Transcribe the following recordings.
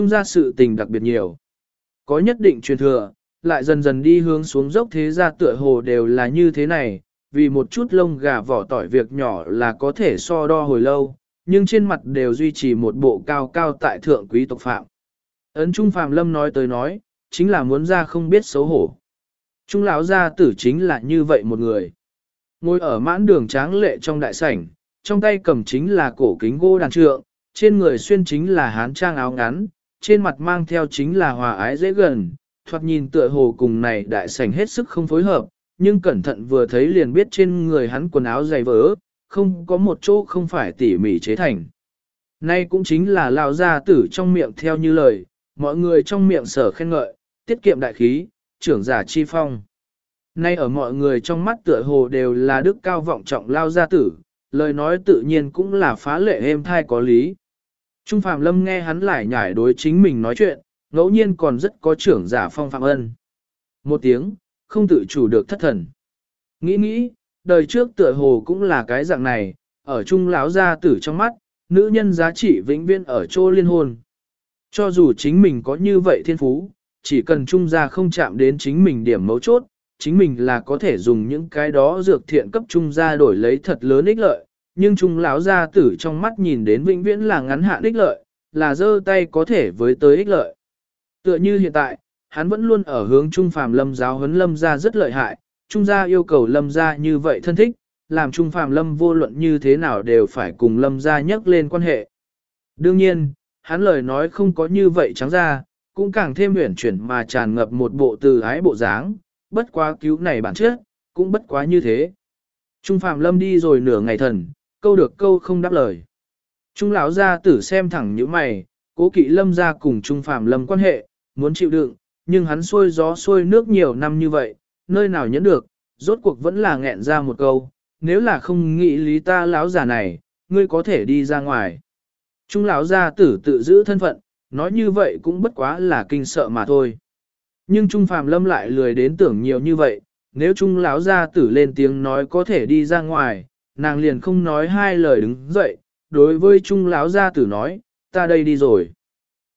trung gia sự tình đặc biệt nhiều. Có nhất định truyền thừa, lại dần dần đi hướng xuống dốc thế gia tựa hồ đều là như thế này, vì một chút lông gà vỏ tỏi việc nhỏ là có thể so đo hồi lâu, nhưng trên mặt đều duy trì một bộ cao cao tại thượng quý tộc phạm. Ấn Trung Phạm Lâm nói tới nói, chính là muốn ra không biết xấu hổ. Trung lão gia tử chính là như vậy một người. Ngồi ở mãn đường tráng lệ trong đại sảnh, trong tay cầm chính là cổ kính gỗ đàn trượng, trên người xuyên chính là hán trang áo ngắn, trên mặt mang theo chính là hòa ái dễ gần, thoạt nhìn tựa hồ cùng này đại sảnh hết sức không phối hợp, nhưng cẩn thận vừa thấy liền biết trên người hắn quần áo dày vỡ, không có một chỗ không phải tỉ mỉ chế thành. Nay cũng chính là lao gia tử trong miệng theo như lời, mọi người trong miệng sở khen ngợi, tiết kiệm đại khí, trưởng giả chi phong. Nay ở mọi người trong mắt tựa hồ đều là đức cao vọng trọng lao gia tử, lời nói tự nhiên cũng là phá lệ êm thai có lý. Trung Phạm Lâm nghe hắn lại nhải đối chính mình nói chuyện, ngẫu nhiên còn rất có trưởng giả phong phạm ân. Một tiếng, không tự chủ được thất thần. Nghĩ nghĩ, đời trước tựa hồ cũng là cái dạng này, ở trung lão gia tử trong mắt, nữ nhân giá trị vĩnh viễn ở chỗ liên hôn. Cho dù chính mình có như vậy thiên phú, chỉ cần trung gia không chạm đến chính mình điểm mấu chốt, chính mình là có thể dùng những cái đó dược thiện cấp trung gia đổi lấy thật lớn ích lợi, nhưng trung lão gia tử trong mắt nhìn đến vĩnh viễn là ngắn hạn ích lợi, là giơ tay có thể với tới ích lợi. Tựa như hiện tại, hắn vẫn luôn ở hướng trung phàm lâm giáo huấn lâm gia rất lợi hại, trung gia yêu cầu lâm gia như vậy thân thích, làm trung phàm lâm vô luận như thế nào đều phải cùng lâm gia nhắc lên quan hệ. Đương nhiên, hắn lời nói không có như vậy trắng ra, cũng càng thêm huyển chuyển mà tràn ngập một bộ từ ái bộ dáng, bất quá cứu này bản chất, cũng bất quá như thế. Trung phàm lâm đi rồi nửa ngày thần, câu được câu không đáp lời. Trung lão gia tử xem thẳng như mày, cố kỵ lâm gia cùng trung phàm lâm quan hệ, muốn chịu đựng, nhưng hắn xuôi gió xuôi nước nhiều năm như vậy, nơi nào nhẫn được, rốt cuộc vẫn là nghẹn ra một câu, nếu là không nghĩ lý ta lão già này, ngươi có thể đi ra ngoài. Trung lão gia tử tự giữ thân phận, nói như vậy cũng bất quá là kinh sợ mà thôi. Nhưng Trung Phạm Lâm lại lười đến tưởng nhiều như vậy, nếu Trung lão gia tử lên tiếng nói có thể đi ra ngoài, nàng liền không nói hai lời đứng dậy, đối với Trung lão gia tử nói, ta đây đi rồi.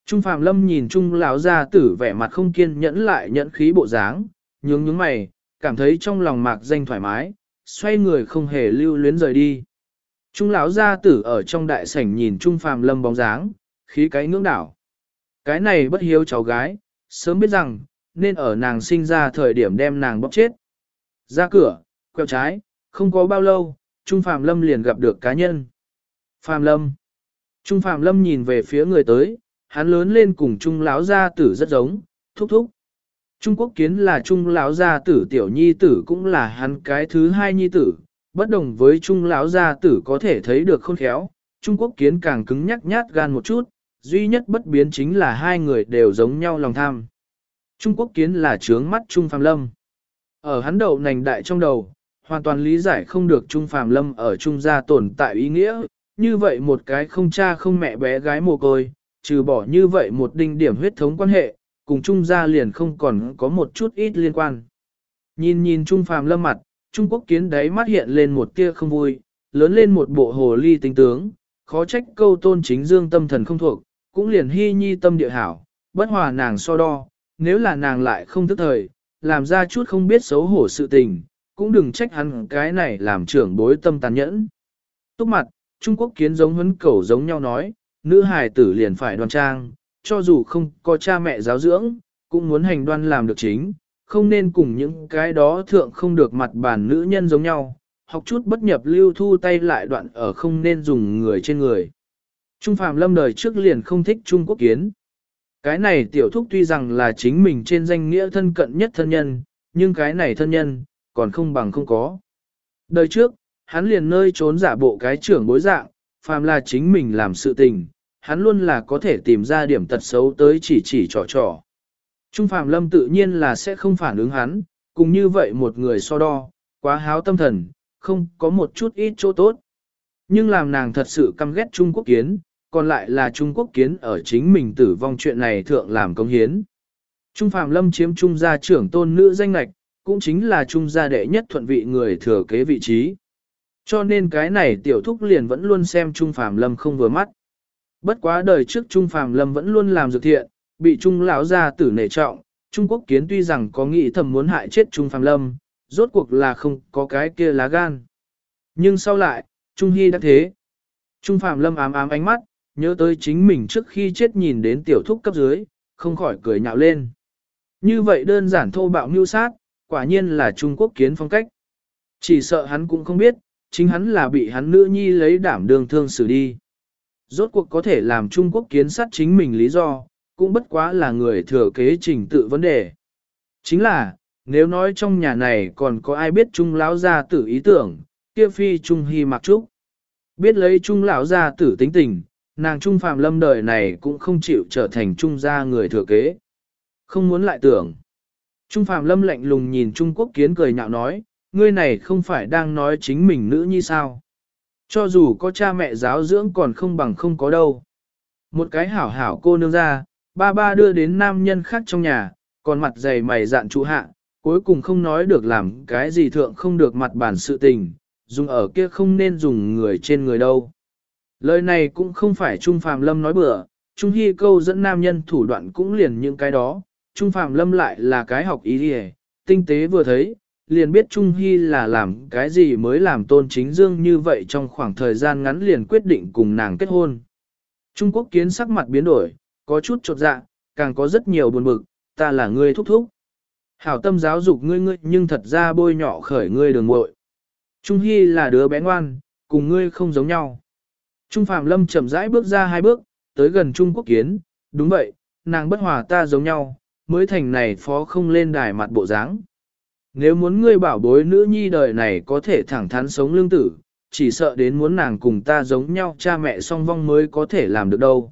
Trung Phạm Lâm nhìn Trung lão gia tử vẻ mặt không kiên nhẫn lại nhẫn khí bộ dáng, nhướng nhướng mày, cảm thấy trong lòng mạc danh thoải mái, xoay người không hề lưu luyến rời đi. Trung lão gia tử ở trong đại sảnh nhìn Trung Phạm Lâm bóng dáng, khí cái ngưỡng đảo. Cái này bất hiếu cháu gái, sớm biết rằng, nên ở nàng sinh ra thời điểm đem nàng bóp chết. Ra cửa, quẹo trái, không có bao lâu, Trung Phạm Lâm liền gặp được cá nhân. Phạm Lâm. Trung Phạm Lâm nhìn về phía người tới, hắn lớn lên cùng Trung lão gia tử rất giống, thúc thúc. Trung Quốc kiến là Trung lão gia tử tiểu nhi tử cũng là hắn cái thứ hai nhi tử, bất đồng với Trung lão gia tử có thể thấy được khôn khéo, Trung Quốc kiến càng cứng nhắc nhát gan một chút, duy nhất bất biến chính là hai người đều giống nhau lòng tham. Trung Quốc kiến là trướng mắt Trung Phạm Lâm. Ở hắn đầu nành đại trong đầu, hoàn toàn lý giải không được Trung Phàm Lâm ở Trung gia tồn tại ý nghĩa, như vậy một cái không cha không mẹ bé gái mồ côi, trừ bỏ như vậy một đinh điểm huyết thống quan hệ, cùng Trung gia liền không còn có một chút ít liên quan. Nhìn nhìn Trung Phàm Lâm mặt, Trung Quốc kiến đấy mắt hiện lên một tia không vui, lớn lên một bộ hồ ly tinh tướng, khó trách câu tôn chính dương tâm thần không thuộc, cũng liền hy nhi tâm địa hảo, bất hòa nàng so đo, nếu là nàng lại không thức thời, làm ra chút không biết xấu hổ sự tình, cũng đừng trách hắn cái này làm trưởng bối tâm tàn nhẫn. Túc mặt, Trung Quốc kiến giống huấn cầu giống nhau nói, nữ hài tử liền phải đoan trang, cho dù không có cha mẹ giáo dưỡng, cũng muốn hành đoan làm được chính, không nên cùng những cái đó thượng không được mặt bản nữ nhân giống nhau, học chút bất nhập lưu thu tay lại đoạn ở không nên dùng người trên người. Trung Phạm Lâm đời trước liền không thích Trung Quốc kiến. Cái này tiểu thúc tuy rằng là chính mình trên danh nghĩa thân cận nhất thân nhân, nhưng cái này thân nhân, còn không bằng không có. Đời trước, hắn liền nơi trốn giả bộ cái trưởng bối dạng, phàm là chính mình làm sự tình, hắn luôn là có thể tìm ra điểm tật xấu tới chỉ chỉ trò trò. Trung phàm Lâm tự nhiên là sẽ không phản ứng hắn, cùng như vậy một người so đo, quá háo tâm thần, không có một chút ít chỗ tốt. Nhưng làm nàng thật sự căm ghét Trung Quốc kiến, còn lại là Trung Quốc kiến ở chính mình tử vong chuyện này thượng làm công hiến. Trung Phạm Lâm chiếm Trung gia trưởng tôn nữ danh lạch, cũng chính là Trung gia đệ nhất thuận vị người thừa kế vị trí. Cho nên cái này tiểu thúc liền vẫn luôn xem Trung Phạm Lâm không vừa mắt. Bất quá đời trước Trung Phàm Lâm vẫn luôn làm dược thiện, bị Trung lão gia tử nể trọng, Trung Quốc kiến tuy rằng có nghĩ thầm muốn hại chết Trung Phàm Lâm, rốt cuộc là không có cái kia lá gan. Nhưng sau lại, Trung Hy đã thế. Trung Phàm Lâm ám ám ánh mắt, nhớ tới chính mình trước khi chết nhìn đến tiểu thúc cấp dưới, không khỏi cười nhạo lên. Như vậy đơn giản thô bạo mưu sát, quả nhiên là Trung Quốc kiến phong cách. Chỉ sợ hắn cũng không biết, chính hắn là bị hắn nữ nhi lấy đảm đường thương xử đi. Rốt cuộc có thể làm Trung Quốc kiến sát chính mình lý do, cũng bất quá là người thừa kế trình tự vấn đề. Chính là, nếu nói trong nhà này còn có ai biết Trung lão gia tử ý tưởng, kia phi Trung Hy mặc trúc. Biết lấy Trung lão gia tử tính tình, nàng Trung Phạm Lâm đời này cũng không chịu trở thành Trung gia người thừa kế. Không muốn lại tưởng. Trung Phạm Lâm lạnh lùng nhìn Trung Quốc kiến cười nhạo nói, ngươi này không phải đang nói chính mình nữ như sao. Cho dù có cha mẹ giáo dưỡng còn không bằng không có đâu. Một cái hảo hảo cô nương ra, ba ba đưa đến nam nhân khác trong nhà, còn mặt dày mày dạn trụ hạ, cuối cùng không nói được làm cái gì thượng không được mặt bản sự tình, dùng ở kia không nên dùng người trên người đâu. Lời này cũng không phải Trung Phạm Lâm nói bừa, Trung Hy câu dẫn nam nhân thủ đoạn cũng liền những cái đó, Trung Phạm Lâm lại là cái học ý đi tinh tế vừa thấy, liền biết Trung Hy là làm cái gì mới làm tôn chính dương như vậy trong khoảng thời gian ngắn liền quyết định cùng nàng kết hôn. Trung Quốc kiến sắc mặt biến đổi, có chút trột dạ, càng có rất nhiều buồn bực, ta là ngươi thúc thúc. Hảo tâm giáo dục ngươi ngươi nhưng thật ra bôi nhỏ khởi ngươi đường muội. Trung Hy là đứa bé ngoan, cùng ngươi không giống nhau. Trung Phạm Lâm chậm rãi bước ra hai bước, tới gần Trung Quốc kiến, đúng vậy, nàng bất hòa ta giống nhau, mới thành này phó không lên đài mặt bộ dáng. Nếu muốn ngươi bảo bối nữ nhi đời này có thể thẳng thắn sống lương tử, chỉ sợ đến muốn nàng cùng ta giống nhau cha mẹ song vong mới có thể làm được đâu.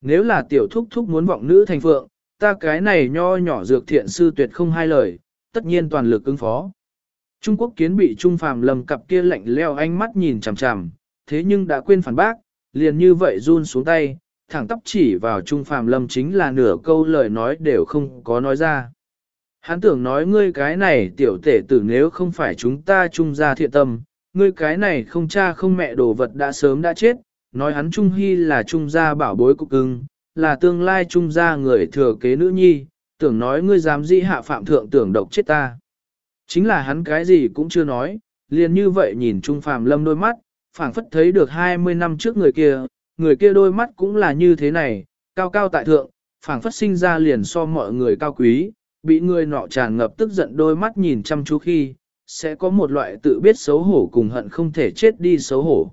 Nếu là tiểu thúc thúc muốn vọng nữ thành phượng, ta cái này nho nhỏ dược thiện sư tuyệt không hai lời, tất nhiên toàn lực ứng phó. Trung Quốc kiến bị Trung Phàm lầm cặp kia lạnh leo ánh mắt nhìn chằm chằm, thế nhưng đã quên phản bác, liền như vậy run xuống tay, thẳng tóc chỉ vào Trung Phạm Lâm chính là nửa câu lời nói đều không có nói ra. Hắn tưởng nói ngươi cái này tiểu tể tử nếu không phải chúng ta trung gia thiện tâm, ngươi cái này không cha không mẹ đồ vật đã sớm đã chết, nói hắn Trung Hy là trung gia bảo bối cục ưng, là tương lai trung gia người thừa kế nữ nhi, tưởng nói ngươi dám dĩ hạ phạm thượng tưởng độc chết ta. Chính là hắn cái gì cũng chưa nói, liền như vậy nhìn Trung Phạm Lâm đôi mắt, phảng phất thấy được 20 năm trước người kia, người kia đôi mắt cũng là như thế này, cao cao tại thượng, phảng phất sinh ra liền so mọi người cao quý, bị người nọ tràn ngập tức giận đôi mắt nhìn chăm chú khi, sẽ có một loại tự biết xấu hổ cùng hận không thể chết đi xấu hổ.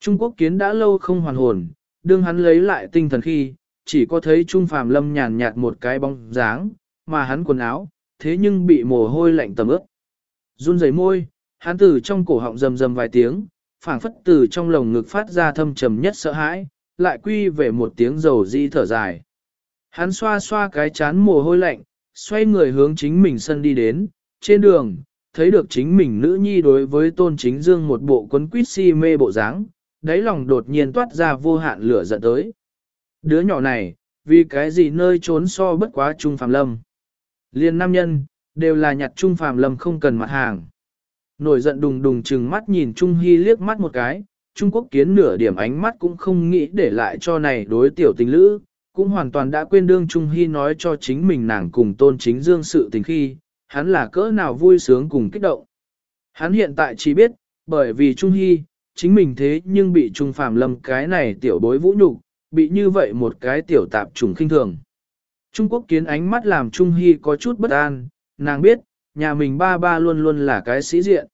Trung Quốc kiến đã lâu không hoàn hồn, đương hắn lấy lại tinh thần khi, chỉ có thấy Trung Phàm Lâm nhàn nhạt một cái bóng dáng, mà hắn quần áo, thế nhưng bị mồ hôi lạnh tầm ướt. Run rẩy môi, hắn từ trong cổ họng rầm rầm vài tiếng, phảng phất từ trong lồng ngực phát ra thâm trầm nhất sợ hãi, lại quy về một tiếng dầu di thở dài. Hắn xoa xoa cái chán mồ hôi lạnh, xoay người hướng chính mình sân đi đến, trên đường, thấy được chính mình nữ nhi đối với tôn chính dương một bộ quấn quýt si mê bộ dáng, đáy lòng đột nhiên toát ra vô hạn lửa giận tới. Đứa nhỏ này, vì cái gì nơi trốn so bất quá Trung Phàm Lâm. Liên nam nhân, đều là nhặt Trung Phàm Lâm không cần mặt hàng. Nổi giận đùng đùng chừng mắt nhìn Trung Hy liếc mắt một cái, Trung Quốc kiến nửa điểm ánh mắt cũng không nghĩ để lại cho này đối tiểu tình lữ, cũng hoàn toàn đã quên đương Trung Hy nói cho chính mình nàng cùng tôn chính dương sự tình khi, hắn là cỡ nào vui sướng cùng kích động. Hắn hiện tại chỉ biết, bởi vì Trung Hy, chính mình thế nhưng bị Trung phạm Lâm cái này tiểu bối vũ nhục, bị như vậy một cái tiểu tạp trùng khinh thường. Trung Quốc kiến ánh mắt làm Trung Hy có chút bất an, nàng biết, nhà mình ba ba luôn luôn là cái sĩ diện.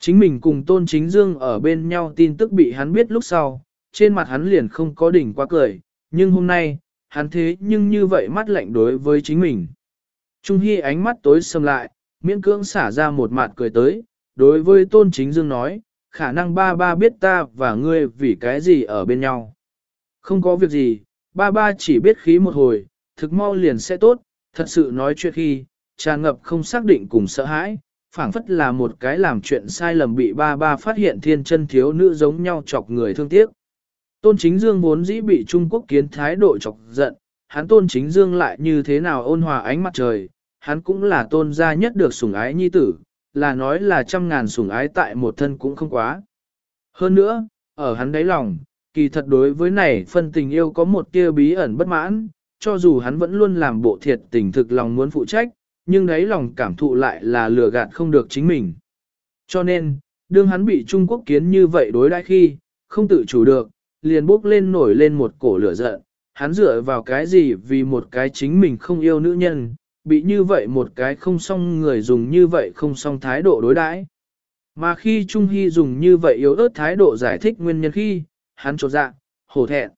Chính mình cùng Tôn Chính Dương ở bên nhau tin tức bị hắn biết lúc sau, trên mặt hắn liền không có đỉnh quá cười, nhưng hôm nay, hắn thế nhưng như vậy mắt lạnh đối với chính mình. Trung Hy ánh mắt tối sầm lại, miễn cưỡng xả ra một mặt cười tới, đối với Tôn Chính Dương nói, khả năng ba ba biết ta và ngươi vì cái gì ở bên nhau. Không có việc gì, ba ba chỉ biết khí một hồi, thực mau liền sẽ tốt, thật sự nói chuyện khi, tràn ngập không xác định cùng sợ hãi, phảng phất là một cái làm chuyện sai lầm bị ba ba phát hiện thiên chân thiếu nữ giống nhau chọc người thương tiếc. Tôn chính dương vốn dĩ bị Trung Quốc kiến thái độ chọc giận, hắn tôn chính dương lại như thế nào ôn hòa ánh mặt trời, hắn cũng là tôn gia nhất được sủng ái nhi tử, là nói là trăm ngàn sủng ái tại một thân cũng không quá. Hơn nữa, ở hắn đáy lòng, kỳ thật đối với này phân tình yêu có một tia bí ẩn bất mãn, cho dù hắn vẫn luôn làm bộ thiệt tình thực lòng muốn phụ trách, nhưng đấy lòng cảm thụ lại là lừa gạt không được chính mình. Cho nên, đương hắn bị Trung Quốc kiến như vậy đối đãi khi, không tự chủ được, liền bốc lên nổi lên một cổ lửa giận, hắn dựa vào cái gì vì một cái chính mình không yêu nữ nhân, bị như vậy một cái không xong người dùng như vậy không xong thái độ đối đãi. Mà khi Trung Hy dùng như vậy yếu ớt thái độ giải thích nguyên nhân khi, hắn trột dạ, hổ thẹn.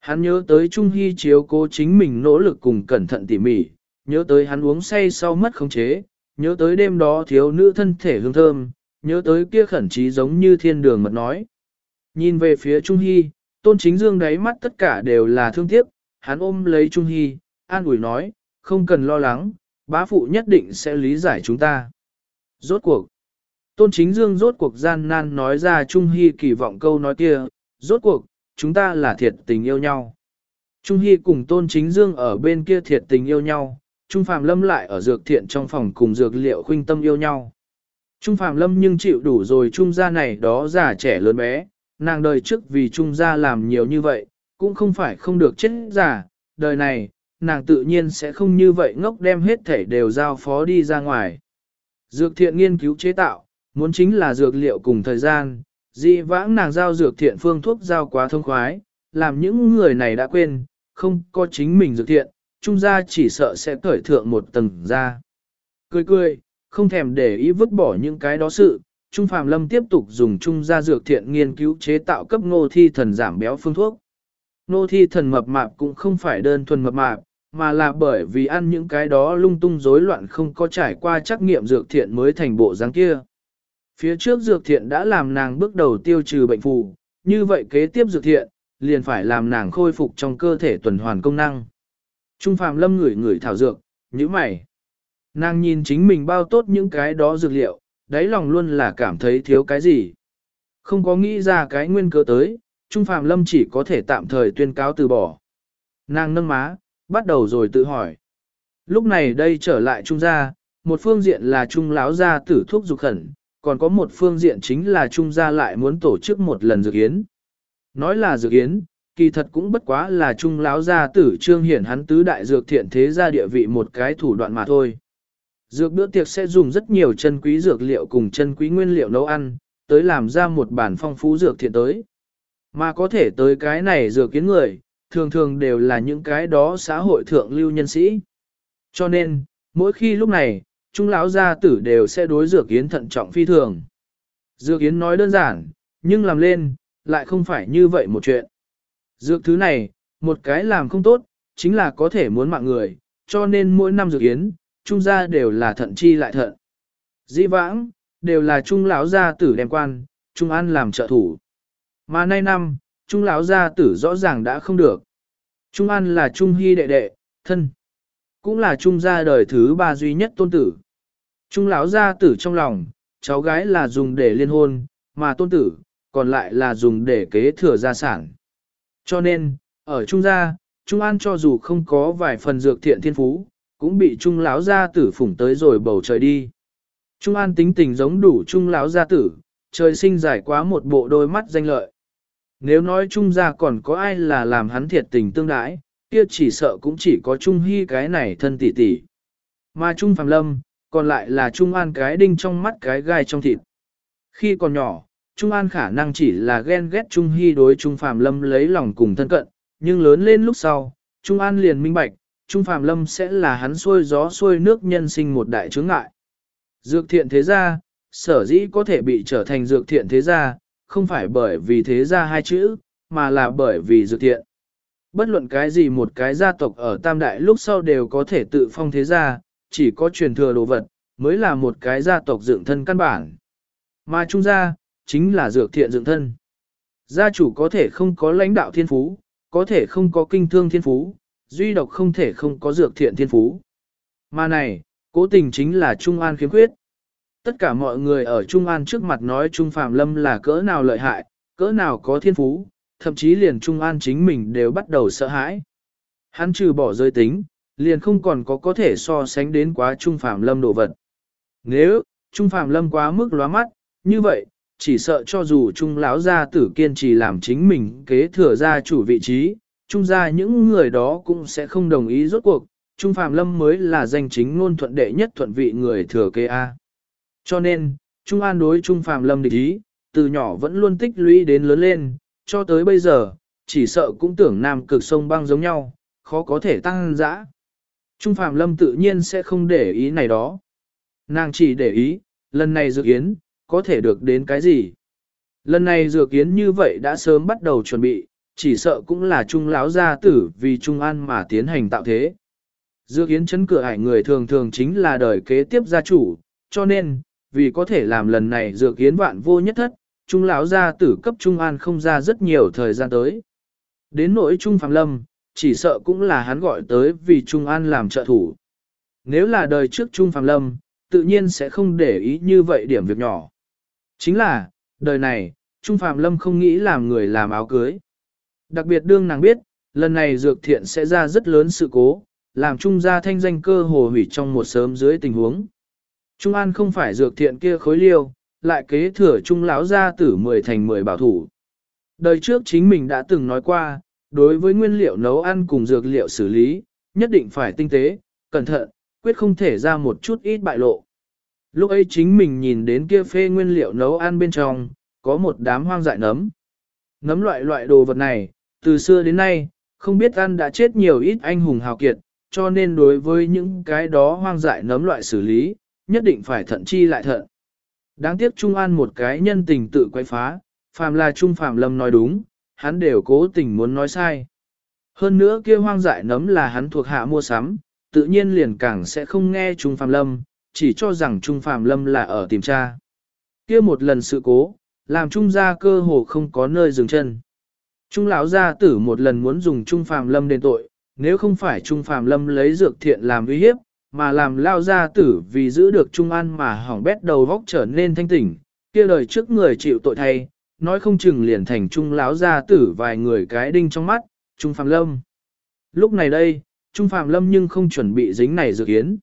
Hắn nhớ tới Trung Hy chiếu cố chính mình nỗ lực cùng cẩn thận tỉ mỉ, nhớ tới hắn uống say sau mất khống chế, nhớ tới đêm đó thiếu nữ thân thể hương thơm, nhớ tới kia khẩn trí giống như thiên đường mật nói. Nhìn về phía Trung Hy, tôn chính dương đáy mắt tất cả đều là thương tiếc, hắn ôm lấy Trung Hy, an ủi nói, không cần lo lắng, bá phụ nhất định sẽ lý giải chúng ta. Rốt cuộc. Tôn chính dương rốt cuộc gian nan nói ra Trung Hy kỳ vọng câu nói kia, rốt cuộc, chúng ta là thiệt tình yêu nhau. Trung Hy cùng Tôn Chính Dương ở bên kia thiệt tình yêu nhau, Trung Phạm Lâm lại ở dược thiện trong phòng cùng dược liệu khuynh tâm yêu nhau. Trung Phạm Lâm nhưng chịu đủ rồi Trung gia này đó già trẻ lớn bé, nàng đời trước vì Trung gia làm nhiều như vậy, cũng không phải không được chết giả, đời này, nàng tự nhiên sẽ không như vậy ngốc đem hết thể đều giao phó đi ra ngoài. Dược thiện nghiên cứu chế tạo, muốn chính là dược liệu cùng thời gian, dị vãng nàng giao dược thiện phương thuốc giao quá thông khoái, làm những người này đã quên, không có chính mình dược thiện, trung gia chỉ sợ sẽ cởi thượng một tầng ra. Cười cười, không thèm để ý vứt bỏ những cái đó sự, Trung Phạm Lâm tiếp tục dùng trung gia dược thiện nghiên cứu chế tạo cấp ngô thi thần giảm béo phương thuốc. Ngô thi thần mập mạp cũng không phải đơn thuần mập mạp, mà là bởi vì ăn những cái đó lung tung rối loạn không có trải qua trắc nghiệm dược thiện mới thành bộ dáng kia. Phía trước dược thiện đã làm nàng bước đầu tiêu trừ bệnh phù, như vậy kế tiếp dược thiện, liền phải làm nàng khôi phục trong cơ thể tuần hoàn công năng. Trung Phạm Lâm ngửi ngửi thảo dược, như mày. Nàng nhìn chính mình bao tốt những cái đó dược liệu, đáy lòng luôn là cảm thấy thiếu cái gì. Không có nghĩ ra cái nguyên cớ tới, Trung Phạm Lâm chỉ có thể tạm thời tuyên cáo từ bỏ. Nàng nâng má, bắt đầu rồi tự hỏi. Lúc này đây trở lại Trung gia, một phương diện là Trung lão gia tử thuốc dục khẩn, còn có một phương diện chính là Trung gia lại muốn tổ chức một lần dược yến. Nói là dược yến, kỳ thật cũng bất quá là Trung lão gia tử trương hiển hắn tứ đại dược thiện thế gia địa vị một cái thủ đoạn mà thôi. Dược bữa tiệc sẽ dùng rất nhiều chân quý dược liệu cùng chân quý nguyên liệu nấu ăn, tới làm ra một bản phong phú dược thiện tới. Mà có thể tới cái này dược kiến người, thường thường đều là những cái đó xã hội thượng lưu nhân sĩ. Cho nên, mỗi khi lúc này, trung lão gia tử đều sẽ đối dược yến thận trọng phi thường. Dược yến nói đơn giản, nhưng làm lên, lại không phải như vậy một chuyện. Dược thứ này, một cái làm không tốt, chính là có thể muốn mạng người, cho nên mỗi năm dược yến, trung gia đều là thận chi lại thận. Dĩ vãng, đều là trung lão gia tử đem quan, trung an làm trợ thủ. Mà nay năm, trung lão gia tử rõ ràng đã không được. Trung an là trung hy đệ đệ, thân. Cũng là trung gia đời thứ ba duy nhất tôn tử. Trung lão gia tử trong lòng, cháu gái là dùng để liên hôn, mà tôn tử, còn lại là dùng để kế thừa gia sản. Cho nên, ở trung gia, Trung An cho dù không có vài phần dược thiện thiên phú, cũng bị Trung lão gia tử phủng tới rồi bầu trời đi. Trung An tính tình giống đủ Trung lão gia tử, trời sinh giải quá một bộ đôi mắt danh lợi. Nếu nói Trung gia còn có ai là làm hắn thiệt tình tương đãi, kia chỉ sợ cũng chỉ có Trung Hy cái này thân tỷ tỷ. Mà Trung Phạm Lâm, còn lại là Trung An cái đinh trong mắt cái gai trong thịt. Khi còn nhỏ, Trung An khả năng chỉ là ghen ghét Trung Hy đối Trung Phạm Lâm lấy lòng cùng thân cận, nhưng lớn lên lúc sau, Trung An liền minh bạch, Trung Phạm Lâm sẽ là hắn xuôi gió xuôi nước nhân sinh một đại chướng ngại. Dược thiện thế gia, sở dĩ có thể bị trở thành dược thiện thế gia, không phải bởi vì thế gia hai chữ, mà là bởi vì dược thiện. Bất luận cái gì một cái gia tộc ở Tam Đại lúc sau đều có thể tự phong thế gia, chỉ có truyền thừa đồ vật, mới là một cái gia tộc dựng thân căn bản. Mà trung gia, chính là dược thiện dựng thân. Gia chủ có thể không có lãnh đạo thiên phú, có thể không có kinh thương thiên phú, duy độc không thể không có dược thiện thiên phú. Mà này, cố tình chính là Trung An khiếm khuyết. Tất cả mọi người ở Trung An trước mặt nói Trung Phạm Lâm là cỡ nào lợi hại, cỡ nào có thiên phú, thậm chí liền Trung An chính mình đều bắt đầu sợ hãi. Hắn trừ bỏ rơi tính, liền không còn có có thể so sánh đến quá Trung Phạm Lâm đồ vật. Nếu, Trung Phạm Lâm quá mức lóa mắt, như vậy, chỉ sợ cho dù trung lão gia tử kiên trì làm chính mình kế thừa gia chủ vị trí, trung gia những người đó cũng sẽ không đồng ý rốt cuộc, trung phạm lâm mới là danh chính ngôn thuận đệ nhất thuận vị người thừa kế A. Cho nên, trung an đối trung phạm lâm địch ý, từ nhỏ vẫn luôn tích lũy đến lớn lên, cho tới bây giờ, chỉ sợ cũng tưởng nam cực sông băng giống nhau, khó có thể tăng dã. Trung phạm lâm tự nhiên sẽ không để ý này đó. Nàng chỉ để ý, lần này dự yến, có thể được đến cái gì. Lần này dược yến như vậy đã sớm bắt đầu chuẩn bị, chỉ sợ cũng là trung lão gia tử vì trung an mà tiến hành tạo thế. Dược yến chấn cửa ải người thường thường chính là đời kế tiếp gia chủ, cho nên, vì có thể làm lần này dược yến vạn vô nhất thất, trung lão gia tử cấp trung an không ra rất nhiều thời gian tới. Đến nỗi trung phạm lâm, chỉ sợ cũng là hắn gọi tới vì trung an làm trợ thủ. Nếu là đời trước trung phạm lâm, tự nhiên sẽ không để ý như vậy điểm việc nhỏ. Chính là, đời này, Trung Phạm Lâm không nghĩ làm người làm áo cưới. Đặc biệt đương nàng biết, lần này dược thiện sẽ ra rất lớn sự cố, làm Trung gia thanh danh cơ hồ hủy trong một sớm dưới tình huống. Trung An không phải dược thiện kia khối liêu, lại kế thừa Trung lão gia tử 10 thành 10 bảo thủ. Đời trước chính mình đã từng nói qua, đối với nguyên liệu nấu ăn cùng dược liệu xử lý, nhất định phải tinh tế, cẩn thận, quyết không thể ra một chút ít bại lộ. Lúc ấy chính mình nhìn đến kia phê nguyên liệu nấu ăn bên trong, có một đám hoang dại nấm. Nấm loại loại đồ vật này, từ xưa đến nay, không biết ăn đã chết nhiều ít anh hùng hào kiệt, cho nên đối với những cái đó hoang dại nấm loại xử lý, nhất định phải thận chi lại thận. Đáng tiếc Trung An một cái nhân tình tự quay phá, phàm là Trung Phạm Lâm nói đúng, hắn đều cố tình muốn nói sai. Hơn nữa kia hoang dại nấm là hắn thuộc hạ mua sắm, tự nhiên liền càng sẽ không nghe Trung Phạm Lâm, chỉ cho rằng Trung Phạm Lâm là ở tìm tra. kia một lần sự cố, làm Trung gia cơ hồ không có nơi dừng chân. Trung lão gia tử một lần muốn dùng Trung Phạm Lâm đền tội, nếu không phải Trung Phạm Lâm lấy dược thiện làm uy hiếp, mà làm lao gia tử vì giữ được Trung An mà hỏng bét đầu vóc trở nên thanh tỉnh, kia lời trước người chịu tội thay, nói không chừng liền thành Trung lão gia tử vài người cái đinh trong mắt, Trung Phạm Lâm. Lúc này đây, Trung Phạm Lâm nhưng không chuẩn bị dính này dược kiến.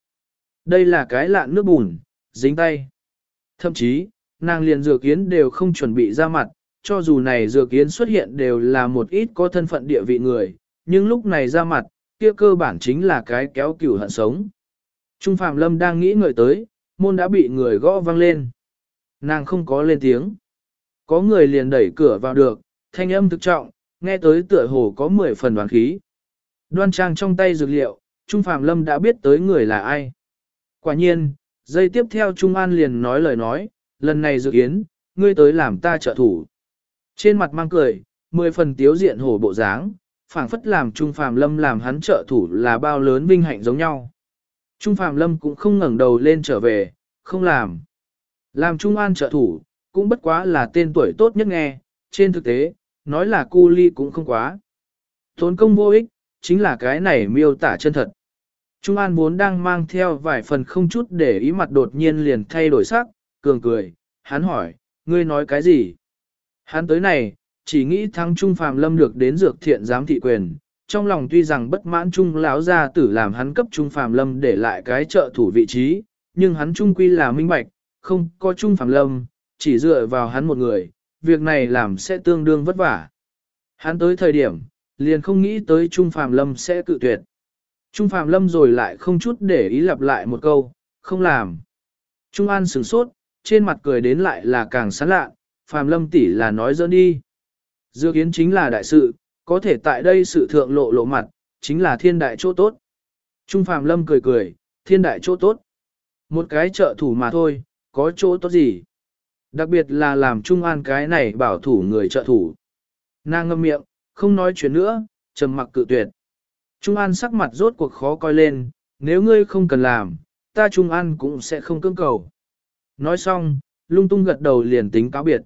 Đây là cái lạ nước bùn, dính tay. Thậm chí, nàng liền dược yến đều không chuẩn bị ra mặt, cho dù này dược yến xuất hiện đều là một ít có thân phận địa vị người, nhưng lúc này ra mặt, kia cơ bản chính là cái kéo cửu hận sống. Trung Phạm Lâm đang nghĩ ngợi tới, môn đã bị người gõ vang lên. Nàng không có lên tiếng. Có người liền đẩy cửa vào được, thanh âm thực trọng, nghe tới tựa hồ có 10 phần đoàn khí. Đoan trang trong tay dược liệu, Trung Phạm Lâm đã biết tới người là ai. Quả nhiên, giây tiếp theo Trung An liền nói lời nói, lần này dự kiến, ngươi tới làm ta trợ thủ. Trên mặt mang cười, mười phần tiếu diện hổ bộ dáng, phảng phất làm Trung Phạm Lâm làm hắn trợ thủ là bao lớn vinh hạnh giống nhau. Trung Phạm Lâm cũng không ngẩng đầu lên trở về, không làm. Làm Trung An trợ thủ, cũng bất quá là tên tuổi tốt nhất nghe, trên thực tế, nói là cu ly cũng không quá. Tốn công vô ích, chính là cái này miêu tả chân thật. Trung An vốn đang mang theo vài phần không chút để ý mặt đột nhiên liền thay đổi sắc, cường cười, hắn hỏi, ngươi nói cái gì? Hắn tới này, chỉ nghĩ thắng Trung Phạm Lâm được đến dược thiện giám thị quyền, trong lòng tuy rằng bất mãn Trung lão gia tử làm hắn cấp Trung Phạm Lâm để lại cái trợ thủ vị trí, nhưng hắn trung quy là minh bạch, không có Trung Phạm Lâm, chỉ dựa vào hắn một người, việc này làm sẽ tương đương vất vả. Hắn tới thời điểm, liền không nghĩ tới Trung Phạm Lâm sẽ cự tuyệt. Trung Phạm Lâm rồi lại không chút để ý lặp lại một câu, không làm. Trung An sửng sốt, trên mặt cười đến lại là càng sán lạ, Phạm Lâm tỷ là nói dỡn đi. Dược kiến chính là đại sự, có thể tại đây sự thượng lộ lộ mặt, chính là thiên đại chỗ tốt. Trung Phạm Lâm cười cười, thiên đại chỗ tốt. Một cái trợ thủ mà thôi, có chỗ tốt gì? Đặc biệt là làm Trung An cái này bảo thủ người trợ thủ. Nàng ngâm miệng, không nói chuyện nữa, trầm mặc cự tuyệt. Trung An sắc mặt rốt cuộc khó coi lên, nếu ngươi không cần làm, ta Trung An cũng sẽ không cưỡng cầu. Nói xong, lung tung gật đầu liền tính cáo biệt.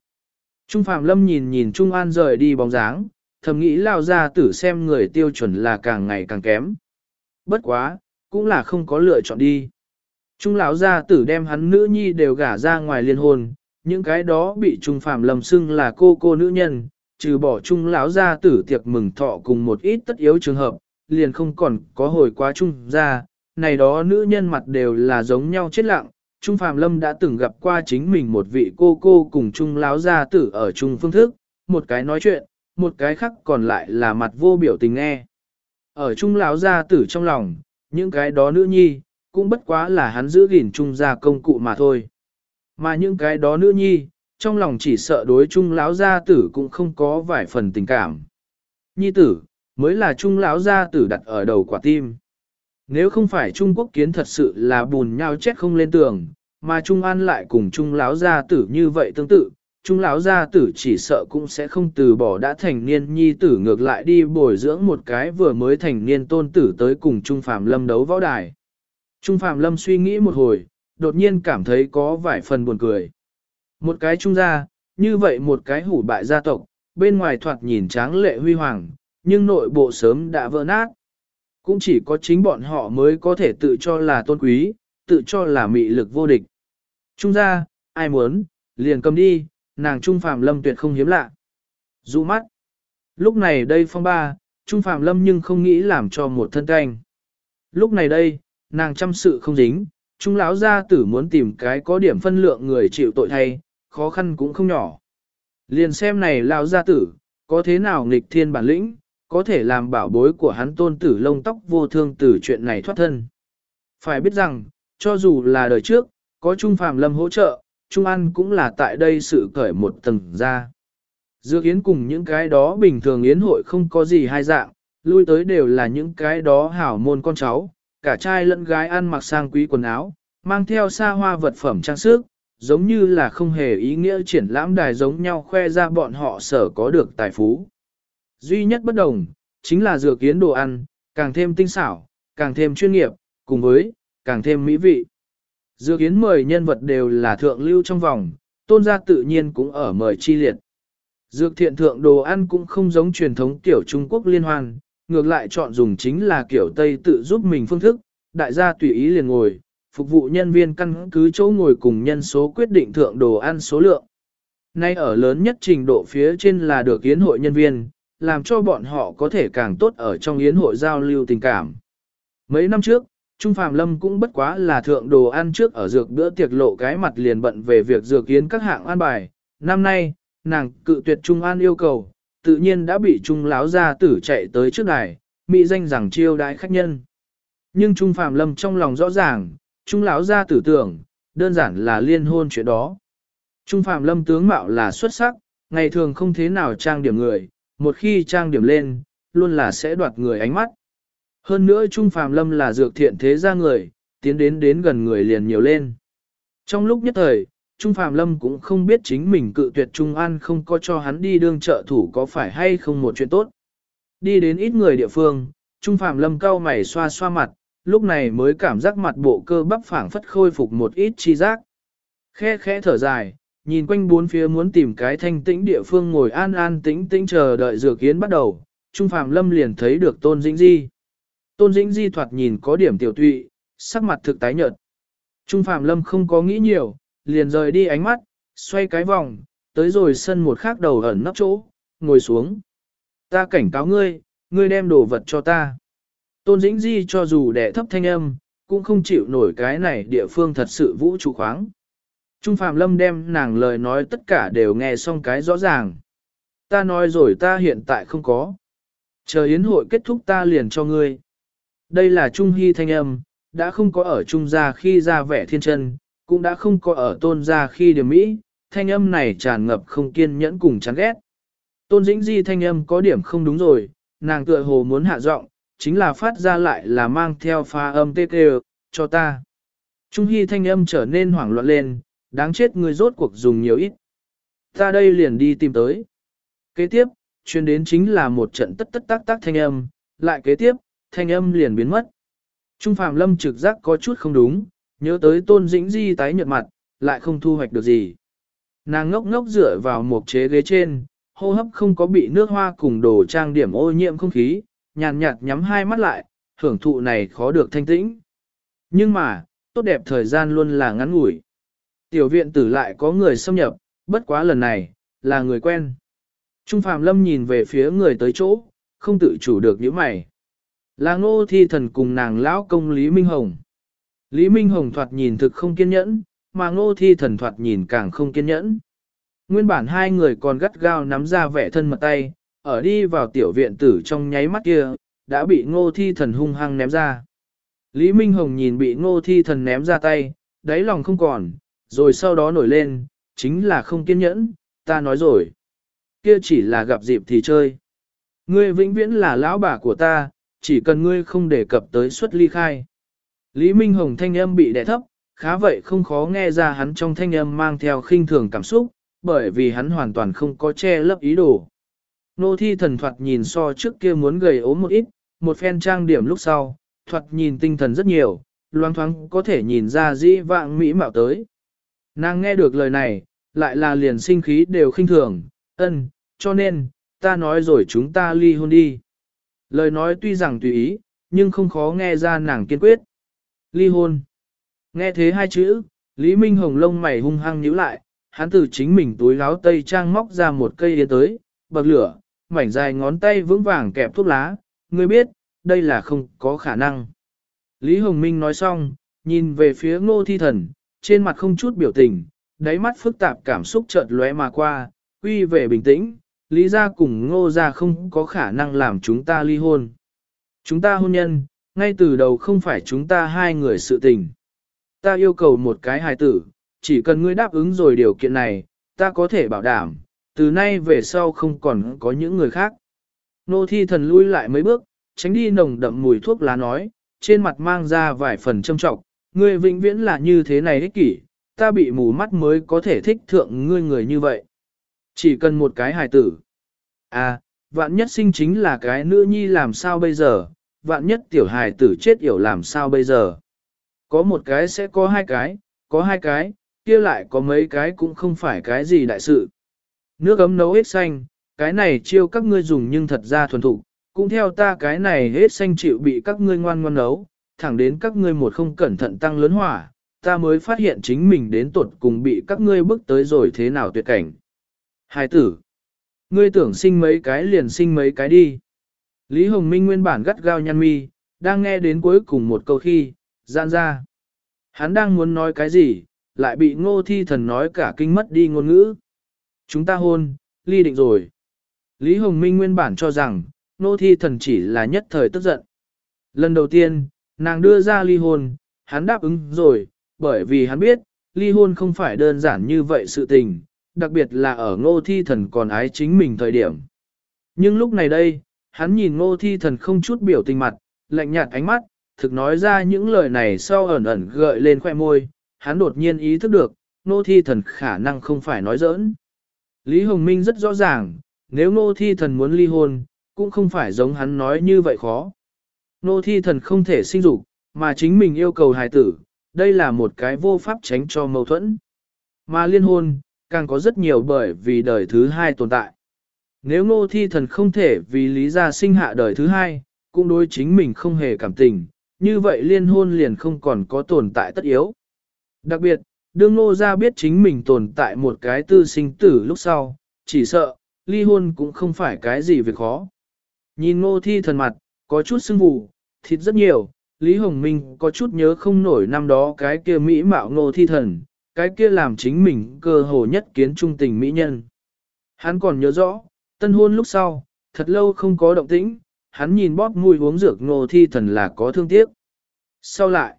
Trung Phạm Lâm nhìn nhìn Trung An rời đi bóng dáng, thầm nghĩ lao ra tử xem người tiêu chuẩn là càng ngày càng kém. Bất quá, cũng là không có lựa chọn đi. Trung lão gia tử đem hắn nữ nhi đều gả ra ngoài liên hôn, những cái đó bị Trung Phạm Lâm xưng là cô cô nữ nhân, trừ bỏ Trung lão gia tử tiệc mừng thọ cùng một ít tất yếu trường hợp, liền không còn có hồi quá chung ra, này đó nữ nhân mặt đều là giống nhau chết lặng, Trung Phạm Lâm đã từng gặp qua chính mình một vị cô cô cùng Trung Láo gia tử ở Trung phương thức, một cái nói chuyện, một cái khác còn lại là mặt vô biểu tình nghe. Ở Trung Láo gia tử trong lòng, những cái đó nữ nhi, cũng bất quá là hắn giữ gìn Trung gia công cụ mà thôi. Mà những cái đó nữ nhi, trong lòng chỉ sợ đối Trung Láo gia tử cũng không có vài phần tình cảm. Nhi tử, mới là Trung lão gia tử đặt ở đầu quả tim. Nếu không phải Trung Quốc kiến thật sự là bùn nhau chết không lên tường, mà Trung An lại cùng Trung lão gia tử như vậy tương tự, Trung lão gia tử chỉ sợ cũng sẽ không từ bỏ đã thành niên nhi tử ngược lại đi bồi dưỡng một cái vừa mới thành niên tôn tử tới cùng Trung Phạm Lâm đấu võ đài. Trung Phạm Lâm suy nghĩ một hồi, đột nhiên cảm thấy có vài phần buồn cười. Một cái trung gia, như vậy một cái hủ bại gia tộc, bên ngoài thoạt nhìn tráng lệ huy hoàng, nhưng nội bộ sớm đã vỡ nát. Cũng chỉ có chính bọn họ mới có thể tự cho là tôn quý, tự cho là mị lực vô địch. Trung ra ai muốn, liền cầm đi, nàng Trung Phạm Lâm tuyệt không hiếm lạ. Dụ mắt. Lúc này đây phong ba, Trung Phạm Lâm nhưng không nghĩ làm cho một thân canh. Lúc này đây, nàng chăm sự không dính, Trung lão gia tử muốn tìm cái có điểm phân lượng người chịu tội thay, khó khăn cũng không nhỏ. Liền xem này lão gia tử, có thế nào nghịch thiên bản lĩnh, có thể làm bảo bối của hắn tôn tử lông tóc vô thương từ chuyện này thoát thân. Phải biết rằng, cho dù là đời trước, có Trung Phạm Lâm hỗ trợ, Trung An cũng là tại đây sự cởi một tầng ra. Dược yến cùng những cái đó bình thường yến hội không có gì hai dạng, lui tới đều là những cái đó hảo môn con cháu, cả trai lẫn gái ăn mặc sang quý quần áo, mang theo xa hoa vật phẩm trang sức, giống như là không hề ý nghĩa triển lãm đài giống nhau khoe ra bọn họ sở có được tài phú. Duy nhất bất đồng, chính là dược kiến đồ ăn, càng thêm tinh xảo, càng thêm chuyên nghiệp, cùng với, càng thêm mỹ vị. Dược kiến mời nhân vật đều là thượng lưu trong vòng, tôn gia tự nhiên cũng ở mời chi liệt. Dược thiện thượng đồ ăn cũng không giống truyền thống kiểu Trung Quốc liên hoan, ngược lại chọn dùng chính là kiểu Tây tự giúp mình phương thức, đại gia tùy ý liền ngồi, phục vụ nhân viên căn cứ chỗ ngồi cùng nhân số quyết định thượng đồ ăn số lượng. Nay ở lớn nhất trình độ phía trên là được kiến hội nhân viên, làm cho bọn họ có thể càng tốt ở trong yến hội giao lưu tình cảm. Mấy năm trước, Trung Phạm Lâm cũng bất quá là thượng đồ ăn trước ở dược bữa tiệc lộ cái mặt liền bận về việc dược yến các hạng an bài. Năm nay, nàng cự tuyệt Trung An yêu cầu, tự nhiên đã bị Trung láo gia tử chạy tới trước đài, mỹ danh rằng chiêu đãi khách nhân. Nhưng Trung Phạm Lâm trong lòng rõ ràng, Trung láo gia tử tưởng, đơn giản là liên hôn chuyện đó. Trung Phạm Lâm tướng mạo là xuất sắc, ngày thường không thế nào trang điểm người, một khi trang điểm lên, luôn là sẽ đoạt người ánh mắt. Hơn nữa Trung Phàm Lâm là dược thiện thế gia người, tiến đến đến gần người liền nhiều lên. Trong lúc nhất thời, Trung Phàm Lâm cũng không biết chính mình cự tuyệt Trung An không có cho hắn đi đương trợ thủ có phải hay không một chuyện tốt. Đi đến ít người địa phương, Trung Phàm Lâm cau mày xoa xoa mặt, lúc này mới cảm giác mặt bộ cơ bắp phảng phất khôi phục một ít chi giác. Khẽ khẽ thở dài, nhìn quanh bốn phía muốn tìm cái thanh tĩnh địa phương ngồi an an tĩnh tĩnh chờ đợi dược kiến bắt đầu, Trung Phàm Lâm liền thấy được Tôn Dĩnh Di. Tôn Dĩnh Di thoạt nhìn có điểm tiểu tụy, sắc mặt thực tái nhợt. Trung Phạm Lâm không có nghĩ nhiều, liền rời đi ánh mắt, xoay cái vòng, tới rồi sân một khác đầu ẩn nấp chỗ, ngồi xuống. Ta cảnh cáo ngươi, ngươi đem đồ vật cho ta. Tôn Dĩnh Di cho dù đẻ thấp thanh âm, cũng không chịu nổi cái này địa phương thật sự vũ trụ khoáng. Trung Phạm Lâm đem nàng lời nói tất cả đều nghe xong cái rõ ràng. Ta nói rồi ta hiện tại không có. Chờ yến hội kết thúc ta liền cho ngươi. Đây là Trung Hy thanh âm, đã không có ở Trung gia khi ra vẻ thiên chân, cũng đã không có ở tôn gia khi điểm mỹ, thanh âm này tràn ngập không kiên nhẫn cùng chán ghét. Tôn Dĩnh Di thanh âm có điểm không đúng rồi, nàng tựa hồ muốn hạ giọng, chính là phát ra lại là mang theo pha âm tê tê, cho ta. Trung Hy thanh âm trở nên hoảng loạn lên, đáng chết người rốt cuộc dùng nhiều ít. Ta đây liền đi tìm tới. Kế tiếp, chuyên đến chính là một trận tất tất tác tác thanh âm, lại kế tiếp, thanh âm liền biến mất. Trung Phạm Lâm trực giác có chút không đúng, nhớ tới Tôn Dĩnh Di tái nhợt mặt, lại không thu hoạch được gì. Nàng ngốc ngốc dựa vào một chế ghế trên, hô hấp không có bị nước hoa cùng đồ trang điểm ô nhiễm không khí, nhàn nhạt nhắm hai mắt lại, hưởng thụ này khó được thanh tĩnh. Nhưng mà, tốt đẹp thời gian luôn là ngắn ngủi. Tiểu viện tử lại có người xâm nhập, bất quá lần này, là người quen. Trung Phạm Lâm nhìn về phía người tới chỗ, không tự chủ được những mày. Là ngô thi thần cùng nàng lão công Lý Minh Hồng. Lý Minh Hồng thoạt nhìn thực không kiên nhẫn, mà ngô thi thần thoạt nhìn càng không kiên nhẫn. Nguyên bản hai người còn gắt gao nắm ra vẻ thân mật tay, ở đi vào tiểu viện tử trong nháy mắt kia, đã bị ngô thi thần hung hăng ném ra. Lý Minh Hồng nhìn bị ngô thi thần ném ra tay, đáy lòng không còn, rồi sau đó nổi lên, chính là không kiên nhẫn, ta nói rồi. Kia chỉ là gặp dịp thì chơi. Ngươi vĩnh viễn là lão bà của ta, chỉ cần ngươi không đề cập tới xuất ly khai. Lý Minh Hồng thanh âm bị đè thấp, khá vậy không khó nghe ra hắn trong thanh âm mang theo khinh thường cảm xúc, bởi vì hắn hoàn toàn không có che lấp ý đồ. Nô thi thần thoạt nhìn so trước kia muốn gầy ốm một ít, một phen trang điểm lúc sau, thoạt nhìn tinh thần rất nhiều, loang thoáng có thể nhìn ra dĩ vạng mỹ mạo tới. Nàng nghe được lời này, lại là liền sinh khí đều khinh thường, ân, cho nên, ta nói rồi chúng ta ly hôn đi. Lời nói tuy rằng tùy ý, nhưng không khó nghe ra nàng kiên quyết. Ly hôn. Nghe thế hai chữ, Lý Minh Hồng lông mày hung hăng nhíu lại, hắn từ chính mình túi láo tây trang móc ra một cây yến tới, bậc lửa, mảnh dài ngón tay vững vàng kẹp thuốc lá, ngươi biết, đây là không có khả năng. Lý Hồng Minh nói xong, nhìn về phía ngô thi thần, trên mặt không chút biểu tình, đáy mắt phức tạp cảm xúc chợt lóe mà qua, quy về bình tĩnh, lý ra cùng ngô ra không có khả năng làm chúng ta ly hôn. Chúng ta hôn nhân, ngay từ đầu không phải chúng ta hai người sự tình. Ta yêu cầu một cái hài tử, chỉ cần ngươi đáp ứng rồi điều kiện này, ta có thể bảo đảm, từ nay về sau không còn có những người khác. Nô thi thần lui lại mấy bước, tránh đi nồng đậm mùi thuốc lá nói, trên mặt mang ra vài phần châm trọng, ngươi vĩnh viễn là như thế này ích kỷ, ta bị mù mắt mới có thể thích thượng ngươi người như vậy. Chỉ cần một cái hài tử. À, vạn nhất sinh chính là cái nữ nhi làm sao bây giờ, vạn nhất tiểu hài tử chết yểu làm sao bây giờ. Có một cái sẽ có hai cái, có hai cái, kia lại có mấy cái cũng không phải cái gì đại sự. Nước ấm nấu hết xanh, cái này chiêu các ngươi dùng nhưng thật ra thuần thục, cũng theo ta cái này hết xanh chịu bị các ngươi ngoan ngoan nấu, thẳng đến các ngươi một không cẩn thận tăng lớn hỏa, ta mới phát hiện chính mình đến tuột cùng bị các ngươi bước tới rồi thế nào tuyệt cảnh. Hai tử, ngươi tưởng sinh mấy cái liền sinh mấy cái đi. Lý Hồng Minh nguyên bản gắt gao nhăn mi, đang nghe đến cuối cùng một câu khi, giãn ra. Hắn đang muốn nói cái gì, lại bị ngô thi thần nói cả kinh mất đi ngôn ngữ. Chúng ta hôn, ly định rồi. Lý Hồng Minh nguyên bản cho rằng, ngô thi thần chỉ là nhất thời tức giận. Lần đầu tiên, nàng đưa ra ly hôn, hắn đáp ứng rồi, bởi vì hắn biết, ly hôn không phải đơn giản như vậy sự tình, đặc biệt là ở ngô thi thần còn ái chính mình thời điểm. Nhưng lúc này đây, hắn nhìn ngô thi thần không chút biểu tình mặt, lạnh nhạt ánh mắt, thực nói ra những lời này sau ẩn ẩn gợi lên khoe môi, hắn đột nhiên ý thức được, ngô thi thần khả năng không phải nói giỡn. Lý Hồng Minh rất rõ ràng, nếu ngô thi thần muốn ly hôn, cũng không phải giống hắn nói như vậy khó. Nô thi thần không thể sinh dục, mà chính mình yêu cầu hài tử, đây là một cái vô pháp tránh cho mâu thuẫn. Mà liên hôn, càng có rất nhiều bởi vì đời thứ hai tồn tại. Nếu ngô thi thần không thể vì lý gia sinh hạ đời thứ hai, cũng đối chính mình không hề cảm tình, như vậy liên hôn liền không còn có tồn tại tất yếu. Đặc biệt, đương ngô gia biết chính mình tồn tại một cái tư sinh tử lúc sau, chỉ sợ, ly hôn cũng không phải cái gì việc khó. Nhìn ngô thi thần mặt, có chút sưng vụ, thịt rất nhiều, Lý Hồng Minh có chút nhớ không nổi năm đó cái kia mỹ mạo ngô thi thần, cái kia làm chính mình cơ hồ nhất kiến trung tình mỹ nhân. Hắn còn nhớ rõ, tân hôn lúc sau, thật lâu không có động tĩnh, hắn nhìn bóp mùi uống dược ngô thi thần là có thương tiếc. Sau lại,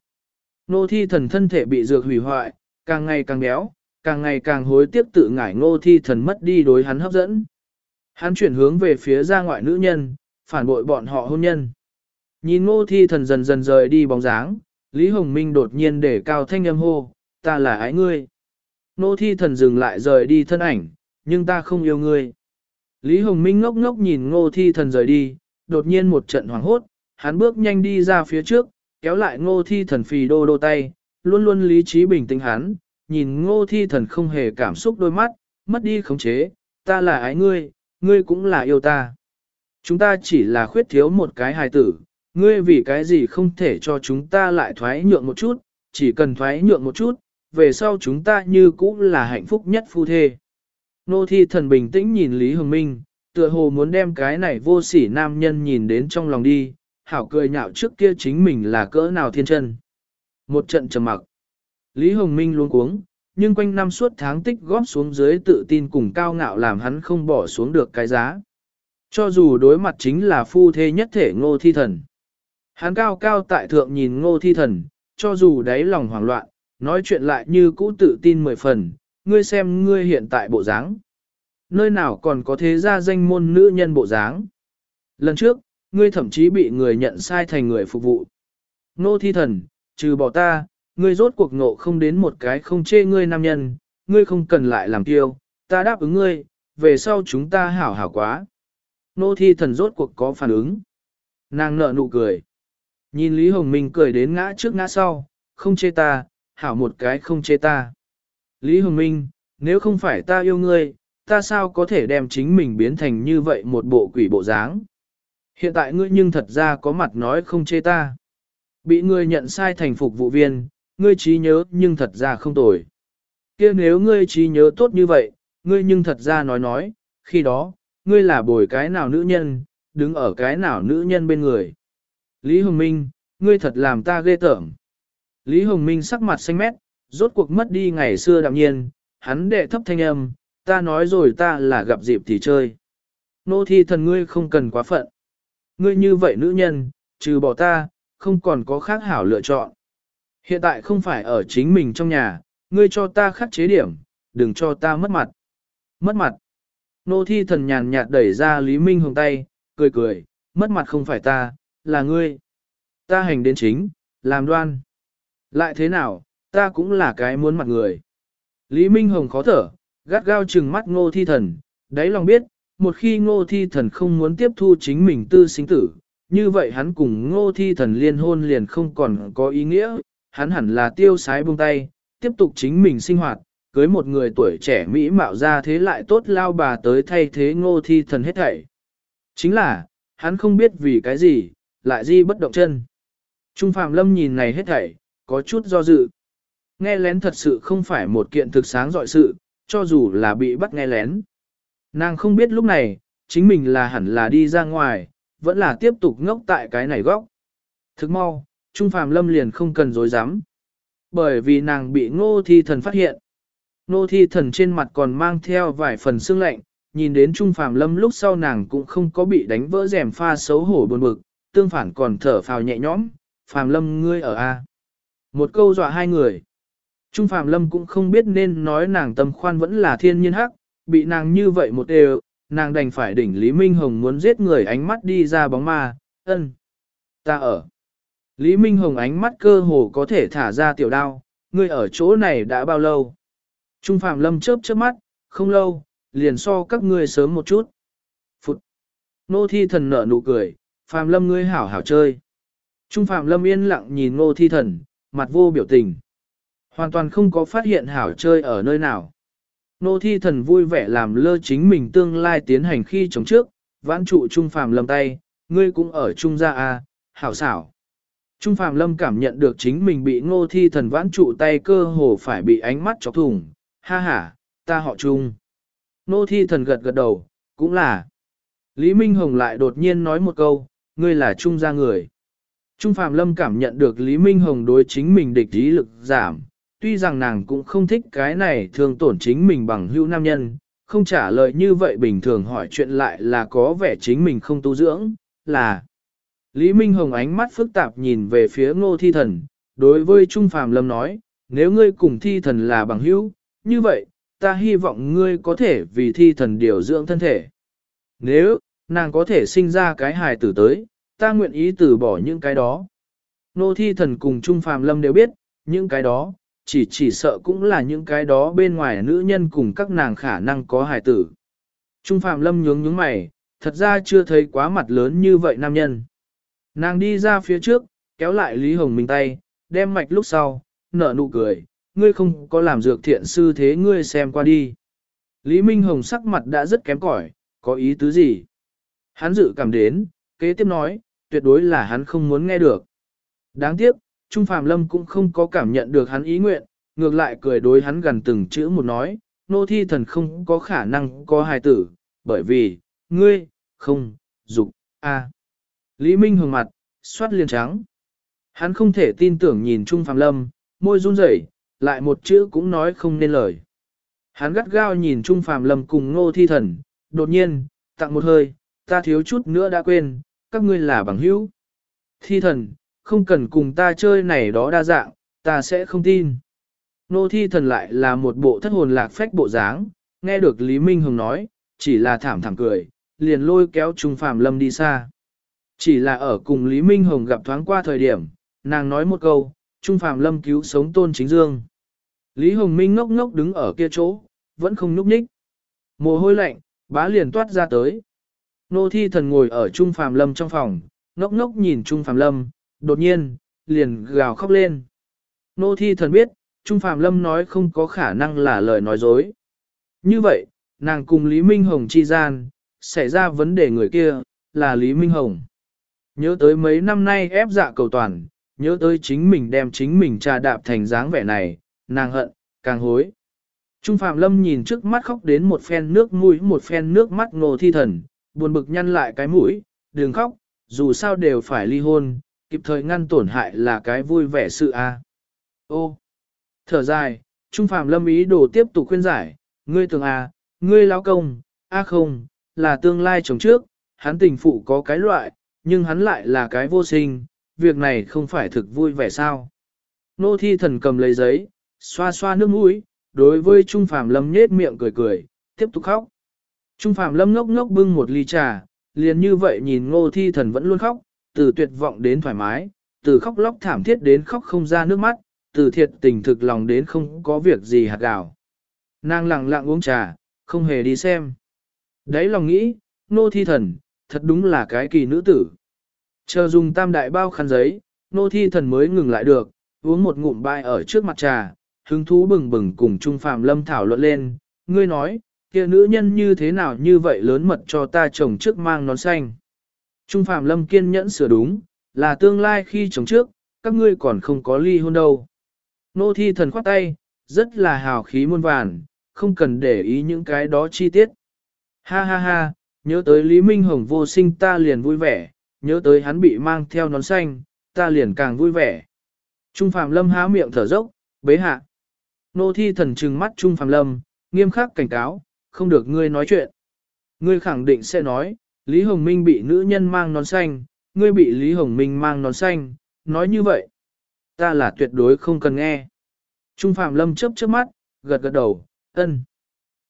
ngô thi thần thân thể bị dược hủy hoại, càng ngày càng béo, càng ngày càng hối tiếc tự ngải ngô thi thần mất đi đối hắn hấp dẫn. Hắn chuyển hướng về phía ra ngoại nữ nhân, phản bội bọn họ hôn nhân. Nhìn ngô thi thần dần dần rời đi bóng dáng, Lý Hồng Minh đột nhiên để cao thanh âm hô, ta là ái ngươi. Ngô thi thần dừng lại rời đi thân ảnh, nhưng ta không yêu ngươi. Lý Hồng Minh ngốc ngốc nhìn ngô thi thần rời đi, đột nhiên một trận hoảng hốt, hắn bước nhanh đi ra phía trước, kéo lại ngô thi thần phì đô đô tay, luôn luôn lý trí bình tĩnh hắn, nhìn ngô thi thần không hề cảm xúc đôi mắt, mất đi khống chế, ta là ái ngươi, ngươi cũng là yêu ta. Chúng ta chỉ là khuyết thiếu một cái hài tử, ngươi vì cái gì không thể cho chúng ta lại thoái nhượng một chút, chỉ cần thoái nhượng một chút, về sau chúng ta như cũng là hạnh phúc nhất phu thê. Nô thi thần bình tĩnh nhìn Lý Hồng Minh, tựa hồ muốn đem cái này vô sỉ nam nhân nhìn đến trong lòng đi, hảo cười nhạo trước kia chính mình là cỡ nào thiên chân. Một trận trầm mặc. Lý Hồng Minh luôn cuống, nhưng quanh năm suốt tháng tích góp xuống dưới tự tin cùng cao ngạo làm hắn không bỏ xuống được cái giá. Cho dù đối mặt chính là phu thê nhất thể ngô thi thần. Hắn cao cao tại thượng nhìn ngô thi thần, cho dù đáy lòng hoảng loạn, nói chuyện lại như cũ tự tin mười phần, ngươi xem ngươi hiện tại bộ dáng. Nơi nào còn có thế ra danh môn nữ nhân bộ dáng. Lần trước, ngươi thậm chí bị người nhận sai thành người phục vụ. Ngô thi thần, trừ bỏ ta, ngươi rốt cuộc ngộ không đến một cái không chê ngươi nam nhân, ngươi không cần lại làm tiêu, ta đáp ứng ngươi, về sau chúng ta hảo hảo quá. Nô thi thần rốt cuộc có phản ứng. Nàng nợ nụ cười. Nhìn Lý Hồng Minh cười đến ngã trước ngã sau, không chê ta, hảo một cái không chê ta. Lý Hồng Minh, nếu không phải ta yêu ngươi, ta sao có thể đem chính mình biến thành như vậy một bộ quỷ bộ dáng? Hiện tại ngươi nhưng thật ra có mặt nói không chê ta. Bị ngươi nhận sai thành phục vụ viên, ngươi trí nhớ nhưng thật ra không tồi. kia nếu ngươi trí nhớ tốt như vậy, ngươi nhưng thật ra nói nói, khi đó, ngươi là bồi cái nào nữ nhân, đứng ở cái nào nữ nhân bên người. Lý Hồng Minh, ngươi thật làm ta ghê tởm. Lý Hồng Minh sắc mặt xanh mét, rốt cuộc mất đi ngày xưa đạm nhiên, hắn đệ thấp thanh âm, ta nói rồi ta là gặp dịp thì chơi. Nô thi thần ngươi không cần quá phận. Ngươi như vậy nữ nhân, trừ bỏ ta, không còn có khác hảo lựa chọn. Hiện tại không phải ở chính mình trong nhà, ngươi cho ta khắc chế điểm, đừng cho ta mất mặt. Mất mặt. Nô thi thần nhàn nhạt đẩy ra Lý Minh Hồng tay, cười cười, mất mặt không phải ta, là ngươi. Ta hành đến chính, làm đoan. Lại thế nào, ta cũng là cái muốn mặt người. Lý Minh Hồng khó thở, gắt gao trừng mắt ngô thi thần, đáy lòng biết, một khi ngô thi thần không muốn tiếp thu chính mình tư sinh tử, như vậy hắn cùng ngô thi thần liên hôn liền không còn có ý nghĩa, hắn hẳn là tiêu sái buông tay, tiếp tục chính mình sinh hoạt, cưới một người tuổi trẻ mỹ mạo ra thế lại tốt lao bà tới thay thế ngô thi thần hết thảy. Chính là, hắn không biết vì cái gì, lại di bất động chân. Trung Phạm Lâm nhìn này hết thảy, có chút do dự. Nghe lén thật sự không phải một kiện thực sáng dọi sự, cho dù là bị bắt nghe lén. Nàng không biết lúc này, chính mình là hẳn là đi ra ngoài, vẫn là tiếp tục ngốc tại cái này góc. Thức mau, Trung Phạm Lâm liền không cần dối dám. Bởi vì nàng bị ngô thi thần phát hiện. Nô thi thần trên mặt còn mang theo vài phần xương lạnh, nhìn đến Trung Phạm Lâm lúc sau nàng cũng không có bị đánh vỡ rèm pha xấu hổ buồn bực, tương phản còn thở phào nhẹ nhõm, Phạm Lâm ngươi ở A. Một câu dọa hai người. Trung Phạm Lâm cũng không biết nên nói nàng tâm khoan vẫn là thiên nhiên hắc, bị nàng như vậy một đều, nàng đành phải đỉnh Lý Minh Hồng muốn giết người ánh mắt đi ra bóng ma, ân. Ta ở. Lý Minh Hồng ánh mắt cơ hồ có thể thả ra tiểu đao, ngươi ở chỗ này đã bao lâu? Trung Phạm Lâm chớp chớp mắt, không lâu, liền so các ngươi sớm một chút. Phụt! Nô thi thần nở nụ cười, Phạm Lâm ngươi hảo hảo chơi. Trung Phạm Lâm yên lặng nhìn nô thi thần, mặt vô biểu tình. Hoàn toàn không có phát hiện hảo chơi ở nơi nào. Nô thi thần vui vẻ làm lơ chính mình tương lai tiến hành khi chống trước, vãn trụ Trung Phạm Lâm tay, ngươi cũng ở Trung gia à, hảo xảo. Trung Phạm Lâm cảm nhận được chính mình bị ngô thi thần vãn trụ tay cơ hồ phải bị ánh mắt chọc thủng. Ha ha, ta họ Trung. Nô thi thần gật gật đầu, cũng là. Lý Minh Hồng lại đột nhiên nói một câu, ngươi là Trung gia người. Trung Phạm Lâm cảm nhận được Lý Minh Hồng đối chính mình địch ý lực giảm, tuy rằng nàng cũng không thích cái này thường tổn chính mình bằng hữu nam nhân, không trả lời như vậy bình thường hỏi chuyện lại là có vẻ chính mình không tu dưỡng, là Lý Minh Hồng ánh mắt phức tạp nhìn về phía ngô thi thần, đối với Trung Phạm Lâm nói, nếu ngươi cùng thi thần là bằng hữu, như vậy, ta hy vọng ngươi có thể vì thi thần điều dưỡng thân thể. Nếu, nàng có thể sinh ra cái hài tử tới, ta nguyện ý từ bỏ những cái đó. Nô thi thần cùng Trung Phàm Lâm đều biết, những cái đó, chỉ chỉ sợ cũng là những cái đó bên ngoài nữ nhân cùng các nàng khả năng có hài tử. Trung Phạm Lâm nhướng nhướng mày, thật ra chưa thấy quá mặt lớn như vậy nam nhân. Nàng đi ra phía trước, kéo lại Lý Hồng Minh tay, đem mạch lúc sau, nở nụ cười, ngươi không có làm dược thiện sư thế ngươi xem qua đi. Lý Minh Hồng sắc mặt đã rất kém cỏi, có ý tứ gì? Hắn dự cảm đến, kế tiếp nói, tuyệt đối là hắn không muốn nghe được. Đáng tiếc, Trung Phạm Lâm cũng không có cảm nhận được hắn ý nguyện, ngược lại cười đối hắn gần từng chữ một nói, nô thi thần không có khả năng có hài tử, bởi vì, ngươi, không, dục, a. Lý Minh Hồng mặt, xoát liền trắng. Hắn không thể tin tưởng nhìn Trung Phạm Lâm, môi run rẩy, lại một chữ cũng nói không nên lời. Hắn gắt gao nhìn Trung Phàm Lâm cùng Ngô Thi Thần, đột nhiên, tặng một hơi, ta thiếu chút nữa đã quên, các ngươi là bằng hữu. Thi Thần, không cần cùng ta chơi này đó đa dạng, ta sẽ không tin. Ngô Thi Thần lại là một bộ thất hồn lạc phách bộ dáng, nghe được Lý Minh Hồng nói, chỉ là thảm thảm cười, liền lôi kéo Trung Phàm Lâm đi xa. Chỉ là ở cùng Lý Minh Hồng gặp thoáng qua thời điểm, nàng nói một câu, Trung Phàm Lâm cứu sống Tôn Chính Dương. Lý Hồng Minh ngốc ngốc đứng ở kia chỗ, vẫn không nhúc nhích. Mồ hôi lạnh, bá liền toát ra tới. Nô thi thần ngồi ở Trung Phàm Lâm trong phòng, ngốc ngốc nhìn Trung Phàm Lâm, đột nhiên, liền gào khóc lên. Nô thi thần biết, Trung Phàm Lâm nói không có khả năng là lời nói dối. Như vậy, nàng cùng Lý Minh Hồng chi gian, xảy ra vấn đề người kia, là Lý Minh Hồng. Nhớ tới mấy năm nay ép dạ cầu toàn, nhớ tới chính mình đem chính mình trà đạp thành dáng vẻ này, nàng hận, càng hối. Trung Phạm Lâm nhìn trước mắt khóc đến một phen nước mũi một phen nước mắt ngô thi thần, buồn bực nhăn lại cái mũi, đừng khóc, dù sao đều phải ly hôn, kịp thời ngăn tổn hại là cái vui vẻ sự a. Ô, thở dài, Trung Phạm Lâm ý đồ tiếp tục khuyên giải, ngươi tưởng a, ngươi lão công, a không, là tương lai chồng trước, hắn tình phụ có cái loại, nhưng hắn lại là cái vô sinh, việc này không phải thực vui vẻ sao. Nô thi thần cầm lấy giấy, xoa xoa nước mũi, đối với Trung Phạm Lâm nhết miệng cười cười, tiếp tục khóc. Trung Phạm Lâm ngốc ngốc bưng một ly trà, liền như vậy nhìn ngô thi thần vẫn luôn khóc, từ tuyệt vọng đến thoải mái, từ khóc lóc thảm thiết đến khóc không ra nước mắt, từ thiệt tình thực lòng đến không có việc gì hạt gạo. Nàng lặng lặng uống trà, không hề đi xem. Đấy lòng nghĩ, nô thi thần, thật đúng là cái kỳ nữ tử. Chờ dùng tam đại bao khăn giấy, nô thi thần mới ngừng lại được, uống một ngụm bai ở trước mặt trà, hứng thú bừng bừng cùng Trung Phạm Lâm thảo luận lên, ngươi nói, kia nữ nhân như thế nào như vậy lớn mật cho ta chồng trước mang nón xanh. Trung Phạm Lâm kiên nhẫn sửa đúng, là tương lai khi chồng trước, các ngươi còn không có ly hôn đâu. Nô thi thần khoát tay, rất là hào khí muôn vàn, không cần để ý những cái đó chi tiết. Ha ha ha, nhớ tới Lý Minh Hồng vô sinh ta liền vui vẻ, nhớ tới hắn bị mang theo nón xanh, ta liền càng vui vẻ. Trung Phạm Lâm há miệng thở dốc, bế hạ. Nô thi thần trừng mắt Trung Phạm Lâm, nghiêm khắc cảnh cáo, không được ngươi nói chuyện. Ngươi khẳng định sẽ nói, Lý Hồng Minh bị nữ nhân mang nón xanh, ngươi bị Lý Hồng Minh mang nón xanh, nói như vậy. Ta là tuyệt đối không cần nghe. Trung Phạm Lâm chớp chớp mắt, gật gật đầu, ân.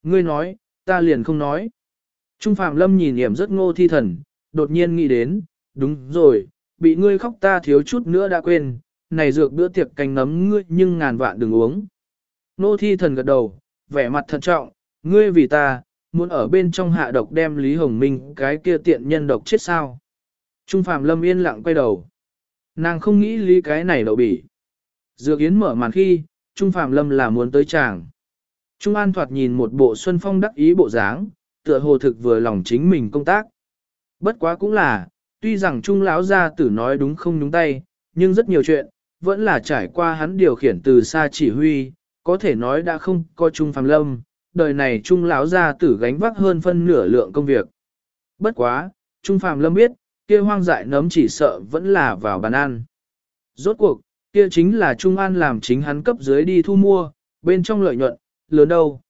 Ngươi nói, ta liền không nói. Trung Phạm Lâm nhìn hiểm rất ngô thi thần, đột nhiên nghĩ đến, đúng rồi, bị ngươi khóc ta thiếu chút nữa đã quên, này dược bữa tiệc canh nấm ngươi nhưng ngàn vạn đừng uống. Nô thi thần gật đầu, vẻ mặt thận trọng, ngươi vì ta, muốn ở bên trong hạ độc đem Lý Hồng Minh cái kia tiện nhân độc chết sao. Trung Phạm Lâm yên lặng quay đầu. Nàng không nghĩ lý cái này đậu bỉ. Dược Yến mở màn khi, Trung Phạm Lâm là muốn tới chàng. Trung An thoạt nhìn một bộ xuân phong đắc ý bộ dáng, tựa hồ thực vừa lòng chính mình công tác. Bất quá cũng là, tuy rằng Trung lão gia tử nói đúng không đúng tay, nhưng rất nhiều chuyện, vẫn là trải qua hắn điều khiển từ xa chỉ huy, có thể nói đã không có Trung Phàm Lâm, đời này Trung lão gia tử gánh vác hơn phân nửa lượng công việc. Bất quá, Trung Phàm Lâm biết, kia hoang dại nấm chỉ sợ vẫn là vào bàn ăn. Rốt cuộc, kia chính là Trung An làm chính hắn cấp dưới đi thu mua, bên trong lợi nhuận, lớn đâu.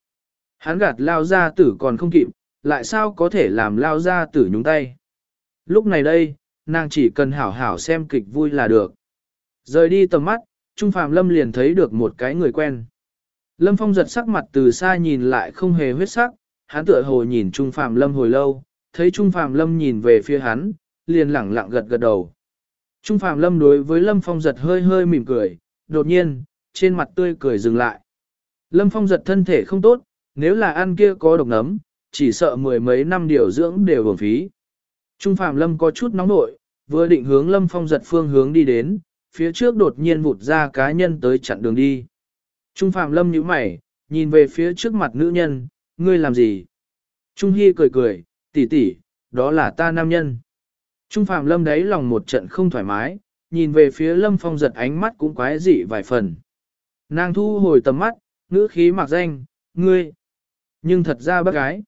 Hắn gạt lao gia tử còn không kịp, lại sao có thể làm lao gia tử nhúng tay. Lúc này đây, nàng chỉ cần hảo hảo xem kịch vui là được. Rời đi tầm mắt, Trung phạm Lâm liền thấy được một cái người quen. Lâm Phong giật sắc mặt từ xa nhìn lại không hề huyết sắc, hắn tựa hồ nhìn Trung Phạm Lâm hồi lâu, thấy Trung Phạm Lâm nhìn về phía hắn, liền lẳng lặng gật gật đầu. Trung Phạm Lâm đối với Lâm Phong giật hơi hơi mỉm cười, đột nhiên, trên mặt tươi cười dừng lại. Lâm Phong giật thân thể không tốt, nếu là ăn kia có độc nấm, chỉ sợ mười mấy năm điều dưỡng đều bổng phí. Trung Phạm Lâm có chút nóng nội, vừa định hướng Lâm Phong giật phương hướng đi đến, phía trước đột nhiên vụt ra cá nhân tới chặn đường đi. Trung Phạm Lâm nhíu mày, nhìn về phía trước mặt nữ nhân, ngươi làm gì? Trung Hy cười cười, tỷ tỷ, đó là ta nam nhân. Trung Phạm Lâm đấy lòng một trận không thoải mái, nhìn về phía Lâm Phong giật ánh mắt cũng quái dị vài phần. Nàng thu hồi tầm mắt, ngữ khí mặc danh, ngươi. Nhưng thật ra bác gái.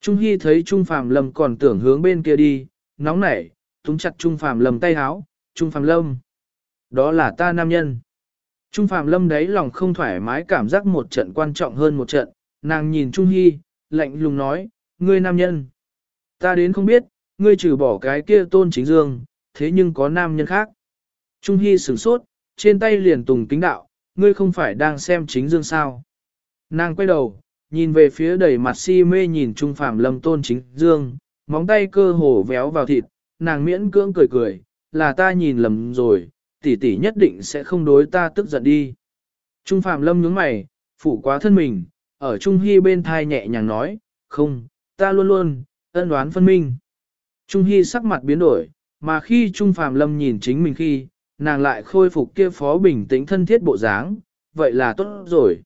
Trung Hy thấy Trung Phạm Lâm còn tưởng hướng bên kia đi, nóng nảy, túng chặt Trung Phạm Lâm tay háo, Trung Phạm Lâm. Đó là ta nam nhân. Trung Phạm Lâm đấy lòng không thoải mái cảm giác một trận quan trọng hơn một trận, nàng nhìn Trung Hy, lạnh lùng nói, ngươi nam nhân. Ta đến không biết, ngươi trừ bỏ cái kia tôn chính dương, thế nhưng có nam nhân khác. Trung Hy sửng sốt, trên tay liền tùng kính đạo, ngươi không phải đang xem chính dương sao. Nàng quay đầu, nhìn về phía đầy mặt si mê nhìn Trung Phạm Lâm tôn chính dương, móng tay cơ hồ véo vào thịt, nàng miễn cưỡng cười cười, là ta nhìn lầm rồi, tỷ tỷ nhất định sẽ không đối ta tức giận đi. Trung Phạm Lâm nhướng mày, phủ quá thân mình, ở Trung Hy bên thai nhẹ nhàng nói, không, ta luôn luôn, ân đoán phân minh. Trung Hy sắc mặt biến đổi, mà khi Trung Phạm Lâm nhìn chính mình khi, nàng lại khôi phục kia phó bình tĩnh thân thiết bộ dáng, vậy là tốt rồi.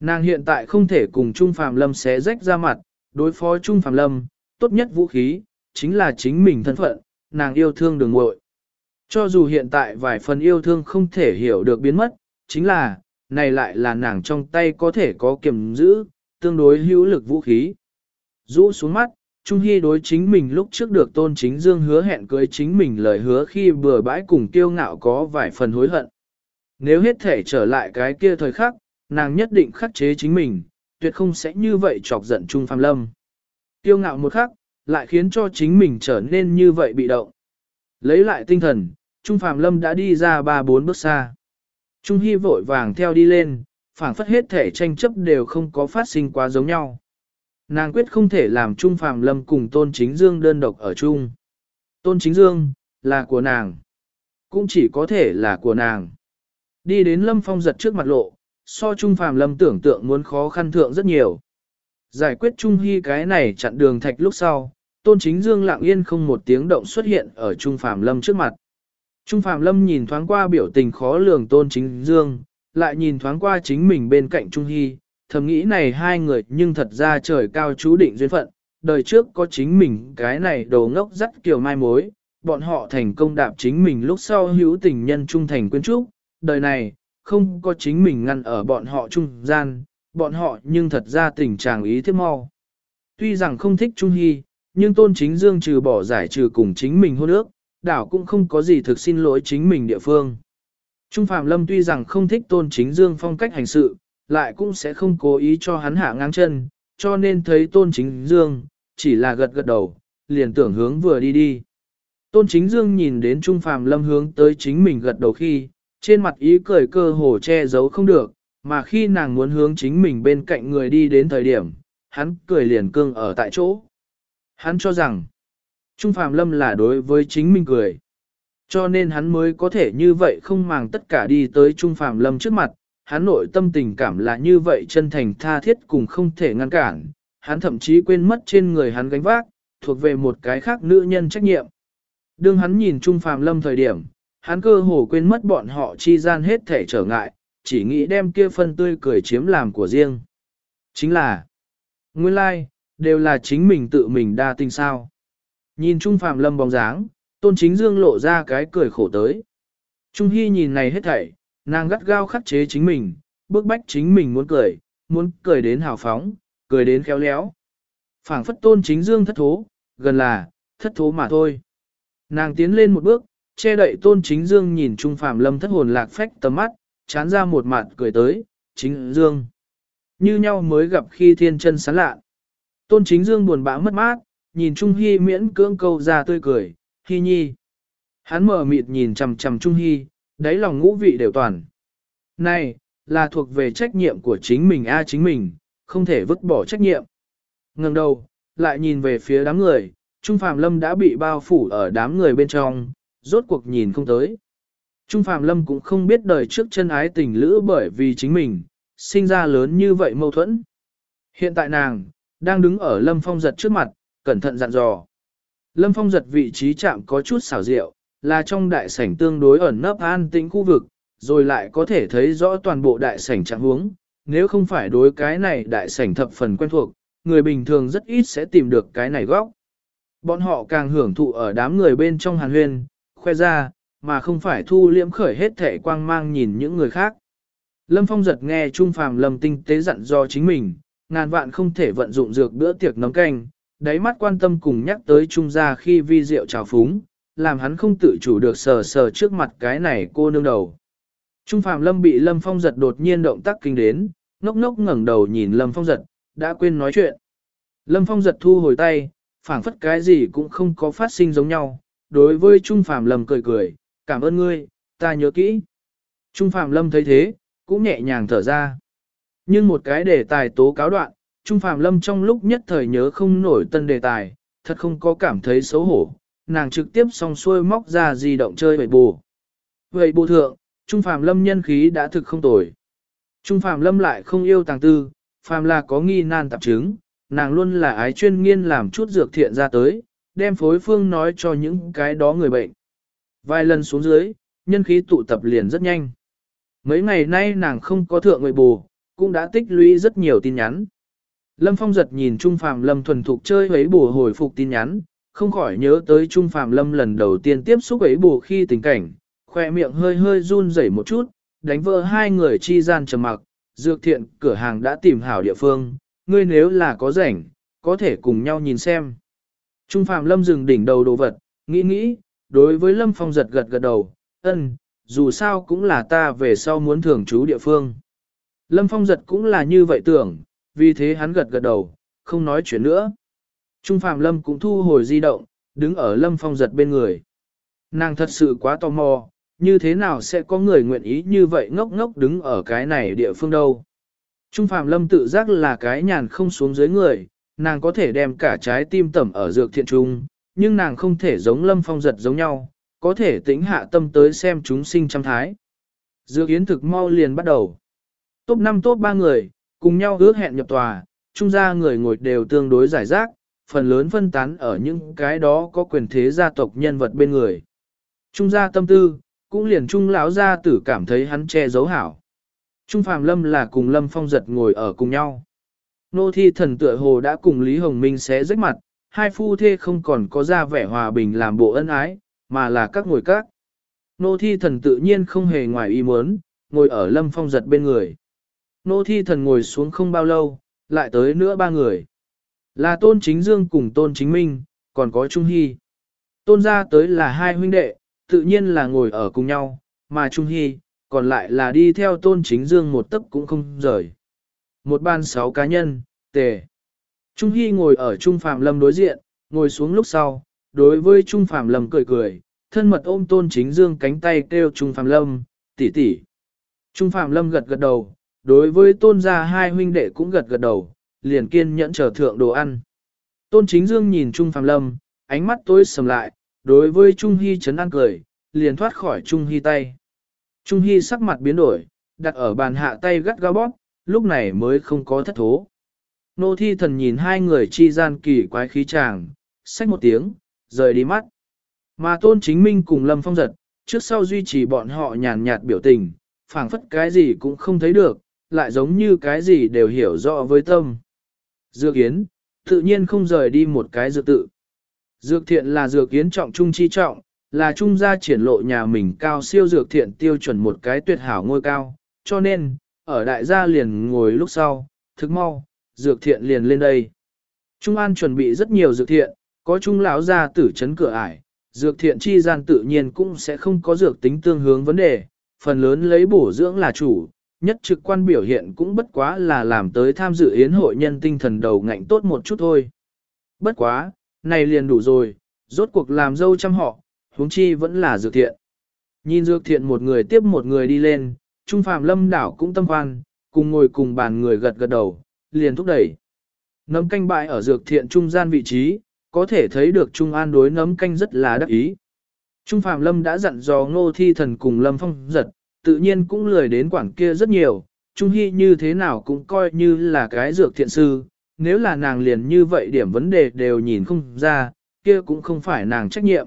Nàng hiện tại không thể cùng Trung Phạm Lâm xé rách ra mặt, đối phó Trung Phạm Lâm, tốt nhất vũ khí, chính là chính mình thân phận, nàng yêu thương đường muội. Cho dù hiện tại vài phần yêu thương không thể hiểu được biến mất, chính là, này lại là nàng trong tay có thể có kiềm giữ, tương đối hữu lực vũ khí. Rũ xuống mắt, Trung Hy đối chính mình lúc trước được tôn chính dương hứa hẹn cưới chính mình lời hứa khi vừa bãi cùng kiêu ngạo có vài phần hối hận. Nếu hết thể trở lại cái kia thời khắc, nàng nhất định khắc chế chính mình, tuyệt không sẽ như vậy chọc giận Trung Phạm Lâm. Kiêu ngạo một khắc, lại khiến cho chính mình trở nên như vậy bị động. Lấy lại tinh thần, Trung Phạm Lâm đã đi ra ba bốn bước xa. Trung Hy vội vàng theo đi lên, phảng phất hết thể tranh chấp đều không có phát sinh quá giống nhau. Nàng quyết không thể làm Trung Phạm Lâm cùng Tôn Chính Dương đơn độc ở chung. Tôn Chính Dương, là của nàng. Cũng chỉ có thể là của nàng. Đi đến Lâm Phong giật trước mặt lộ, so Trung Phạm Lâm tưởng tượng muốn khó khăn thượng rất nhiều. Giải quyết Trung Hy cái này chặn đường thạch lúc sau, Tôn Chính Dương lặng yên không một tiếng động xuất hiện ở Trung Phạm Lâm trước mặt. Trung Phạm Lâm nhìn thoáng qua biểu tình khó lường Tôn Chính Dương, lại nhìn thoáng qua chính mình bên cạnh Trung Hy, thầm nghĩ này hai người nhưng thật ra trời cao chú định duyên phận, đời trước có chính mình cái này đồ ngốc dắt kiểu mai mối, bọn họ thành công đạp chính mình lúc sau hữu tình nhân trung thành quyến trúc, đời này, không có chính mình ngăn ở bọn họ trung gian, bọn họ nhưng thật ra tình trạng ý thiết mau. Tuy rằng không thích Trung Hy, nhưng Tôn Chính Dương trừ bỏ giải trừ cùng chính mình hôn ước, đảo cũng không có gì thực xin lỗi chính mình địa phương. Trung Phạm Lâm tuy rằng không thích Tôn Chính Dương phong cách hành sự, lại cũng sẽ không cố ý cho hắn hạ ngang chân, cho nên thấy Tôn Chính Dương, chỉ là gật gật đầu, liền tưởng hướng vừa đi đi. Tôn Chính Dương nhìn đến Trung Phạm Lâm hướng tới chính mình gật đầu khi, trên mặt ý cười cơ hồ che giấu không được, mà khi nàng muốn hướng chính mình bên cạnh người đi đến thời điểm, hắn cười liền cương ở tại chỗ. Hắn cho rằng, Trung Phạm Lâm là đối với chính mình cười. Cho nên hắn mới có thể như vậy không màng tất cả đi tới Trung Phạm Lâm trước mặt, hắn nội tâm tình cảm là như vậy chân thành tha thiết cùng không thể ngăn cản, hắn thậm chí quên mất trên người hắn gánh vác, thuộc về một cái khác nữ nhân trách nhiệm. Đương hắn nhìn Trung Phạm Lâm thời điểm, hắn cơ hồ quên mất bọn họ chi gian hết thể trở ngại, chỉ nghĩ đem kia phân tươi cười chiếm làm của riêng. Chính là, nguyên lai, like, đều là chính mình tự mình đa tình sao. Nhìn Trung Phạm Lâm bóng dáng, Tôn Chính Dương lộ ra cái cười khổ tới. Trung Hy nhìn này hết thảy, nàng gắt gao khắc chế chính mình, bước bách chính mình muốn cười, muốn cười đến hào phóng, cười đến khéo léo. phảng phất Tôn Chính Dương thất thố, gần là, thất thố mà thôi. Nàng tiến lên một bước, che đậy Tôn Chính Dương nhìn Trung Phạm Lâm thất hồn lạc phách tầm mắt, chán ra một mặt cười tới, Chính Dương. Như nhau mới gặp khi thiên chân sán lạ. Tôn Chính Dương buồn bã mất mát, nhìn Trung Hy miễn cưỡng câu ra tươi cười, Hy nhi. Hắn mở mịt nhìn chầm chầm Trung Hy, đáy lòng ngũ vị đều toàn. Này, là thuộc về trách nhiệm của chính mình a chính mình, không thể vứt bỏ trách nhiệm. Ngừng đầu, lại nhìn về phía đám người, Trung Phạm Lâm đã bị bao phủ ở đám người bên trong, rốt cuộc nhìn không tới. Trung Phạm Lâm cũng không biết đời trước chân ái tình lữ bởi vì chính mình, sinh ra lớn như vậy mâu thuẫn. Hiện tại nàng, đang đứng ở Lâm Phong giật trước mặt, cẩn thận dặn dò. Lâm Phong giật vị trí chạm có chút xảo diệu, là trong đại sảnh tương đối ẩn nấp an tĩnh khu vực, rồi lại có thể thấy rõ toàn bộ đại sảnh trạng huống. Nếu không phải đối cái này đại sảnh thập phần quen thuộc, người bình thường rất ít sẽ tìm được cái này góc. Bọn họ càng hưởng thụ ở đám người bên trong hàn huyên, khoe ra, mà không phải thu liễm khởi hết thể quang mang nhìn những người khác. Lâm Phong giật nghe Trung Phàm Lâm tinh tế dặn do chính mình, ngàn vạn không thể vận dụng dược bữa tiệc nấm canh, đáy mắt quan tâm cùng nhắc tới Trung gia khi vi rượu trào phúng, làm hắn không tự chủ được sờ sờ trước mặt cái này cô nương đầu. Trung Phạm Lâm bị Lâm Phong giật đột nhiên động tác kinh đến, ngốc ngốc ngẩng đầu nhìn Lâm Phong giật, đã quên nói chuyện. Lâm Phong giật thu hồi tay, phảng phất cái gì cũng không có phát sinh giống nhau. Đối với Trung Phạm Lâm cười cười, cảm ơn ngươi, ta nhớ kỹ. Trung Phạm Lâm thấy thế, cũng nhẹ nhàng thở ra. Nhưng một cái đề tài tố cáo đoạn, Trung Phạm Lâm trong lúc nhất thời nhớ không nổi tân đề tài, thật không có cảm thấy xấu hổ, nàng trực tiếp song xuôi móc ra di động chơi vậy bù. Vậy bù thượng, Trung Phạm Lâm nhân khí đã thực không tồi. Trung Phạm Lâm lại không yêu tàng tư, Phạm là có nghi nan tạp chứng, nàng luôn là ái chuyên nghiên làm chút dược thiện ra tới, đem phối phương nói cho những cái đó người bệnh. Vài lần xuống dưới, nhân khí tụ tập liền rất nhanh. Mấy ngày nay nàng không có thượng người bù, cũng đã tích lũy rất nhiều tin nhắn. Lâm Phong giật nhìn Trung Phạm Lâm thuần thục chơi ấy bù hồi phục tin nhắn, không khỏi nhớ tới Trung Phạm Lâm lần đầu tiên tiếp xúc ấy bù khi tình cảnh, khoe miệng hơi hơi run rẩy một chút, đánh vỡ hai người chi gian trầm mặc, dược thiện cửa hàng đã tìm hảo địa phương, ngươi nếu là có rảnh, có thể cùng nhau nhìn xem. Trung Phạm Lâm dừng đỉnh đầu đồ vật, nghĩ nghĩ, đối với Lâm Phong giật gật gật đầu, ân, dù sao cũng là ta về sau muốn thường trú địa phương. Lâm Phong giật cũng là như vậy tưởng, vì thế hắn gật gật đầu, không nói chuyện nữa. Trung Phạm Lâm cũng thu hồi di động, đứng ở Lâm Phong giật bên người. Nàng thật sự quá tò mò, như thế nào sẽ có người nguyện ý như vậy ngốc ngốc đứng ở cái này địa phương đâu. Trung Phạm Lâm tự giác là cái nhàn không xuống dưới người, nàng có thể đem cả trái tim tẩm ở dược thiện trung, nhưng nàng không thể giống Lâm Phong giật giống nhau, có thể tĩnh hạ tâm tới xem chúng sinh trăm thái. Dược yến thực mau liền bắt đầu. Top 5 top 3 người, cùng nhau ước hẹn nhập tòa, trung gia người ngồi đều tương đối giải rác, phần lớn phân tán ở những cái đó có quyền thế gia tộc nhân vật bên người. Trung gia tâm tư, cũng liền trung lão gia tử cảm thấy hắn che giấu hảo. Trung Phạm Lâm là cùng Lâm Phong giật ngồi ở cùng nhau. Nô thi thần tựa hồ đã cùng Lý Hồng Minh xé rách mặt, hai phu thê không còn có ra vẻ hòa bình làm bộ ân ái, mà là các ngồi các. Nô thi thần tự nhiên không hề ngoài ý muốn, ngồi ở Lâm Phong giật bên người. Nô thi thần ngồi xuống không bao lâu, lại tới nữa ba người. Là Tôn Chính Dương cùng Tôn Chính Minh, còn có Trung Hy. Tôn ra tới là hai huynh đệ, tự nhiên là ngồi ở cùng nhau, mà Trung Hy, còn lại là đi theo Tôn Chính Dương một tấc cũng không rời. Một ban sáu cá nhân, tề. Trung Hy ngồi ở Trung Phạm Lâm đối diện, ngồi xuống lúc sau, đối với Trung Phạm Lâm cười cười, thân mật ôm Tôn Chính Dương cánh tay kêu Trung Phạm Lâm, tỷ tỷ. Trung Phạm Lâm gật gật đầu, đối với tôn gia hai huynh đệ cũng gật gật đầu, liền kiên nhẫn chờ thượng đồ ăn. Tôn chính dương nhìn Trung Phạm Lâm, ánh mắt tối sầm lại, đối với Trung Hy chấn an cười, liền thoát khỏi Trung Hy tay. Trung Hy sắc mặt biến đổi, đặt ở bàn hạ tay gắt gao bóp, lúc này mới không có thất thố. Nô thi thần nhìn hai người chi gian kỳ quái khí chàng, xách một tiếng, rời đi mắt. Mà tôn chính minh cùng Lâm Phong giật, trước sau duy trì bọn họ nhàn nhạt biểu tình, phảng phất cái gì cũng không thấy được, lại giống như cái gì đều hiểu rõ với tâm. Dược yến, tự nhiên không rời đi một cái dược tự. Dược thiện là dược yến trọng trung chi trọng, là trung gia triển lộ nhà mình cao siêu dược thiện tiêu chuẩn một cái tuyệt hảo ngôi cao, cho nên, ở đại gia liền ngồi lúc sau, thức mau, dược thiện liền lên đây. Trung an chuẩn bị rất nhiều dược thiện, có trung lão gia tử chấn cửa ải, dược thiện chi gian tự nhiên cũng sẽ không có dược tính tương hướng vấn đề, phần lớn lấy bổ dưỡng là chủ, nhất trực quan biểu hiện cũng bất quá là làm tới tham dự yến hội nhân tinh thần đầu ngạnh tốt một chút thôi. Bất quá, này liền đủ rồi, rốt cuộc làm dâu trăm họ, huống chi vẫn là dược thiện. Nhìn dược thiện một người tiếp một người đi lên, Trung Phạm Lâm đảo cũng tâm khoan, cùng ngồi cùng bàn người gật gật đầu, liền thúc đẩy. Nấm canh bại ở dược thiện trung gian vị trí, có thể thấy được Trung An đối nấm canh rất là đắc ý. Trung Phạm Lâm đã dặn dò ngô thi thần cùng Lâm Phong giật, tự nhiên cũng lười đến quản kia rất nhiều, Trung Hy như thế nào cũng coi như là cái dược thiện sư, nếu là nàng liền như vậy điểm vấn đề đều nhìn không ra, kia cũng không phải nàng trách nhiệm.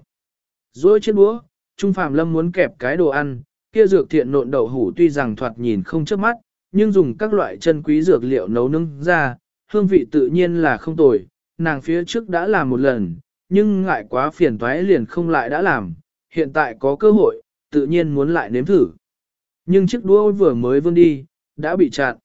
Rồi chết búa, Trung Phạm Lâm muốn kẹp cái đồ ăn, kia dược thiện nộn đậu hủ tuy rằng thoạt nhìn không trước mắt, nhưng dùng các loại chân quý dược liệu nấu nướng ra, hương vị tự nhiên là không tồi, nàng phía trước đã làm một lần, nhưng ngại quá phiền toái liền không lại đã làm, hiện tại có cơ hội, tự nhiên muốn lại nếm thử. Nhưng chiếc đũa vừa mới vươn đi, đã bị chặn.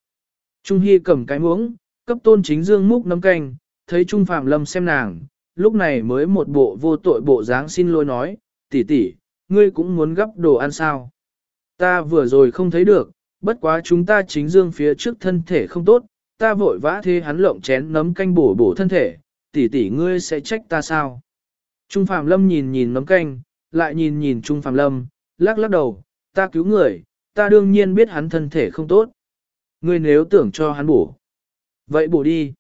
Trung Hy cầm cái muỗng, cấp tôn chính dương múc nấm canh, thấy Trung Phạm Lâm xem nàng, lúc này mới một bộ vô tội bộ dáng xin lỗi nói, tỷ tỷ, ngươi cũng muốn gấp đồ ăn sao. Ta vừa rồi không thấy được, bất quá chúng ta chính dương phía trước thân thể không tốt, ta vội vã thế hắn lộng chén nấm canh bổ bổ thân thể, tỷ tỷ ngươi sẽ trách ta sao? Trung Phạm Lâm nhìn nhìn nấm canh, lại nhìn nhìn Trung Phạm Lâm, lắc lắc đầu, ta cứu người, ta đương nhiên biết hắn thân thể không tốt. Ngươi nếu tưởng cho hắn bổ, vậy bổ đi.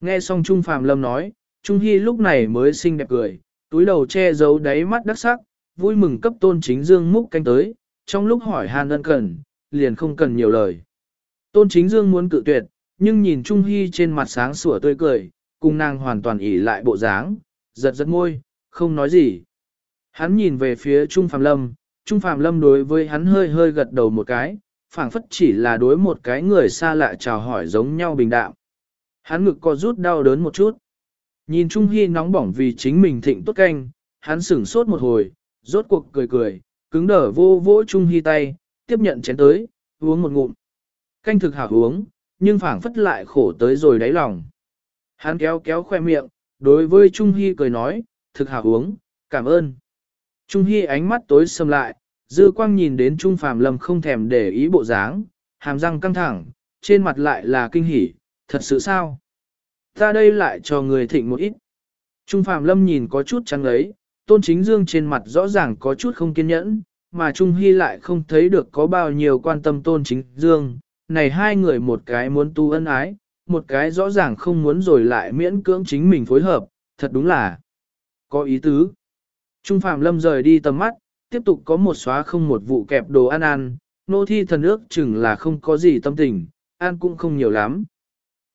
Nghe xong Trung Phạm Lâm nói, Trung Hy lúc này mới xinh đẹp cười, túi đầu che giấu đáy mắt đắc sắc, vui mừng cấp tôn chính dương múc canh tới, trong lúc hỏi hàn ân cần, liền không cần nhiều lời. Tôn chính dương muốn cự tuyệt, nhưng nhìn Trung Hy trên mặt sáng sủa tươi cười, cùng nàng hoàn toàn ỉ lại bộ dáng, giật giật môi, không nói gì. Hắn nhìn về phía Trung Phạm Lâm, Trung Phạm Lâm đối với hắn hơi hơi gật đầu một cái, phảng phất chỉ là đối một cái người xa lạ chào hỏi giống nhau bình đạm. Hắn ngực co rút đau đớn một chút. Nhìn Trung Hy nóng bỏng vì chính mình thịnh tốt canh, hắn sửng sốt một hồi, rốt cuộc cười cười, cứng đở vô vỗ Trung Hy tay, tiếp nhận chén tới, uống một ngụm. Canh thực hảo uống, nhưng phảng phất lại khổ tới rồi đáy lòng. Hắn kéo kéo khoe miệng, đối với Trung Hy cười nói, thực hảo uống, cảm ơn. Trung Hy ánh mắt tối sầm lại, dư quang nhìn đến Trung Phàm Lâm không thèm để ý bộ dáng, hàm răng căng thẳng, trên mặt lại là kinh hỉ, thật sự sao? Ta đây lại cho người thịnh một ít. Trung Phạm Lâm nhìn có chút trắng ấy, Tôn Chính Dương trên mặt rõ ràng có chút không kiên nhẫn, mà Trung Hy lại không thấy được có bao nhiêu quan tâm Tôn Chính Dương. Này hai người một cái muốn tu ân ái, một cái rõ ràng không muốn rồi lại miễn cưỡng chính mình phối hợp, thật đúng là có ý tứ. Trung Phạm Lâm rời đi tầm mắt, tiếp tục có một xóa không một vụ kẹp đồ ăn ăn, nô thi thần ước chừng là không có gì tâm tình, ăn cũng không nhiều lắm.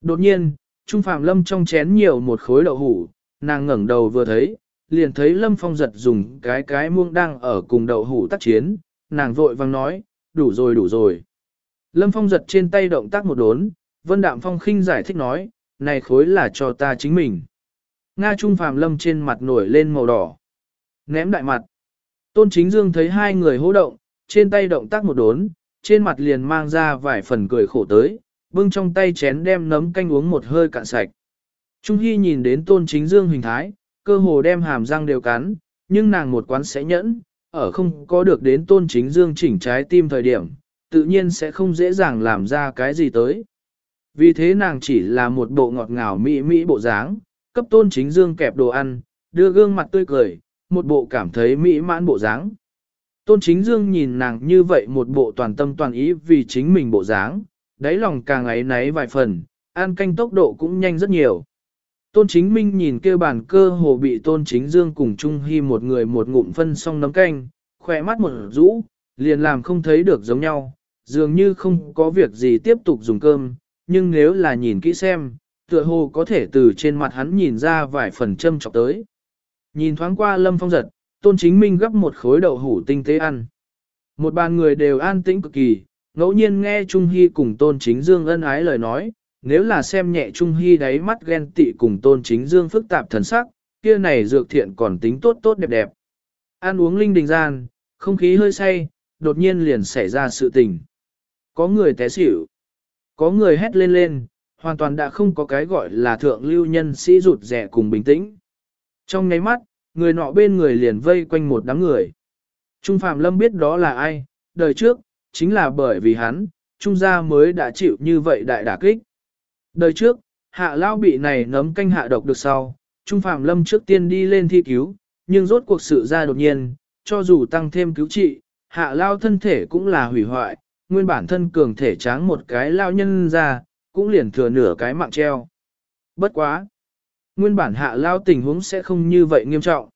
Đột nhiên, Trung Phạm Lâm trong chén nhiều một khối đậu hủ, nàng ngẩng đầu vừa thấy, liền thấy Lâm Phong giật dùng cái cái muông đang ở cùng đậu hủ tác chiến, nàng vội vang nói, đủ rồi đủ rồi. Lâm Phong giật trên tay động tác một đốn, Vân Đạm Phong khinh giải thích nói, này khối là cho ta chính mình. Nga Trung Phạm Lâm trên mặt nổi lên màu đỏ. Ném đại mặt. Tôn Chính Dương thấy hai người hô động, trên tay động tác một đốn, trên mặt liền mang ra vài phần cười khổ tới, bưng trong tay chén đem nấm canh uống một hơi cạn sạch. Trung Hy nhìn đến tôn chính dương hình thái, cơ hồ đem hàm răng đều cắn, nhưng nàng một quán sẽ nhẫn, ở không có được đến tôn chính dương chỉnh trái tim thời điểm, tự nhiên sẽ không dễ dàng làm ra cái gì tới. Vì thế nàng chỉ là một bộ ngọt ngào mỹ mỹ bộ dáng, cấp tôn chính dương kẹp đồ ăn, đưa gương mặt tươi cười, một bộ cảm thấy mỹ mãn bộ dáng. Tôn chính dương nhìn nàng như vậy một bộ toàn tâm toàn ý vì chính mình bộ dáng, đáy lòng càng ấy náy vài phần, an canh tốc độ cũng nhanh rất nhiều. Tôn chính minh nhìn kêu bàn cơ hồ bị tôn chính dương cùng Trung Hy một người một ngụm phân xong nấm canh, khỏe mắt một rũ, liền làm không thấy được giống nhau, dường như không có việc gì tiếp tục dùng cơm, nhưng nếu là nhìn kỹ xem, tựa hồ có thể từ trên mặt hắn nhìn ra vài phần châm chọc tới. Nhìn thoáng qua lâm phong giật, tôn chính minh gấp một khối đậu hủ tinh tế ăn. Một bàn người đều an tĩnh cực kỳ, ngẫu nhiên nghe Trung Hy cùng Tôn Chính Dương ân ái lời nói, nếu là xem nhẹ Trung Hy đáy mắt ghen tị cùng Tôn Chính Dương phức tạp thần sắc, kia này dược thiện còn tính tốt tốt đẹp đẹp. Ăn uống linh đình gian, không khí hơi say, đột nhiên liền xảy ra sự tình. Có người té xỉu, có người hét lên lên, hoàn toàn đã không có cái gọi là thượng lưu nhân sĩ rụt rẻ cùng bình tĩnh. Trong nháy mắt, người nọ bên người liền vây quanh một đám người. Trung Phạm Lâm biết đó là ai, đời trước, chính là bởi vì hắn, trung gia mới đã chịu như vậy đại đả kích. Đời trước, hạ lao bị này nấm canh hạ độc được sau, Trung Phạm Lâm trước tiên đi lên thi cứu, nhưng rốt cuộc sự ra đột nhiên, cho dù tăng thêm cứu trị, hạ lao thân thể cũng là hủy hoại, nguyên bản thân cường thể tráng một cái lao nhân ra, cũng liền thừa nửa cái mạng treo. Bất quá! Nguyên bản hạ lao tình huống sẽ không như vậy nghiêm trọng.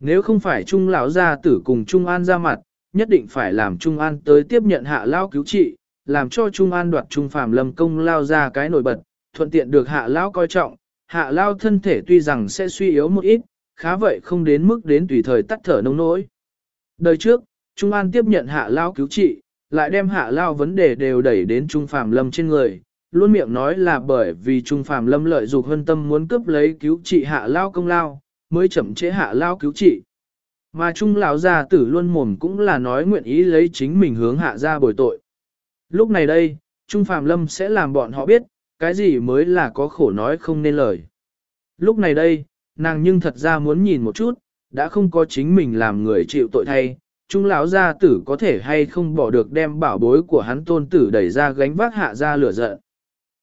Nếu không phải Trung lão gia tử cùng Trung An ra mặt, nhất định phải làm Trung An tới tiếp nhận hạ lao cứu trị, làm cho Trung An đoạt Trung Phạm Lâm công lao ra cái nổi bật, thuận tiện được hạ lao coi trọng, hạ lao thân thể tuy rằng sẽ suy yếu một ít, khá vậy không đến mức đến tùy thời tắt thở nông nỗi. Đời trước, Trung An tiếp nhận hạ lao cứu trị, lại đem hạ lao vấn đề đều đẩy đến Trung Phạm Lâm trên người, luôn miệng nói là bởi vì Trung Phạm Lâm lợi dục hân tâm muốn cướp lấy cứu trị hạ lao công lao, mới chậm chế hạ lao cứu trị. Mà Trung lão gia tử luôn mồm cũng là nói nguyện ý lấy chính mình hướng hạ ra bồi tội. Lúc này đây, Trung Phạm Lâm sẽ làm bọn họ biết, cái gì mới là có khổ nói không nên lời. Lúc này đây, nàng nhưng thật ra muốn nhìn một chút, đã không có chính mình làm người chịu tội thay, Trung lão gia tử có thể hay không bỏ được đem bảo bối của hắn tôn tử đẩy ra gánh vác hạ ra lửa giận.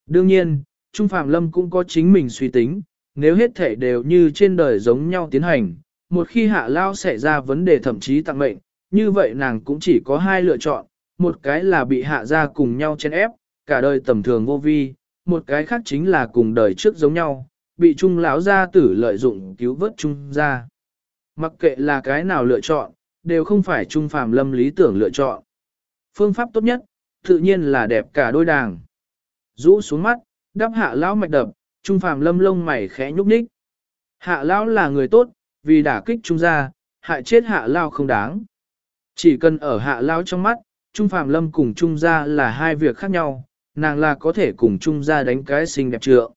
Đương nhiên, Trung Phạm Lâm cũng có chính mình suy tính, nếu hết thể đều như trên đời giống nhau tiến hành, một khi hạ lao xảy ra vấn đề thậm chí tặng mệnh, như vậy nàng cũng chỉ có hai lựa chọn, một cái là bị hạ ra cùng nhau chen ép, cả đời tầm thường vô vi, một cái khác chính là cùng đời trước giống nhau, bị Trung lão gia tử lợi dụng cứu vớt Trung gia. Mặc kệ là cái nào lựa chọn, đều không phải Trung Phàm Lâm lý tưởng lựa chọn. Phương pháp tốt nhất, tự nhiên là đẹp cả đôi đàng. Rũ xuống mắt, đắp hạ lão mạch đập, Trung Phàm Lâm lông mày khẽ nhúc nhích. Hạ lão là người tốt, vì đả kích Trung gia, hại chết hạ lão không đáng. Chỉ cần ở hạ lão trong mắt, Trung Phàm Lâm cùng Trung gia là hai việc khác nhau, nàng là có thể cùng Trung gia đánh cái xinh đẹp trượng.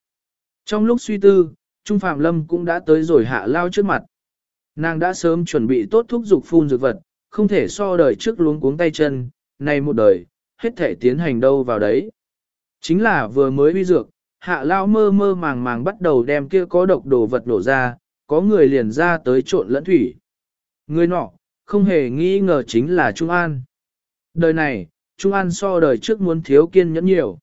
Trong lúc suy tư, Trung Phạm Lâm cũng đã tới rồi hạ lao trước mặt. Nàng đã sớm chuẩn bị tốt thuốc dục phun dược vật, không thể so đời trước luống cuống tay chân, này một đời, hết thể tiến hành đâu vào đấy. Chính là vừa mới uy dược, hạ lao mơ mơ màng màng bắt đầu đem kia có độc đồ vật đổ ra, có người liền ra tới trộn lẫn thủy. Người nọ, không hề nghi ngờ chính là Trung An. Đời này, Trung An so đời trước muốn thiếu kiên nhẫn nhiều.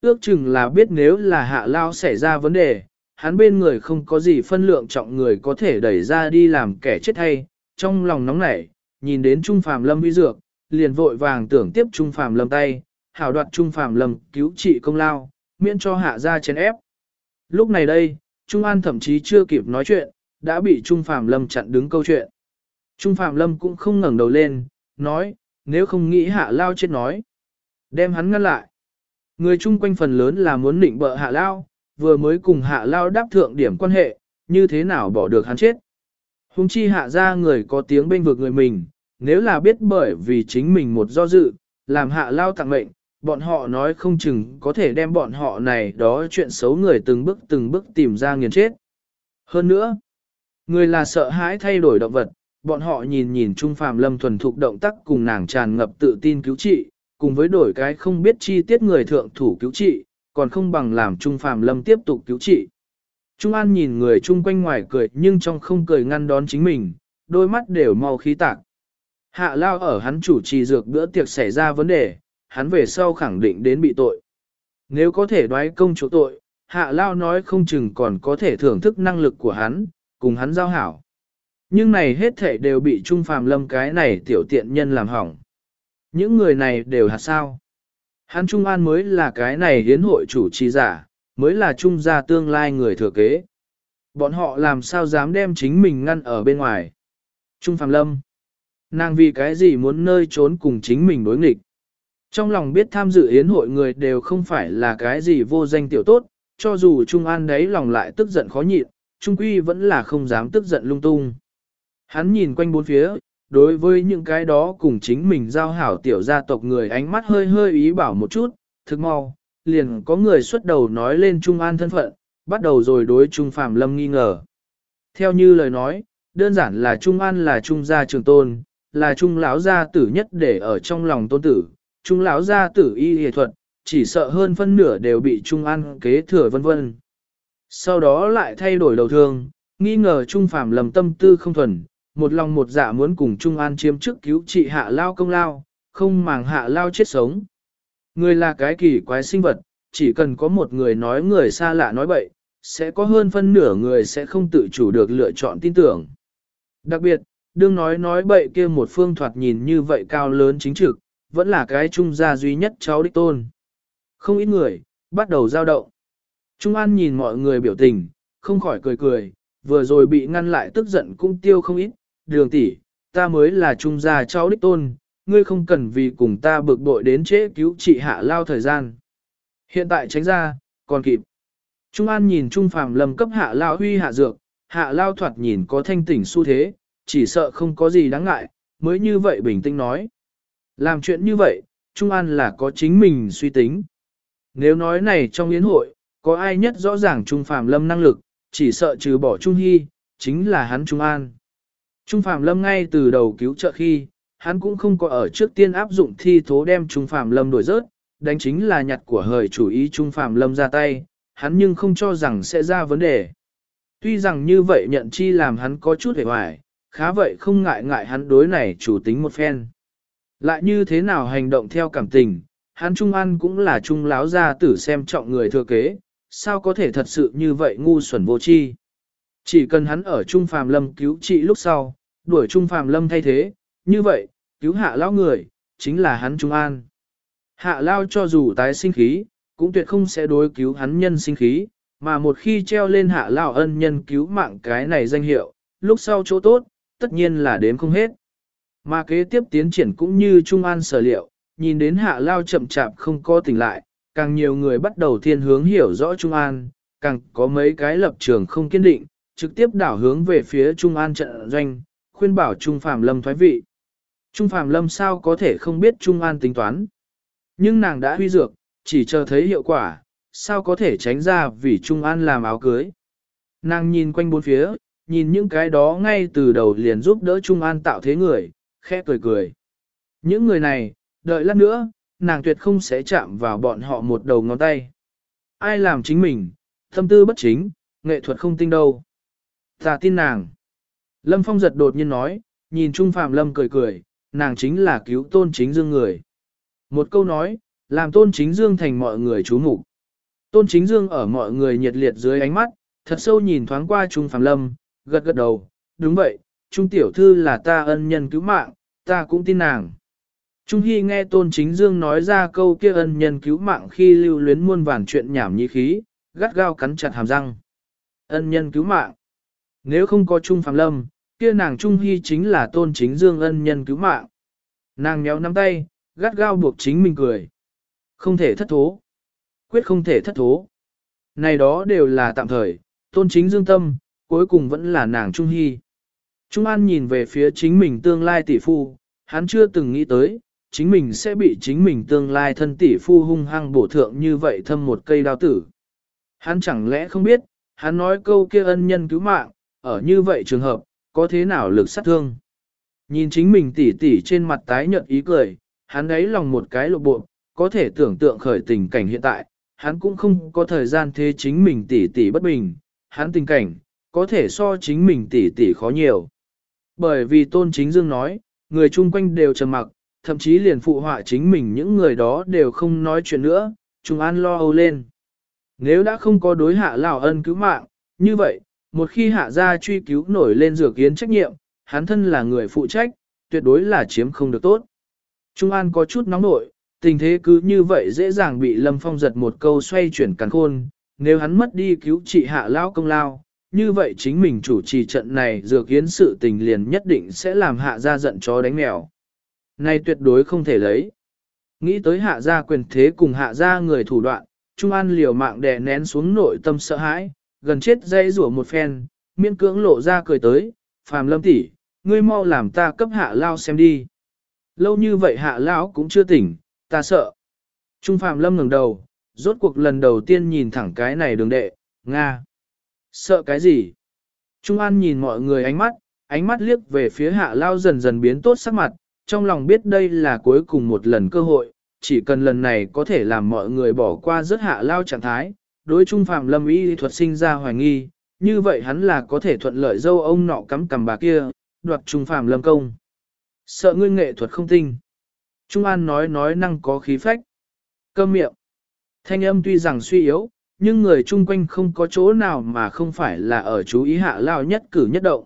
Ước chừng là biết nếu là hạ lao xảy ra vấn đề, hắn bên người không có gì phân lượng trọng người có thể đẩy ra đi làm kẻ chết hay, trong lòng nóng nảy, nhìn đến Trung Phàm Lâm uy dược, liền vội vàng tưởng tiếp Trung Phàm Lâm tay, hảo đoạt Trung Phạm Lâm cứu trị công lao, miễn cho hạ ra chén ép. Lúc này đây, Trung An thậm chí chưa kịp nói chuyện, đã bị Trung Phạm Lâm chặn đứng câu chuyện. Trung Phạm Lâm cũng không ngẩng đầu lên, nói, nếu không nghĩ hạ lao chết nói. Đem hắn ngăn lại. Người chung quanh phần lớn là muốn định bợ hạ lao, vừa mới cùng hạ lao đáp thượng điểm quan hệ, như thế nào bỏ được hắn chết. Hùng chi hạ ra người có tiếng bên vực người mình, nếu là biết bởi vì chính mình một do dự, làm hạ lao tặng mệnh, bọn họ nói không chừng có thể đem bọn họ này đó chuyện xấu người từng bước từng bước tìm ra nghiền chết. Hơn nữa, người là sợ hãi thay đổi động vật, bọn họ nhìn nhìn Trung Phạm Lâm thuần thục động tác cùng nàng tràn ngập tự tin cứu trị, cùng với đổi cái không biết chi tiết người thượng thủ cứu trị, còn không bằng làm Trung Phạm Lâm tiếp tục cứu trị. Trung An nhìn người chung quanh ngoài cười nhưng trong không cười ngăn đón chính mình, đôi mắt đều mau khí tạc. Hạ lao ở hắn chủ trì dược bữa tiệc xảy ra vấn đề, hắn về sau khẳng định đến bị tội. Nếu có thể đoái công chỗ tội, hạ lao nói không chừng còn có thể thưởng thức năng lực của hắn, cùng hắn giao hảo. Nhưng này hết thể đều bị Trung Phàm Lâm cái này tiểu tiện nhân làm hỏng. Những người này đều hạt sao. Hắn Trung An mới là cái này hiến hội chủ trì giả, mới là trung gia tương lai người thừa kế. Bọn họ làm sao dám đem chính mình ngăn ở bên ngoài. Trung Phạm Lâm. Nàng vì cái gì muốn nơi trốn cùng chính mình đối nghịch. Trong lòng biết tham dự yến hội người đều không phải là cái gì vô danh tiểu tốt, cho dù Trung An đấy lòng lại tức giận khó nhịn, Trung Quy vẫn là không dám tức giận lung tung. Hắn nhìn quanh bốn phía, đối với những cái đó cùng chính mình giao hảo tiểu gia tộc người ánh mắt hơi hơi ý bảo một chút, thực mau, liền có người xuất đầu nói lên Trung An thân phận, bắt đầu rồi đối Trung Phạm Lâm nghi ngờ. Theo như lời nói, đơn giản là Trung An là Trung gia trường tôn, là Trung lão gia tử nhất để ở trong lòng tôn tử, Trung lão gia tử y y thuật, chỉ sợ hơn phân nửa đều bị Trung ăn kế thừa vân vân. Sau đó lại thay đổi đầu thương, nghi ngờ Trung Phạm lầm tâm tư không thuần, một lòng một dạ muốn cùng Trung An chiếm chức cứu trị hạ lao công lao, không màng hạ lao chết sống. Người là cái kỳ quái sinh vật, chỉ cần có một người nói người xa lạ nói bậy, sẽ có hơn phân nửa người sẽ không tự chủ được lựa chọn tin tưởng. Đặc biệt, đương nói nói bậy kia một phương thoạt nhìn như vậy cao lớn chính trực, vẫn là cái trung gia duy nhất cháu đích tôn. Không ít người, bắt đầu giao động. Trung An nhìn mọi người biểu tình, không khỏi cười cười, vừa rồi bị ngăn lại tức giận cũng tiêu không ít, đường tỷ, ta mới là trung gia cháu đích tôn, ngươi không cần vì cùng ta bực bội đến trễ cứu trị hạ lao thời gian. Hiện tại tránh ra, còn kịp. Trung An nhìn Trung Phàm lâm cấp hạ lao huy hạ dược, hạ lao thoạt nhìn có thanh tỉnh xu thế, chỉ sợ không có gì đáng ngại, mới như vậy bình tĩnh nói. Làm chuyện như vậy, Trung An là có chính mình suy tính. Nếu nói này trong yến hội, có ai nhất rõ ràng Trung Phạm lâm năng lực, chỉ sợ trừ bỏ Trung Hy, chính là hắn Trung An. Trung Phạm Lâm ngay từ đầu cứu trợ khi, hắn cũng không có ở trước tiên áp dụng thi thố đem Trung Phạm Lâm đổi rớt, đánh chính là nhặt của hời chủ ý Trung Phạm Lâm ra tay, hắn nhưng không cho rằng sẽ ra vấn đề. Tuy rằng như vậy nhận chi làm hắn có chút hề hoài, khá vậy không ngại ngại hắn đối này chủ tính một phen. Lại như thế nào hành động theo cảm tình, hắn Trung An cũng là Trung láo gia tử xem trọng người thừa kế, sao có thể thật sự như vậy ngu xuẩn vô tri. Chỉ cần hắn ở Trung Phàm Lâm cứu trị lúc sau, đuổi Trung Phàm Lâm thay thế, như vậy, cứu hạ lão người, chính là hắn Trung An. Hạ lao cho dù tái sinh khí, cũng tuyệt không sẽ đối cứu hắn nhân sinh khí, mà một khi treo lên hạ lao ân nhân cứu mạng cái này danh hiệu, lúc sau chỗ tốt, tất nhiên là đếm không hết. Mà kế tiếp tiến triển cũng như Trung An sở liệu, nhìn đến hạ lao chậm chạp không có tỉnh lại, càng nhiều người bắt đầu thiên hướng hiểu rõ Trung An, càng có mấy cái lập trường không kiên định, trực tiếp đảo hướng về phía Trung An trận doanh, khuyên bảo Trung Phạm Lâm thoái vị. Trung Phạm Lâm sao có thể không biết Trung An tính toán. Nhưng nàng đã huy dược, chỉ chờ thấy hiệu quả, sao có thể tránh ra vì Trung An làm áo cưới. Nàng nhìn quanh bốn phía, nhìn những cái đó ngay từ đầu liền giúp đỡ Trung An tạo thế người, khẽ cười cười. Những người này, đợi lát nữa, nàng tuyệt không sẽ chạm vào bọn họ một đầu ngón tay. Ai làm chính mình, thâm tư bất chính, nghệ thuật không tinh đâu. Ta tin nàng. Lâm Phong giật đột nhiên nói, nhìn Trung Phạm Lâm cười cười, nàng chính là cứu tôn chính dương người. Một câu nói, làm tôn chính dương thành mọi người chú mục Tôn chính dương ở mọi người nhiệt liệt dưới ánh mắt, thật sâu nhìn thoáng qua Trung Phạm Lâm, gật gật đầu, đúng vậy, Trung Tiểu Thư là ta ân nhân cứu mạng, ta cũng tin nàng. Trung Hy nghe Tôn Chính Dương nói ra câu kia ân nhân cứu mạng khi lưu luyến muôn vàn chuyện nhảm nhí khí, gắt gao cắn chặt hàm răng. Ân nhân cứu mạng. Nếu không có Trung Phạm Lâm, kia nàng Trung Hy chính là Tôn Chính Dương ân nhân cứu mạng. Nàng nhéo nắm tay, gắt gao buộc chính mình cười. Không thể thất thố. Quyết không thể thất thố. Này đó đều là tạm thời, Tôn Chính Dương tâm, cuối cùng vẫn là nàng Trung Hy. Trung An nhìn về phía chính mình tương lai tỷ phu, hắn chưa từng nghĩ tới, chính mình sẽ bị chính mình tương lai thân tỷ phu hung hăng bổ thượng như vậy thâm một cây đao tử. Hắn chẳng lẽ không biết, hắn nói câu kia ân nhân cứu mạng, ở như vậy trường hợp, có thế nào lực sát thương. Nhìn chính mình tỷ tỷ trên mặt tái nhợt ý cười, hắn ấy lòng một cái lộ bộ, có thể tưởng tượng khởi tình cảnh hiện tại, hắn cũng không có thời gian thế chính mình tỷ tỷ bất bình, hắn tình cảnh, có thể so chính mình tỷ tỷ khó nhiều. Bởi vì Tôn Chính Dương nói, người chung quanh đều trầm mặc, thậm chí liền phụ họa chính mình những người đó đều không nói chuyện nữa, Trung An lo âu lên. Nếu đã không có đối hạ lão ân cứu mạng, như vậy, một khi hạ gia truy cứu nổi lên dược kiến trách nhiệm, hắn thân là người phụ trách, tuyệt đối là chiếm không được tốt. Trung An có chút nóng nội, tình thế cứ như vậy dễ dàng bị Lâm Phong giật một câu xoay chuyển càn khôn, nếu hắn mất đi cứu trị hạ lão công lao, như vậy chính mình chủ trì trận này dược kiến sự tình liền nhất định sẽ làm hạ gia giận chó đánh mèo. Này tuyệt đối không thể lấy. Nghĩ tới hạ gia quyền thế cùng hạ gia người thủ đoạn, Trung An liều mạng đè nén xuống nội tâm sợ hãi, gần chết dây rủa một phen, miễn cưỡng lộ ra cười tới, phàm lâm tỷ, ngươi mau làm ta cấp hạ lao xem đi. Lâu như vậy hạ lão cũng chưa tỉnh, ta sợ. Trung phàm lâm ngẩng đầu, rốt cuộc lần đầu tiên nhìn thẳng cái này đường đệ, Nga. Sợ cái gì? Trung An nhìn mọi người ánh mắt, ánh mắt liếc về phía hạ lao dần dần biến tốt sắc mặt, trong lòng biết đây là cuối cùng một lần cơ hội, chỉ cần lần này có thể làm mọi người bỏ qua rất hạ lao trạng thái, đối trung phạm lâm y thuật sinh ra hoài nghi, như vậy hắn là có thể thuận lợi dâu ông nọ cắm cầm bà kia, đoạt trung phạm lâm công. Sợ ngươi nghệ thuật không tinh. Trung An nói nói năng có khí phách. Câm miệng. Thanh âm tuy rằng suy yếu, nhưng người chung quanh không có chỗ nào mà không phải là ở chú ý hạ lao nhất cử nhất động.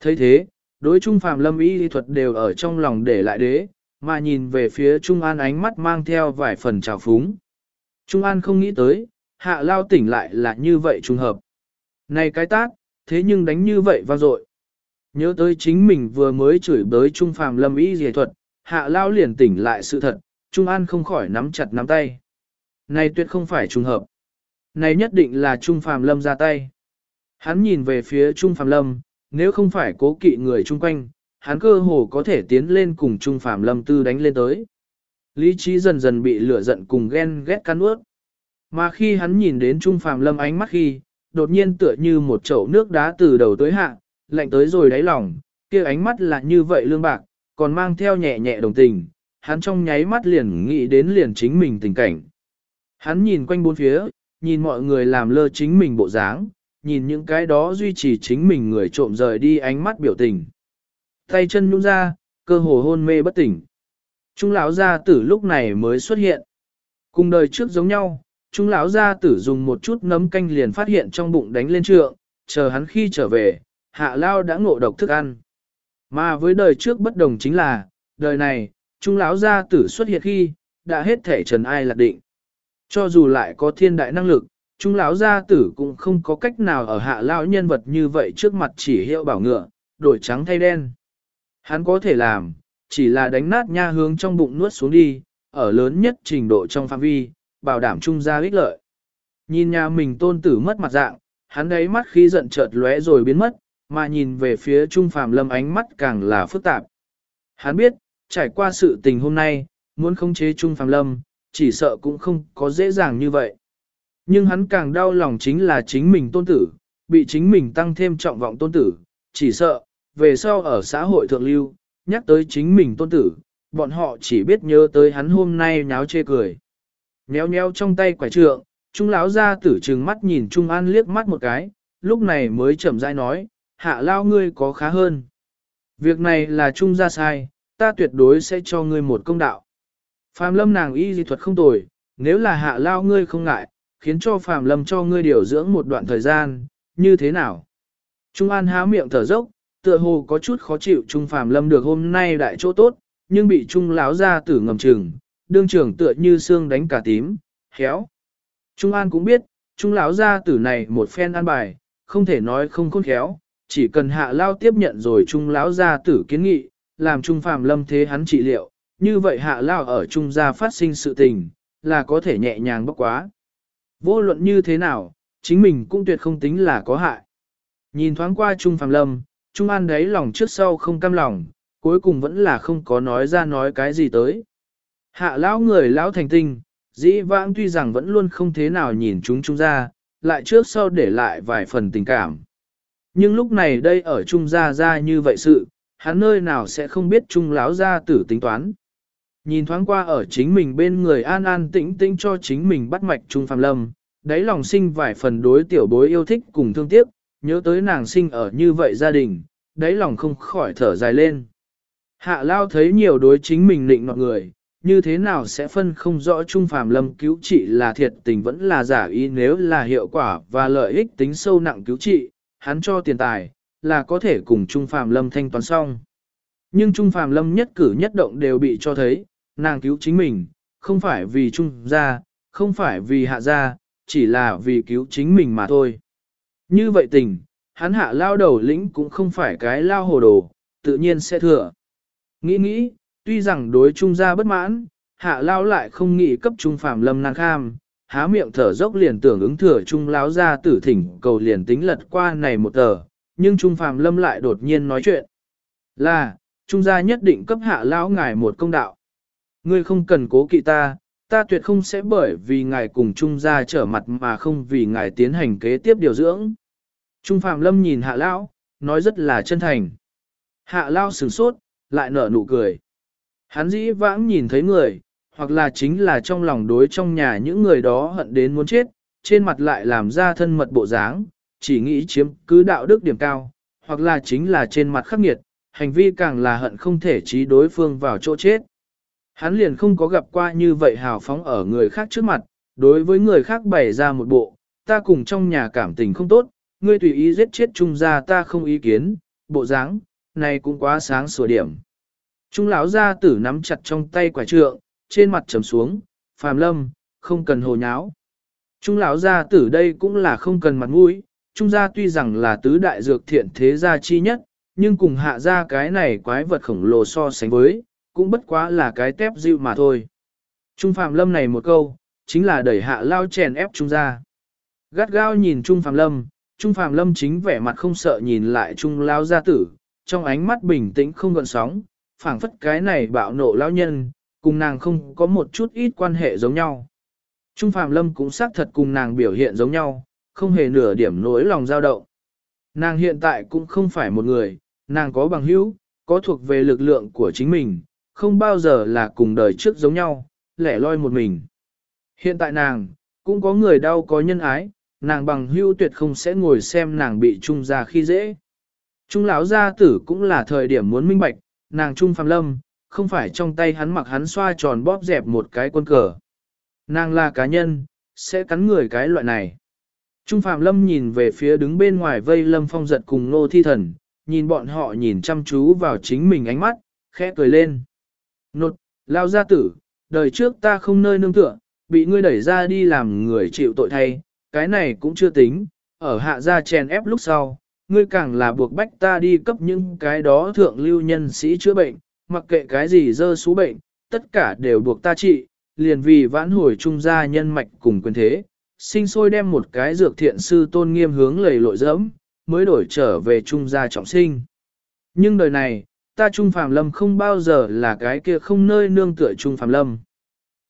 thấy thế, đối trung phàm lâm y thuật đều ở trong lòng để lại đế, mà nhìn về phía Trung An ánh mắt mang theo vài phần trào phúng. Trung An không nghĩ tới, hạ lao tỉnh lại là như vậy trùng hợp. Này cái tác, thế nhưng đánh như vậy vang dội. Nhớ tới chính mình vừa mới chửi bới Trung phàm lâm y dề thuật, hạ lao liền tỉnh lại sự thật, Trung An không khỏi nắm chặt nắm tay. Này tuyệt không phải trùng hợp. Này nhất định là Trung phàm lâm ra tay. Hắn nhìn về phía Trung phàm lâm, nếu không phải cố kỵ người chung quanh, hắn cơ hồ có thể tiến lên cùng Trung Phạm Lâm Tư đánh lên tới. Lý trí dần dần bị lửa giận cùng ghen ghét cắn ướt. Mà khi hắn nhìn đến Trung Phạm Lâm ánh mắt khi, đột nhiên tựa như một chậu nước đá từ đầu tới hạ, lạnh tới rồi đáy lòng, kia ánh mắt là như vậy lương bạc, còn mang theo nhẹ nhẹ đồng tình, hắn trong nháy mắt liền nghĩ đến liền chính mình tình cảnh. Hắn nhìn quanh bốn phía, nhìn mọi người làm lơ chính mình bộ dáng, nhìn những cái đó duy trì chính mình người trộm rời đi ánh mắt biểu tình. Tay chân nhũ ra, cơ hồ hôn mê bất tỉnh. Trung lão gia tử lúc này mới xuất hiện. Cùng đời trước giống nhau, Trung lão gia tử dùng một chút nấm canh liền phát hiện trong bụng đánh lên trượng, chờ hắn khi trở về, hạ lao đã ngộ độc thức ăn. Mà với đời trước bất đồng chính là, đời này, Trung lão gia tử xuất hiện khi, đã hết thể trần ai lạc định. Cho dù lại có thiên đại năng lực, Trung lão gia tử cũng không có cách nào ở hạ lão nhân vật như vậy trước mặt chỉ hiệu bảo ngựa, đổi trắng thay đen. Hắn có thể làm, chỉ là đánh nát nha hướng trong bụng nuốt xuống đi, ở lớn nhất trình độ trong phạm vi, bảo đảm trung gia ích lợi. Nhìn nhà mình tôn tử mất mặt dạng, hắn đấy mắt khi giận chợt lóe rồi biến mất, mà nhìn về phía Trung Phàm Lâm ánh mắt càng là phức tạp. Hắn biết, trải qua sự tình hôm nay, muốn khống chế Trung Phàm Lâm, chỉ sợ cũng không có dễ dàng như vậy. Nhưng hắn càng đau lòng chính là chính mình tôn tử, bị chính mình tăng thêm trọng vọng tôn tử, chỉ sợ, về sau ở xã hội thượng lưu, nhắc tới chính mình tôn tử, bọn họ chỉ biết nhớ tới hắn hôm nay nháo chê cười. Nhéo nhéo trong tay quả trượng, Trung lão ra tử trừng mắt nhìn Trung An liếc mắt một cái, lúc này mới chậm rãi nói, hạ lao ngươi có khá hơn. Việc này là Trung ra sai, ta tuyệt đối sẽ cho ngươi một công đạo. Phạm lâm nàng y dị thuật không tồi, nếu là hạ lao ngươi không ngại, khiến cho Phạm lâm cho ngươi điều dưỡng một đoạn thời gian, như thế nào? Trung An há miệng thở dốc, tựa hồ có chút khó chịu Trung Phạm lâm được hôm nay đại chỗ tốt, nhưng bị Trung lão ra tử ngầm chừng, đương trưởng tựa như xương đánh cả tím, khéo. Trung An cũng biết, Trung lão gia tử này một phen an bài, không thể nói không khôn khéo, chỉ cần hạ lao tiếp nhận rồi Trung lão gia tử kiến nghị, làm Trung Phạm lâm thế hắn trị liệu, như vậy hạ lao ở Trung gia phát sinh sự tình, là có thể nhẹ nhàng bốc quá. Vô luận như thế nào, chính mình cũng tuyệt không tính là có hại. Nhìn thoáng qua Trung Phạm lâm, Trung An đấy lòng trước sau không cam lòng, cuối cùng vẫn là không có nói ra nói cái gì tới. Hạ lão người lão thành tinh, dĩ vãng tuy rằng vẫn luôn không thế nào nhìn chúng Trung gia, lại trước sau để lại vài phần tình cảm. Nhưng lúc này đây ở Trung gia ra như vậy sự, hắn nơi nào sẽ không biết Trung lão gia tử tính toán. Nhìn thoáng qua ở chính mình bên người an an tĩnh tĩnh cho chính mình bắt mạch Trung Phạm Lâm, đáy lòng sinh vài phần đối tiểu bối yêu thích cùng thương tiếc, nhớ tới nàng sinh ở như vậy gia đình, đáy lòng không khỏi thở dài lên. Hạ lao thấy nhiều đối chính mình định nọt người, như thế nào sẽ phân không rõ Trung phạm Lâm cứu trị là thiệt tình vẫn là giả ý nếu là hiệu quả và lợi ích tính sâu nặng cứu trị, hắn cho tiền tài, là có thể cùng Trung phạm Lâm thanh toán xong. Nhưng Trung phạm Lâm nhất cử nhất động đều bị cho thấy, nàng cứu chính mình, không phải vì Trung gia, không phải vì hạ gia, chỉ là vì cứu chính mình mà thôi. Như vậy tình, hắn hạ lao đầu lĩnh cũng không phải cái lao hồ đồ, tự nhiên sẽ thừa. Nghĩ nghĩ, tuy rằng đối trung gia bất mãn, hạ lao lại không nghĩ cấp trung phạm lâm nàng kham, há miệng thở dốc liền tưởng ứng thừa trung lao ra tử thỉnh cầu liền tính lật qua này một tờ, nhưng trung phạm lâm lại đột nhiên nói chuyện. Là, trung gia nhất định cấp hạ lão ngài một công đạo. Ngươi không cần cố kỵ ta, ta tuyệt không sẽ bởi vì ngài cùng trung gia trở mặt mà không vì ngài tiến hành kế tiếp điều dưỡng. Trung phạm lâm nhìn hạ lão, nói rất là chân thành. Hạ Lão sửng sốt, lại nở nụ cười. Hắn dĩ vãng nhìn thấy người, hoặc là chính là trong lòng đối trong nhà những người đó hận đến muốn chết, trên mặt lại làm ra thân mật bộ dáng, chỉ nghĩ chiếm cứ đạo đức điểm cao, hoặc là chính là trên mặt khắc nghiệt, hành vi càng là hận không thể trí đối phương vào chỗ chết. Hắn liền không có gặp qua như vậy hào phóng ở người khác trước mặt, đối với người khác bày ra một bộ, ta cùng trong nhà cảm tình không tốt, ngươi tùy ý giết chết trung gia ta không ý kiến, bộ dáng, này cũng quá sáng sủa điểm. Trung lão gia tử nắm chặt trong tay quả trượng, trên mặt trầm xuống, phàm lâm, không cần hồ nháo. Trung lão gia tử đây cũng là không cần mặt mũi, trung gia tuy rằng là tứ đại dược thiện thế gia chi nhất, nhưng cùng hạ gia cái này quái vật khổng lồ so sánh với, cũng bất quá là cái tép dịu mà thôi. Trung Phạm lâm này một câu, chính là đẩy hạ lao chèn ép trung ra. Gắt gao nhìn trung Phạm lâm, trung Phạm lâm chính vẻ mặt không sợ nhìn lại trung lão gia tử, trong ánh mắt bình tĩnh không gợn sóng, phảng phất cái này bạo nộ lão nhân, cùng nàng không có một chút ít quan hệ giống nhau. Trung Phạm Lâm cũng xác thật cùng nàng biểu hiện giống nhau, không hề nửa điểm nỗi lòng dao động. Nàng hiện tại cũng không phải một người, nàng có bằng hữu, có thuộc về lực lượng của chính mình, không bao giờ là cùng đời trước giống nhau, lẻ loi một mình. Hiện tại nàng, cũng có người đau có nhân ái, nàng bằng hưu tuyệt không sẽ ngồi xem nàng bị trung ra khi dễ. Trung lão gia tử cũng là thời điểm muốn minh bạch, nàng Trung Phàm Lâm, không phải trong tay hắn mặc hắn xoa tròn bóp dẹp một cái quân cờ. Nàng là cá nhân, sẽ cắn người cái loại này. Trung Phạm Lâm nhìn về phía đứng bên ngoài vây Lâm Phong giật cùng Nô Thi Thần, nhìn bọn họ nhìn chăm chú vào chính mình ánh mắt, khẽ cười lên. Nột, lao gia tử, đời trước ta không nơi nương tựa, bị ngươi đẩy ra đi làm người chịu tội thay, cái này cũng chưa tính, ở hạ gia chèn ép lúc sau, ngươi càng là buộc bách ta đi cấp những cái đó thượng lưu nhân sĩ chữa bệnh, mặc kệ cái gì dơ xú bệnh, tất cả đều buộc ta trị, liền vì vãn hồi trung gia nhân mạch cùng quyền thế, sinh sôi đem một cái dược thiện sư tôn nghiêm hướng lầy lội dẫm, mới đổi trở về trung gia trọng sinh. Nhưng đời này, ta trung Phạm lâm không bao giờ là cái kia không nơi nương tựa trung Phạm lâm.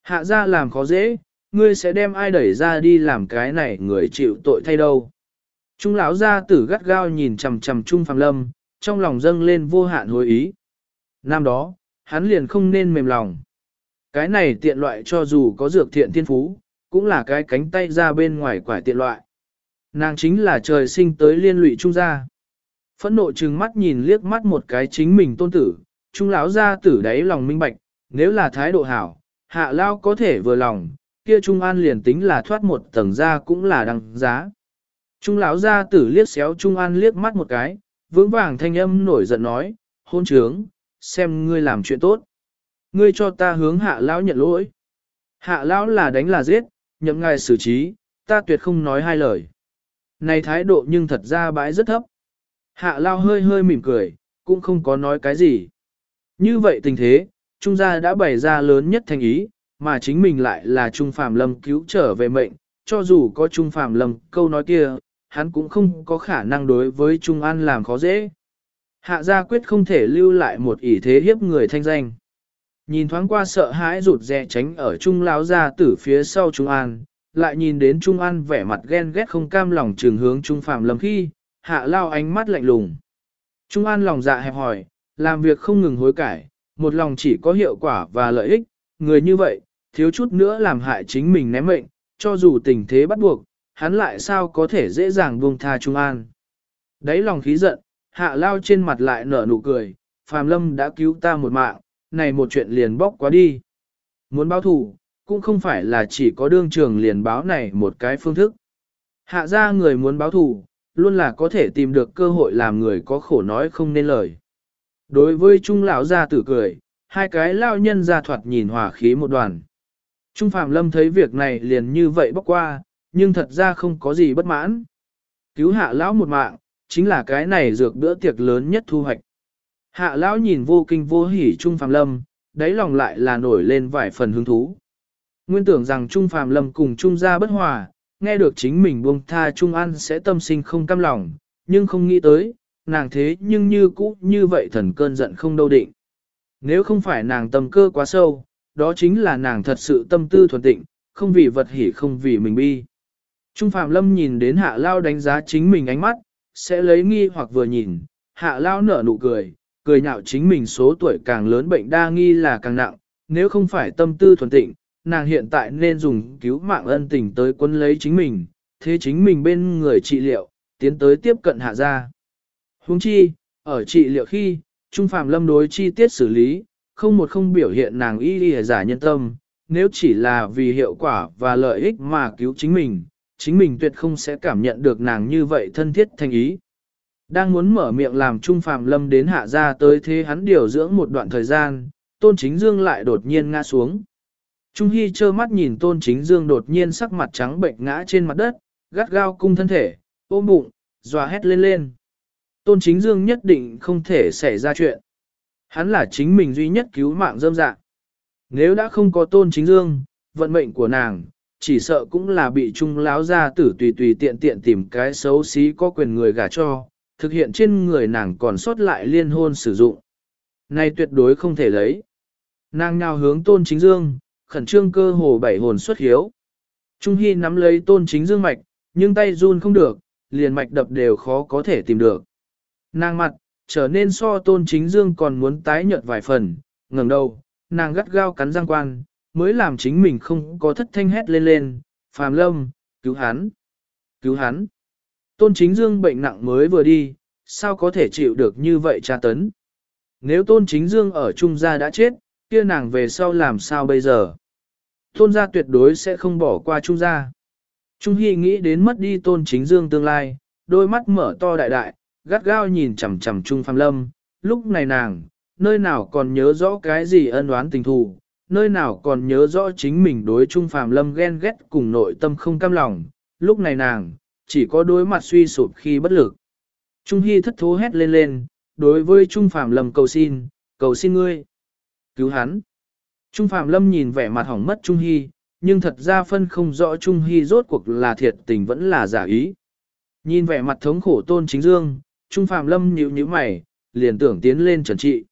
Hạ gia làm khó dễ, ngươi sẽ đem ai đẩy ra đi làm cái này người chịu tội thay đâu. Trung lão gia tử gắt gao nhìn chằm chằm Trung Phạm Lâm, trong lòng dâng lên vô hạn hối ý. Năm đó, hắn liền không nên mềm lòng. Cái này tiện loại cho dù có dược thiện thiên phú, cũng là cái cánh tay ra bên ngoài quải tiện loại. Nàng chính là trời sinh tới liên lụy Trung gia. Phẫn nộ trừng mắt nhìn liếc mắt một cái chính mình tôn tử, Trung lão gia tử đáy lòng minh bạch, nếu là thái độ hảo, hạ lao có thể vừa lòng, kia Trung An liền tính là thoát một tầng ra cũng là đăng giá. Trung lão gia tử liếc xéo Trung An liếc mắt một cái, vững vàng thanh âm nổi giận nói, hôn trướng, xem ngươi làm chuyện tốt. Ngươi cho ta hướng hạ lão nhận lỗi. Hạ lão là đánh là giết, nhậm ngài xử trí, ta tuyệt không nói hai lời. Này thái độ nhưng thật ra bãi rất thấp. Hạ lão hơi hơi mỉm cười, cũng không có nói cái gì. Như vậy tình thế, Trung gia đã bày ra lớn nhất thành ý, mà chính mình lại là Trung Phạm Lâm cứu trở về mệnh, cho dù có Trung Phạm Lâm câu nói kia, hắn cũng không có khả năng đối với Trung An làm khó dễ. Hạ gia quyết không thể lưu lại một ỷ thế hiếp người thanh danh. Nhìn thoáng qua sợ hãi rụt rè tránh ở Trung lão gia tử phía sau Trung An, lại nhìn đến Trung An vẻ mặt ghen ghét không cam lòng trường hướng Trung Phạm Lâm khi, hạ lao ánh mắt lạnh lùng. Trung An lòng dạ hẹp hỏi, làm việc không ngừng hối cải, một lòng chỉ có hiệu quả và lợi ích, người như vậy, thiếu chút nữa làm hại chính mình ném mệnh, cho dù tình thế bắt buộc, hắn lại sao có thể dễ dàng buông tha Trung An. Đấy lòng khí giận, hạ lao trên mặt lại nở nụ cười, Phạm Lâm đã cứu ta một mạng, này một chuyện liền bóc quá đi. Muốn báo thù, cũng không phải là chỉ có đương trường liền báo này một cái phương thức. Hạ ra người muốn báo thù, luôn là có thể tìm được cơ hội làm người có khổ nói không nên lời. Đối với Trung lão gia tử cười, hai cái lao nhân ra thoạt nhìn hòa khí một đoàn. Trung Phạm Lâm thấy việc này liền như vậy bóc qua, nhưng thật ra không có gì bất mãn. Cứu hạ lão một mạng, chính là cái này dược bữa tiệc lớn nhất thu hoạch. Hạ lão nhìn vô kinh vô hỉ Trung Phạm Lâm, đáy lòng lại là nổi lên vài phần hứng thú. Nguyên tưởng rằng Trung Phạm Lâm cùng Trung gia bất hòa, nghe được chính mình buông tha Trung An sẽ tâm sinh không cam lòng, nhưng không nghĩ tới, nàng thế nhưng như cũ như vậy thần cơn giận không đâu định. Nếu không phải nàng tâm cơ quá sâu, đó chính là nàng thật sự tâm tư thuần tịnh, không vì vật hỉ không vì mình bi. Trung Phạm Lâm nhìn đến Hạ Lao đánh giá chính mình ánh mắt, sẽ lấy nghi hoặc vừa nhìn, Hạ Lao nở nụ cười, cười nhạo chính mình số tuổi càng lớn bệnh đa nghi là càng nặng, nếu không phải tâm tư thuần tịnh, nàng hiện tại nên dùng cứu mạng ân tình tới quân lấy chính mình, thế chính mình bên người trị liệu, tiến tới tiếp cận hạ gia. Huống chi, ở trị liệu khi, Trung Phạm Lâm đối chi tiết xử lý, không một không biểu hiện nàng y y giả nhân tâm, nếu chỉ là vì hiệu quả và lợi ích mà cứu chính mình, chính mình tuyệt không sẽ cảm nhận được nàng như vậy thân thiết thành ý. Đang muốn mở miệng làm Trung Phạm Lâm đến hạ gia tới thế hắn điều dưỡng một đoạn thời gian, Tôn Chính Dương lại đột nhiên ngã xuống. Trung Hy trơ mắt nhìn Tôn Chính Dương đột nhiên sắc mặt trắng bệnh ngã trên mặt đất, gắt gao cung thân thể, ôm bụng, dòa hét lên lên. Tôn Chính Dương nhất định không thể xảy ra chuyện. Hắn là chính mình duy nhất cứu mạng dâm dạ. Nếu đã không có Tôn Chính Dương, vận mệnh của nàng, chỉ sợ cũng là bị trung láo ra tử tùy tùy tiện tiện tìm cái xấu xí có quyền người gả cho, thực hiện trên người nàng còn sót lại liên hôn sử dụng. Này tuyệt đối không thể lấy. Nàng nào hướng Tôn Chính Dương, khẩn trương cơ hồ bảy hồn xuất hiếu. Trung Hy nắm lấy Tôn Chính Dương mạch, nhưng tay run không được, liền mạch đập đều khó có thể tìm được. Nàng mặt, trở nên so tôn chính dương còn muốn tái nhợt vài phần, ngẩng đầu, nàng gắt gao cắn răng quan, mới làm chính mình không có thất thanh hét lên lên, phàm lâm, cứu hắn, cứu hắn. Tôn chính dương bệnh nặng mới vừa đi, sao có thể chịu được như vậy tra tấn. Nếu tôn chính dương ở trung gia đã chết, kia nàng về sau làm sao bây giờ? Tôn gia tuyệt đối sẽ không bỏ qua trung gia. Trung Hy nghĩ đến mất đi tôn chính dương tương lai, đôi mắt mở to đại đại, gắt gao nhìn chằm chằm Trung Phàm Lâm, lúc này nàng, nơi nào còn nhớ rõ cái gì ân oán tình thù, nơi nào còn nhớ rõ chính mình đối Trung Phàm Lâm ghen ghét cùng nội tâm không cam lòng, lúc này nàng, chỉ có đối mặt suy sụp khi bất lực. Trung Hy thất thố hét lên lên, đối với Trung Phàm Lâm cầu xin, cầu xin ngươi, cứu hắn. Trung Phạm Lâm nhìn vẻ mặt hỏng mất Trung Hy, nhưng thật ra phân không rõ Trung Hy rốt cuộc là thiệt tình vẫn là giả ý. Nhìn vẻ mặt thống khổ tôn chính dương, Trung Phạm Lâm nhíu nhíu mày, liền tưởng tiến lên trần trị.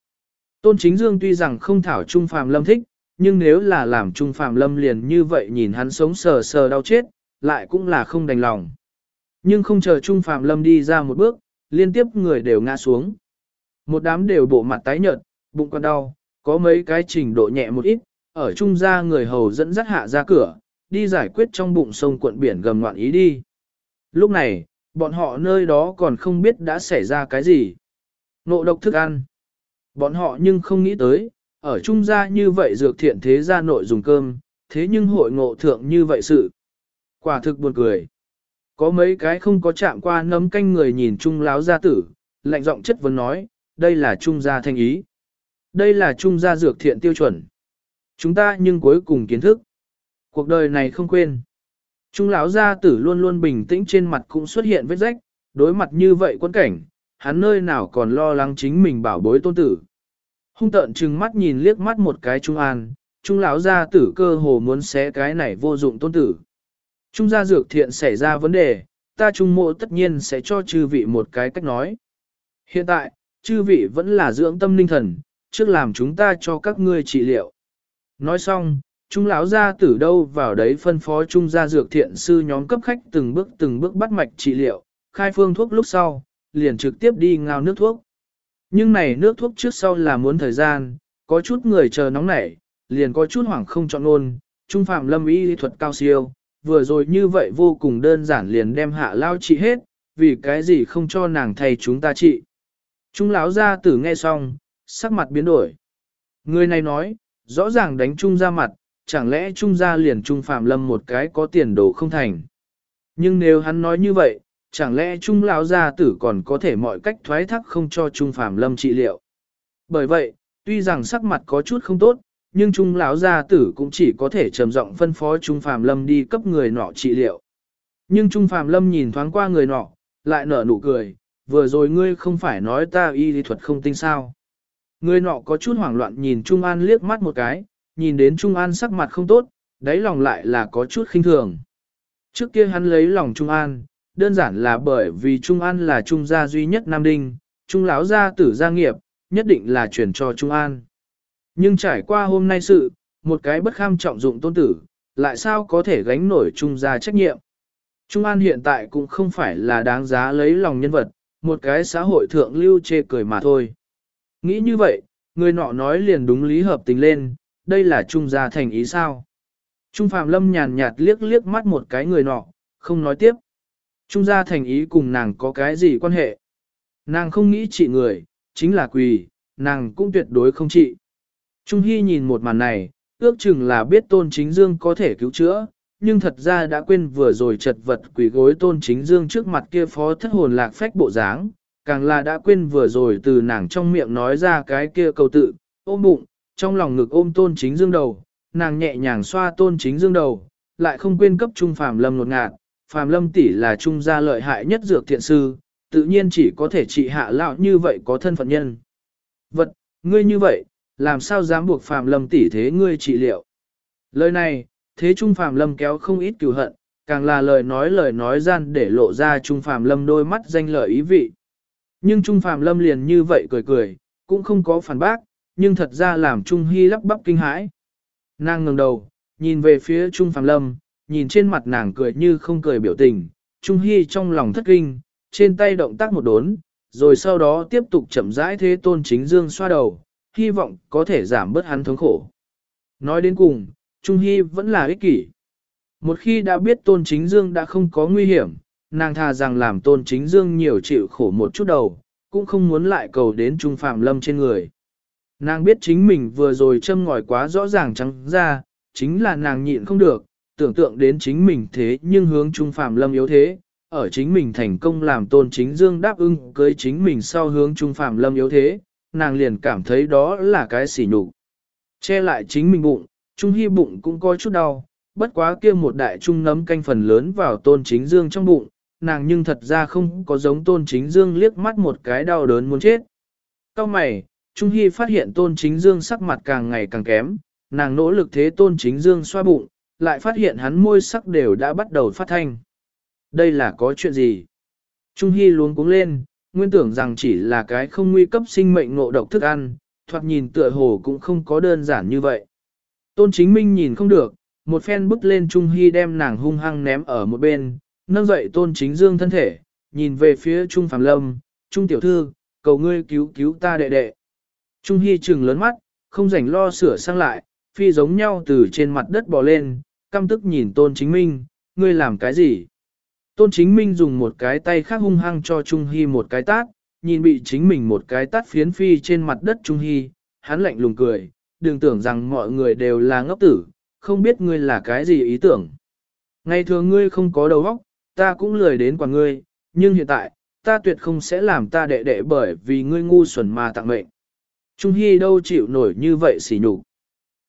Tôn chính dương tuy rằng không thảo Trung Phạm Lâm thích, nhưng nếu là làm Trung Phạm Lâm liền như vậy nhìn hắn sống sờ sờ đau chết, lại cũng là không đành lòng. Nhưng không chờ Trung Phạm Lâm đi ra một bước, liên tiếp người đều ngã xuống. Một đám đều bộ mặt tái nhợt, bụng còn đau, có mấy cái trình độ nhẹ một ít, ở trung gia người hầu dẫn dắt hạ ra cửa, đi giải quyết trong bụng sông cuộn biển gầm ngoạn ý đi. Lúc này, bọn họ nơi đó còn không biết đã xảy ra cái gì. Nộ độc thức ăn. Bọn họ nhưng không nghĩ tới, ở trung gia như vậy dược thiện thế gia nội dùng cơm, thế nhưng hội ngộ thượng như vậy sự. Quả thực buồn cười. Có mấy cái không có chạm qua nấm canh người nhìn trung láo gia tử, lạnh giọng chất vấn nói, đây là trung gia thanh ý. Đây là trung gia dược thiện tiêu chuẩn. Chúng ta nhưng cuối cùng kiến thức. Cuộc đời này không quên. Trung lão gia tử luôn luôn bình tĩnh trên mặt cũng xuất hiện vết rách, đối mặt như vậy quân cảnh, hắn nơi nào còn lo lắng chính mình bảo bối tôn tử. Hung tợn trừng mắt nhìn liếc mắt một cái Trung An, Trung lão gia tử cơ hồ muốn xé cái này vô dụng tôn tử. Trung gia dược thiện xảy ra vấn đề, ta trung mộ tất nhiên sẽ cho chư vị một cái cách nói. Hiện tại, chư vị vẫn là dưỡng tâm linh thần, trước làm chúng ta cho các ngươi trị liệu. Nói xong, Trung lão gia từ đâu vào đấy phân phó trung gia dược thiện sư nhóm cấp khách từng bước từng bước bắt mạch trị liệu, khai phương thuốc lúc sau, liền trực tiếp đi ngao nước thuốc. Nhưng này nước thuốc trước sau là muốn thời gian, có chút người chờ nóng nảy, liền có chút hoảng không chọn luôn, trung phạm lâm y thuật cao siêu, vừa rồi như vậy vô cùng đơn giản liền đem hạ lao trị hết, vì cái gì không cho nàng thầy chúng ta trị. Trung lão gia tử nghe xong, sắc mặt biến đổi. Người này nói, rõ ràng đánh trung ra mặt, chẳng lẽ trung gia liền trung phạm lâm một cái có tiền đồ không thành. Nhưng nếu hắn nói như vậy, chẳng lẽ trung lão gia tử còn có thể mọi cách thoái thác không cho trung phạm lâm trị liệu. Bởi vậy, tuy rằng sắc mặt có chút không tốt, nhưng trung lão gia tử cũng chỉ có thể trầm giọng phân phó trung phạm lâm đi cấp người nọ trị liệu. Nhưng trung phạm lâm nhìn thoáng qua người nọ, lại nở nụ cười, vừa rồi ngươi không phải nói ta y lý thuật không tinh sao. Người nọ có chút hoảng loạn nhìn Trung An liếc mắt một cái, nhìn đến Trung An sắc mặt không tốt, đáy lòng lại là có chút khinh thường. Trước kia hắn lấy lòng Trung An, đơn giản là bởi vì Trung An là Trung gia duy nhất Nam Đinh, Trung lão gia tử gia nghiệp, nhất định là chuyển cho Trung An. Nhưng trải qua hôm nay sự, một cái bất kham trọng dụng tôn tử, lại sao có thể gánh nổi Trung gia trách nhiệm. Trung An hiện tại cũng không phải là đáng giá lấy lòng nhân vật, một cái xã hội thượng lưu chê cười mà thôi. Nghĩ như vậy, người nọ nói liền đúng lý hợp tình lên, đây là trung gia thành ý sao. Trung Phạm Lâm nhàn nhạt liếc liếc mắt một cái người nọ, không nói tiếp. Trung gia thành ý cùng nàng có cái gì quan hệ? Nàng không nghĩ trị người, chính là quỳ, nàng cũng tuyệt đối không trị. Trung Hy nhìn một màn này, ước chừng là biết tôn chính dương có thể cứu chữa, nhưng thật ra đã quên vừa rồi chật vật quỳ gối tôn chính dương trước mặt kia phó thất hồn lạc phách bộ dáng, càng là đã quên vừa rồi từ nàng trong miệng nói ra cái kia câu tự, ôm bụng, trong lòng ngực ôm tôn chính dương đầu, nàng nhẹ nhàng xoa tôn chính dương đầu, lại không quên cấp trung phàm lâm nột ngạt, phàm lâm tỷ là trung gia lợi hại nhất dược thiện sư, tự nhiên chỉ có thể trị hạ lão như vậy có thân phận nhân. Vật, ngươi như vậy, làm sao dám buộc phàm lâm tỷ thế ngươi trị liệu? Lời này, thế trung phàm lâm kéo không ít cửu hận, càng là lời nói lời nói gian để lộ ra trung phàm lâm đôi mắt danh lợi ý vị. Nhưng Trung Phạm Lâm liền như vậy cười cười, cũng không có phản bác, nhưng thật ra làm Trung Hy lắp bắp kinh hãi. Nàng ngẩng đầu, nhìn về phía Trung Phạm Lâm, nhìn trên mặt nàng cười như không cười biểu tình, Trung Hy trong lòng thất kinh, trên tay động tác một đốn, rồi sau đó tiếp tục chậm rãi thế tôn chính dương xoa đầu, hy vọng có thể giảm bớt hắn thống khổ. Nói đến cùng, Trung Hy vẫn là ích kỷ. Một khi đã biết tôn chính dương đã không có nguy hiểm, nàng tha rằng làm tôn chính dương nhiều chịu khổ một chút đầu, cũng không muốn lại cầu đến Trung Phạm Lâm trên người. Nàng biết chính mình vừa rồi châm ngòi quá rõ ràng trắng ra, chính là nàng nhịn không được, tưởng tượng đến chính mình thế nhưng hướng Trung Phạm Lâm yếu thế, ở chính mình thành công làm tôn chính dương đáp ưng cưới chính mình sau hướng Trung Phạm Lâm yếu thế, nàng liền cảm thấy đó là cái sỉ nhục. Che lại chính mình bụng, Trung Hy bụng cũng có chút đau, bất quá kia một đại trung nấm canh phần lớn vào tôn chính dương trong bụng, nàng nhưng thật ra không có giống tôn chính dương liếc mắt một cái đau đớn muốn chết. Cao mày, Trung Hy phát hiện tôn chính dương sắc mặt càng ngày càng kém, nàng nỗ lực thế tôn chính dương xoa bụng, lại phát hiện hắn môi sắc đều đã bắt đầu phát thanh. Đây là có chuyện gì? Trung Hy luống cuống lên, nguyên tưởng rằng chỉ là cái không nguy cấp sinh mệnh ngộ độc thức ăn, thoạt nhìn tựa hồ cũng không có đơn giản như vậy. Tôn chính minh nhìn không được, một phen bước lên Trung Hy đem nàng hung hăng ném ở một bên, nâng dậy tôn chính dương thân thể, nhìn về phía Trung Phạm Lâm, Trung Tiểu Thư, cầu ngươi cứu cứu ta đệ đệ. Trung Hy trừng lớn mắt, không rảnh lo sửa sang lại, phi giống nhau từ trên mặt đất bò lên, căm tức nhìn tôn chính minh, ngươi làm cái gì? Tôn chính minh dùng một cái tay khác hung hăng cho Trung Hy một cái tát, nhìn bị chính mình một cái tát phiến phi trên mặt đất Trung Hy, hắn lạnh lùng cười, đừng tưởng rằng mọi người đều là ngốc tử, không biết ngươi là cái gì ý tưởng. Ngày thường ngươi không có đầu óc, ta cũng lười đến quả ngươi, nhưng hiện tại, ta tuyệt không sẽ làm ta đệ đệ bởi vì ngươi ngu xuẩn mà tặng mệnh. Trung Hy đâu chịu nổi như vậy xỉ nhục.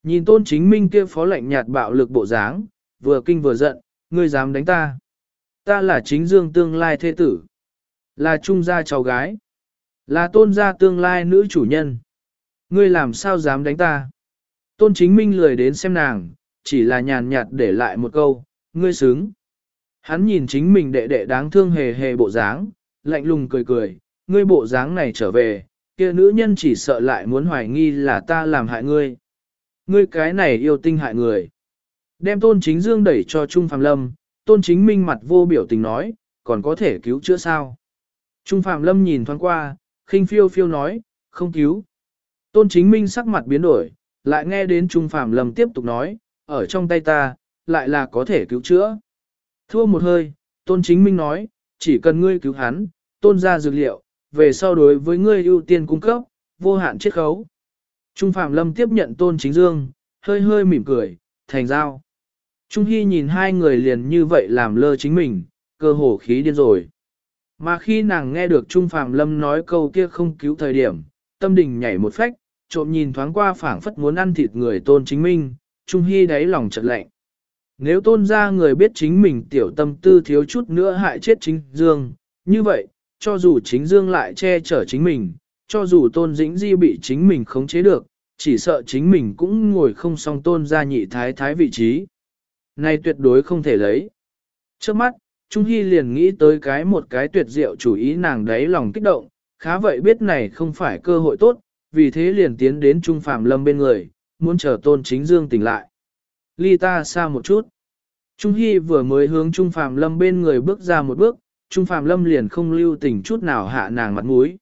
Nhìn tôn chính minh kia phó lạnh nhạt bạo lực bộ dáng, vừa kinh vừa giận, ngươi dám đánh ta. Ta là chính dương tương lai thế tử. Là trung gia cháu gái. Là tôn gia tương lai nữ chủ nhân. Ngươi làm sao dám đánh ta? Tôn chính minh lười đến xem nàng, chỉ là nhàn nhạt để lại một câu, ngươi xứng. Hắn nhìn chính mình đệ đệ đáng thương hề hề bộ dáng, lạnh lùng cười cười, ngươi bộ dáng này trở về, kia nữ nhân chỉ sợ lại muốn hoài nghi là ta làm hại ngươi. Ngươi cái này yêu tinh hại người. Đem tôn chính dương đẩy cho Trung Phạm Lâm, tôn chính minh mặt vô biểu tình nói, còn có thể cứu chữa sao. Trung Phạm Lâm nhìn thoáng qua, khinh phiêu phiêu nói, không cứu. Tôn chính minh sắc mặt biến đổi, lại nghe đến Trung Phạm Lâm tiếp tục nói, ở trong tay ta, lại là có thể cứu chữa. Thua một hơi, tôn chính minh nói, chỉ cần ngươi cứu hắn, tôn ra dược liệu, về sau đối với ngươi ưu tiên cung cấp, vô hạn chiết khấu. Trung Phạm Lâm tiếp nhận tôn chính dương, hơi hơi mỉm cười, thành giao. Trung Hy nhìn hai người liền như vậy làm lơ chính mình, cơ hồ khí điên rồi. Mà khi nàng nghe được Trung Phạm Lâm nói câu kia không cứu thời điểm, tâm đình nhảy một phách, trộm nhìn thoáng qua phảng phất muốn ăn thịt người tôn chính minh, Trung Hy đáy lòng chợt lạnh. Nếu tôn ra người biết chính mình tiểu tâm tư thiếu chút nữa hại chết chính Dương, như vậy, cho dù chính Dương lại che chở chính mình, cho dù tôn dĩnh di bị chính mình khống chế được, chỉ sợ chính mình cũng ngồi không song tôn ra nhị thái thái vị trí. Này tuyệt đối không thể lấy. Trước mắt, Trung Hy liền nghĩ tới cái một cái tuyệt diệu chủ ý nàng đấy lòng kích động, khá vậy biết này không phải cơ hội tốt, vì thế liền tiến đến Trung Phạm Lâm bên người, muốn chờ tôn chính dương tỉnh lại. Ly ta xa một chút. Trung Hy vừa mới hướng Trung Phạm Lâm bên người bước ra một bước, Trung Phạm Lâm liền không lưu tình chút nào hạ nàng mặt mũi.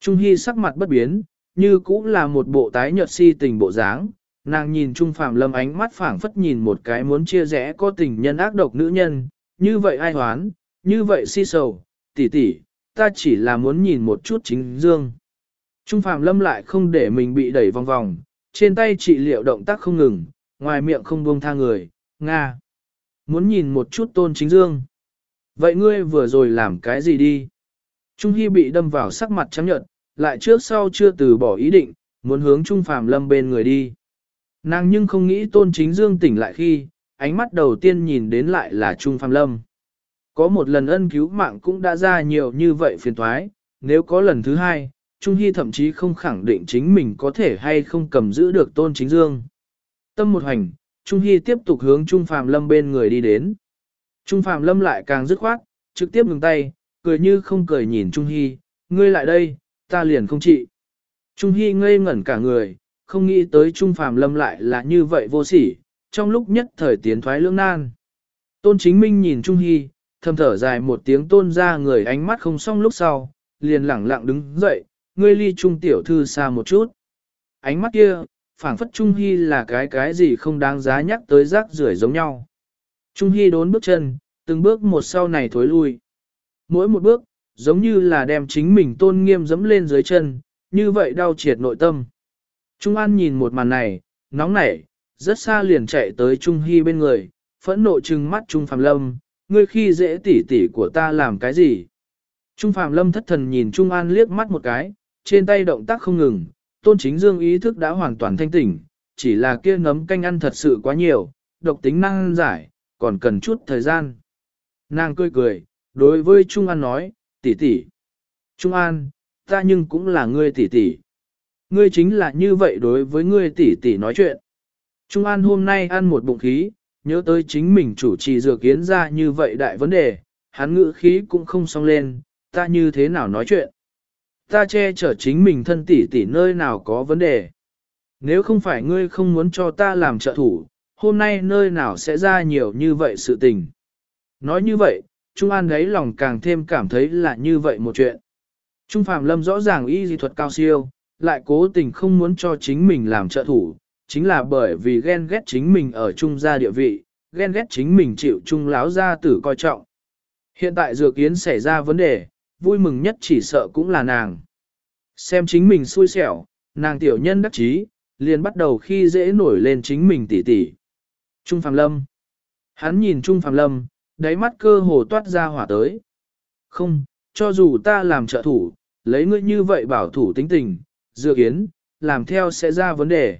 Trung Hy sắc mặt bất biến, như cũng là một bộ tái nhợt si tình bộ dáng. Nàng nhìn Trung Phạm Lâm ánh mắt phảng phất nhìn một cái muốn chia rẽ có tình nhân ác độc nữ nhân, như vậy ai hoán, như vậy si sầu, tỷ tỷ, ta chỉ là muốn nhìn một chút chính dương. Trung Phạm Lâm lại không để mình bị đẩy vòng vòng, trên tay trị liệu động tác không ngừng, ngoài miệng không buông tha người, Nga. Muốn nhìn một chút tôn chính dương. Vậy ngươi vừa rồi làm cái gì đi? Trung Hy bị đâm vào sắc mặt trắng nhợt, lại trước sau chưa từ bỏ ý định, muốn hướng Trung Phạm Lâm bên người đi. Nàng nhưng không nghĩ tôn chính dương tỉnh lại khi, ánh mắt đầu tiên nhìn đến lại là Trung Phạm Lâm. Có một lần ân cứu mạng cũng đã ra nhiều như vậy phiền thoái, nếu có lần thứ hai, Trung Hy thậm chí không khẳng định chính mình có thể hay không cầm giữ được tôn chính dương. Tâm một hành, Trung Hy tiếp tục hướng Trung Phạm Lâm bên người đi đến. Trung Phạm Lâm lại càng dứt khoát, trực tiếp ngừng tay, cười như không cười nhìn Trung Hy, ngươi lại đây, ta liền không trị. Trung Hy ngây ngẩn cả người, không nghĩ tới Trung Phạm Lâm lại là như vậy vô sỉ, trong lúc nhất thời tiến thoái lưỡng nan. Tôn Chính Minh nhìn Trung Hy, thầm thở dài một tiếng tôn ra người ánh mắt không xong lúc sau, liền lẳng lặng đứng dậy, ngươi ly Trung tiểu thư xa một chút. Ánh mắt kia, phảng phất Trung Hy là cái cái gì không đáng giá nhắc tới rác rưởi giống nhau. Trung Hy đốn bước chân, từng bước một sau này thối lui. Mỗi một bước, giống như là đem chính mình tôn nghiêm dẫm lên dưới chân, như vậy đau triệt nội tâm. Trung An nhìn một màn này, nóng nảy, rất xa liền chạy tới Trung Hy bên người, phẫn nộ trừng mắt Trung Phạm Lâm, ngươi khi dễ tỉ tỉ của ta làm cái gì? Trung Phạm Lâm thất thần nhìn Trung An liếc mắt một cái, trên tay động tác không ngừng, tôn chính dương ý thức đã hoàn toàn thanh tỉnh, chỉ là kia nấm canh ăn thật sự quá nhiều, độc tính năng giải, còn cần chút thời gian. Nàng cười cười, đối với Trung An nói, tỷ tỷ. Trung An, ta nhưng cũng là ngươi tỷ tỷ. Ngươi chính là như vậy đối với ngươi tỷ tỷ nói chuyện. Trung An hôm nay ăn một bụng khí, nhớ tới chính mình chủ trì dược kiến ra như vậy đại vấn đề, hắn ngữ khí cũng không xong lên, ta như thế nào nói chuyện. Ta che chở chính mình thân tỷ tỷ nơi nào có vấn đề. Nếu không phải ngươi không muốn cho ta làm trợ thủ, hôm nay nơi nào sẽ ra nhiều như vậy sự tình. Nói như vậy, Trung An đấy lòng càng thêm cảm thấy là như vậy một chuyện. Trung Phạm Lâm rõ ràng y dị thuật cao siêu, lại cố tình không muốn cho chính mình làm trợ thủ, chính là bởi vì ghen ghét chính mình ở trung gia địa vị, ghen ghét chính mình chịu trung láo gia tử coi trọng. Hiện tại dược yến xảy ra vấn đề, vui mừng nhất chỉ sợ cũng là nàng. Xem chính mình xui xẻo, nàng tiểu nhân đắc chí, liền bắt đầu khi dễ nổi lên chính mình tỉ tỉ. Trung Phạm Lâm. Hắn nhìn Trung Phạm Lâm, đáy mắt cơ hồ toát ra hỏa tới. Không, cho dù ta làm trợ thủ, lấy ngươi như vậy bảo thủ tính tình, dự kiến, làm theo sẽ ra vấn đề.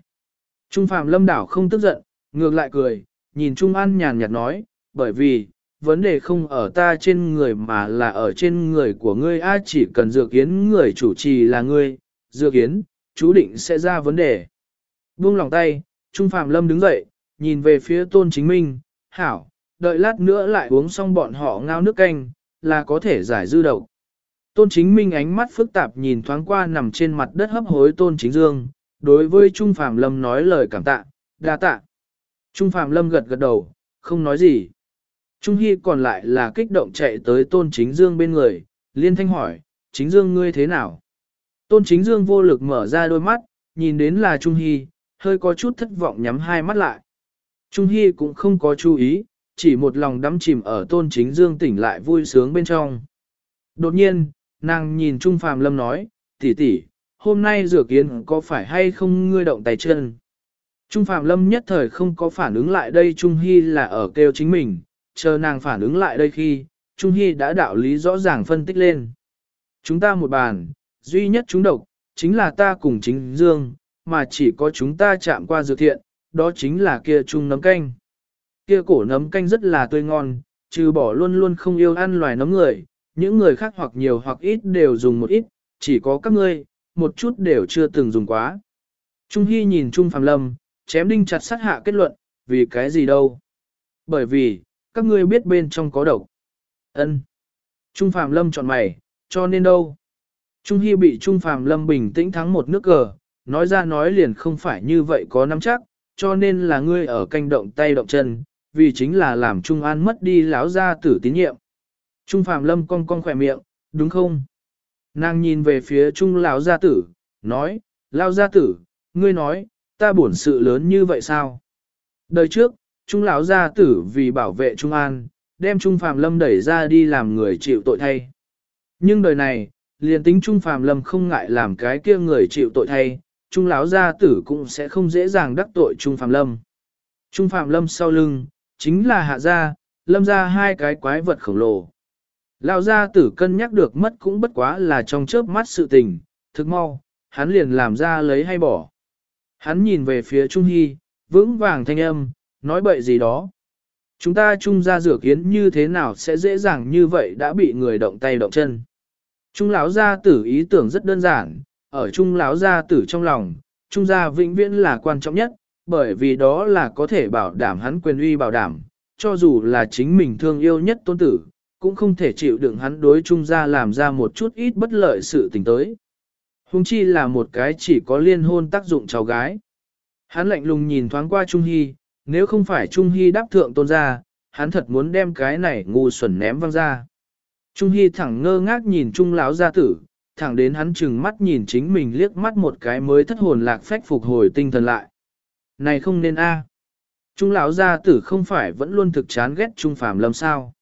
Trung Phạm Lâm đảo không tức giận, ngược lại cười, nhìn Trung An nhàn nhạt nói, bởi vì, vấn đề không ở ta trên người mà là ở trên người của ngươi a chỉ cần dược yến người chủ trì là ngươi, dược yến, chú định sẽ ra vấn đề. Buông lòng tay, Trung Phạm Lâm đứng dậy, nhìn về phía tôn chính minh, hảo, đợi lát nữa lại uống xong bọn họ ngao nước canh, là có thể giải dư độc. Tôn chính minh ánh mắt phức tạp nhìn thoáng qua nằm trên mặt đất hấp hối tôn chính dương, đối với Trung Phạm Lâm nói lời cảm tạ, đa tạ. Trung Phạm Lâm gật gật đầu, không nói gì. Trung Hy còn lại là kích động chạy tới tôn chính dương bên người, liên thanh hỏi, chính dương ngươi thế nào? Tôn chính dương vô lực mở ra đôi mắt, nhìn đến là Trung Hy, hơi có chút thất vọng nhắm hai mắt lại. Trung Hy cũng không có chú ý, chỉ một lòng đắm chìm ở tôn chính dương tỉnh lại vui sướng bên trong. Đột nhiên, nàng nhìn Trung Phàm Lâm nói, tỷ tỷ, hôm nay rửa kiến có phải hay không ngươi động tay chân? Trung Phạm Lâm nhất thời không có phản ứng lại đây Trung Hy là ở kêu chính mình, chờ nàng phản ứng lại đây khi, Trung Hy đã đạo lý rõ ràng phân tích lên. Chúng ta một bàn, duy nhất chúng độc, chính là ta cùng chính dương, mà chỉ có chúng ta chạm qua dược thiện, đó chính là kia chung nấm canh. Kia cổ nấm canh rất là tươi ngon, trừ bỏ luôn luôn không yêu ăn loài nấm người, những người khác hoặc nhiều hoặc ít đều dùng một ít, chỉ có các ngươi, một chút đều chưa từng dùng quá. Trung Hy nhìn Trung Phạm Lâm, chém đinh chặt sát hạ kết luận, vì cái gì đâu? Bởi vì, các ngươi biết bên trong có độc. Ân. Trung Phạm Lâm chọn mày, cho nên đâu? Trung Hy bị Trung Phạm Lâm bình tĩnh thắng một nước cờ, nói ra nói liền không phải như vậy có nắm chắc, cho nên là ngươi ở canh động tay động chân, vì chính là làm Trung An mất đi láo ra tử tín nhiệm. Trung Phạm Lâm cong cong khỏe miệng, đúng không? Nàng nhìn về phía Trung lão gia tử, nói, Lão gia tử, ngươi nói, ta buồn sự lớn như vậy sao? Đời trước, Trung lão gia tử vì bảo vệ Trung An, đem Trung Phạm Lâm đẩy ra đi làm người chịu tội thay. Nhưng đời này, liền tính Trung Phạm Lâm không ngại làm cái kia người chịu tội thay, Trung lão gia tử cũng sẽ không dễ dàng đắc tội Trung Phạm Lâm. Trung Phạm Lâm sau lưng, chính là hạ gia, lâm ra hai cái quái vật khổng lồ. Lão gia tử cân nhắc được mất cũng bất quá là trong chớp mắt sự tình, thực mau, hắn liền làm ra lấy hay bỏ. Hắn nhìn về phía Trung Hy, vững vàng thanh âm, nói bậy gì đó. Chúng ta trung ra rửa kiến như thế nào sẽ dễ dàng như vậy đã bị người động tay động chân. Trung lão gia tử ý tưởng rất đơn giản, ở trung lão gia tử trong lòng, trung gia vĩnh viễn là quan trọng nhất, bởi vì đó là có thể bảo đảm hắn quyền uy bảo đảm, cho dù là chính mình thương yêu nhất tôn tử, cũng không thể chịu đựng hắn đối trung gia làm ra một chút ít bất lợi sự tình tới. Hùng chi là một cái chỉ có liên hôn tác dụng cháu gái. Hắn lạnh lùng nhìn thoáng qua Trung Hy, nếu không phải Trung Hy đáp thượng tôn ra, hắn thật muốn đem cái này ngu xuẩn ném văng ra. Trung Hy thẳng ngơ ngác nhìn Trung lão gia tử, thẳng đến hắn chừng mắt nhìn chính mình liếc mắt một cái mới thất hồn lạc phách phục hồi tinh thần lại. Này không nên a. Trung lão gia tử không phải vẫn luôn thực chán ghét Trung Phạm Lâm sao?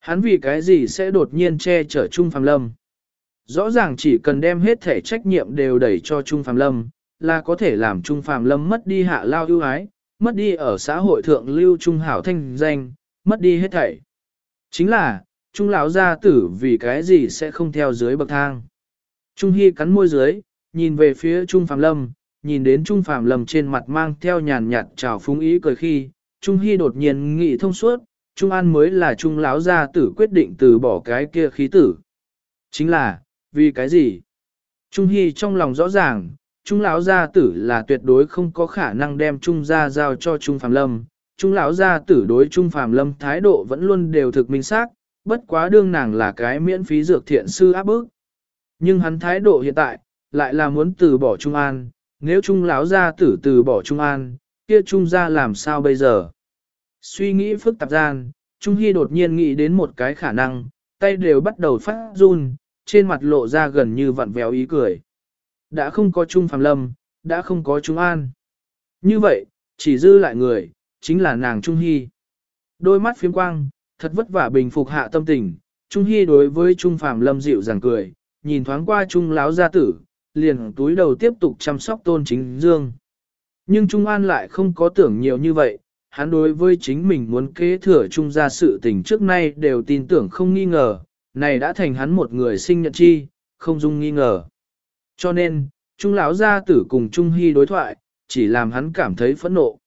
Hắn vì cái gì sẽ đột nhiên che chở Trung Phạm Lâm? Rõ ràng chỉ cần đem hết thể trách nhiệm đều đẩy cho Trung Phạm Lâm, là có thể làm Trung Phạm Lâm mất đi hạ lao ưu ái, mất đi ở xã hội thượng lưu trung hảo thanh danh, mất đi hết thảy. Chính là, Trung lão gia tử vì cái gì sẽ không theo dưới bậc thang. Trung Hy cắn môi dưới, nhìn về phía Trung Phạm Lâm, nhìn đến Trung Phạm Lâm trên mặt mang theo nhàn nhạt trào phúng ý cười khi, Trung Hy đột nhiên nghĩ thông suốt, Trung An mới là Trung lão gia tử quyết định từ bỏ cái kia khí tử. Chính là, vì cái gì? Trung Hy trong lòng rõ ràng, Trung lão gia tử là tuyệt đối không có khả năng đem Trung gia giao cho Trung Phàm Lâm. Trung lão gia tử đối Trung Phàm Lâm thái độ vẫn luôn đều thực minh xác, bất quá đương nàng là cái miễn phí dược thiện sư áp bức. Nhưng hắn thái độ hiện tại, lại là muốn từ bỏ Trung An, nếu Trung lão gia tử từ bỏ Trung An, kia Trung gia làm sao bây giờ? Suy nghĩ phức tạp gian, Trung Hy đột nhiên nghĩ đến một cái khả năng, tay đều bắt đầu phát run, trên mặt lộ ra gần như vặn vẹo ý cười. Đã không có Trung Phạm Lâm, đã không có Trung An. Như vậy, chỉ dư lại người, chính là nàng Trung Hy. Đôi mắt phiếm quang, thật vất vả bình phục hạ tâm tình, Trung Hy đối với Trung Phạm Lâm dịu dàng cười, nhìn thoáng qua Trung láo gia tử, liền túi đầu tiếp tục chăm sóc tôn chính dương. Nhưng Trung An lại không có tưởng nhiều như vậy, hắn đối với chính mình muốn kế thừa Trung gia sự tình trước nay đều tin tưởng không nghi ngờ, này đã thành hắn một người sinh nhận chi, không dung nghi ngờ. Cho nên, Trung lão gia tử cùng Trung Hy đối thoại, chỉ làm hắn cảm thấy phẫn nộ.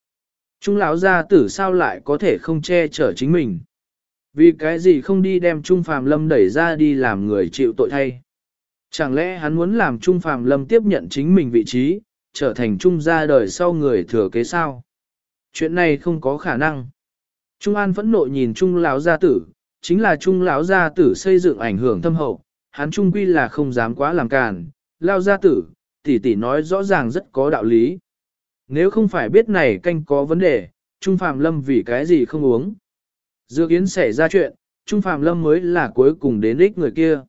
Trung lão gia tử sao lại có thể không che chở chính mình? Vì cái gì không đi đem Trung Phàm Lâm đẩy ra đi làm người chịu tội thay? Chẳng lẽ hắn muốn làm Trung Phàm Lâm tiếp nhận chính mình vị trí, trở thành Trung gia đời sau người thừa kế sao? Chuyện này không có khả năng. Trung An phẫn nộ nhìn Trung lão gia tử, chính là Trung lão gia tử xây dựng ảnh hưởng thâm hậu, hắn trung quy là không dám quá làm càn, lao gia tử, tỷ tỷ nói rõ ràng rất có đạo lý. Nếu không phải biết này canh có vấn đề, Trung Phạm Lâm vì cái gì không uống. Dược Yến xảy ra chuyện, Trung Phạm Lâm mới là cuối cùng đến ích người kia.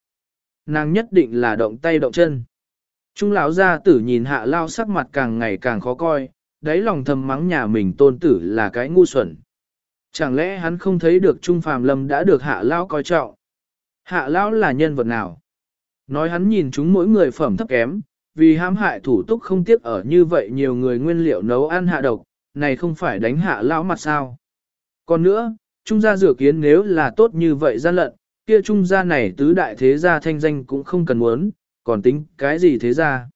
Nàng nhất định là động tay động chân. Trung lão gia tử nhìn hạ lao sắc mặt càng ngày càng khó coi, đáy lòng thầm mắng nhà mình tôn tử là cái ngu xuẩn. Chẳng lẽ hắn không thấy được Trung Phạm Lâm đã được hạ lao coi trọng? Hạ lão là nhân vật nào? Nói hắn nhìn chúng mỗi người phẩm thấp kém, vì hãm hại thủ túc không tiếc ở như vậy nhiều người nguyên liệu nấu ăn hạ độc, này không phải đánh hạ lão mặt sao. Còn nữa, trung gia rửa kiến nếu là tốt như vậy gian lận, kia trung gia này tứ đại thế gia thanh danh cũng không cần muốn, còn tính cái gì thế gia.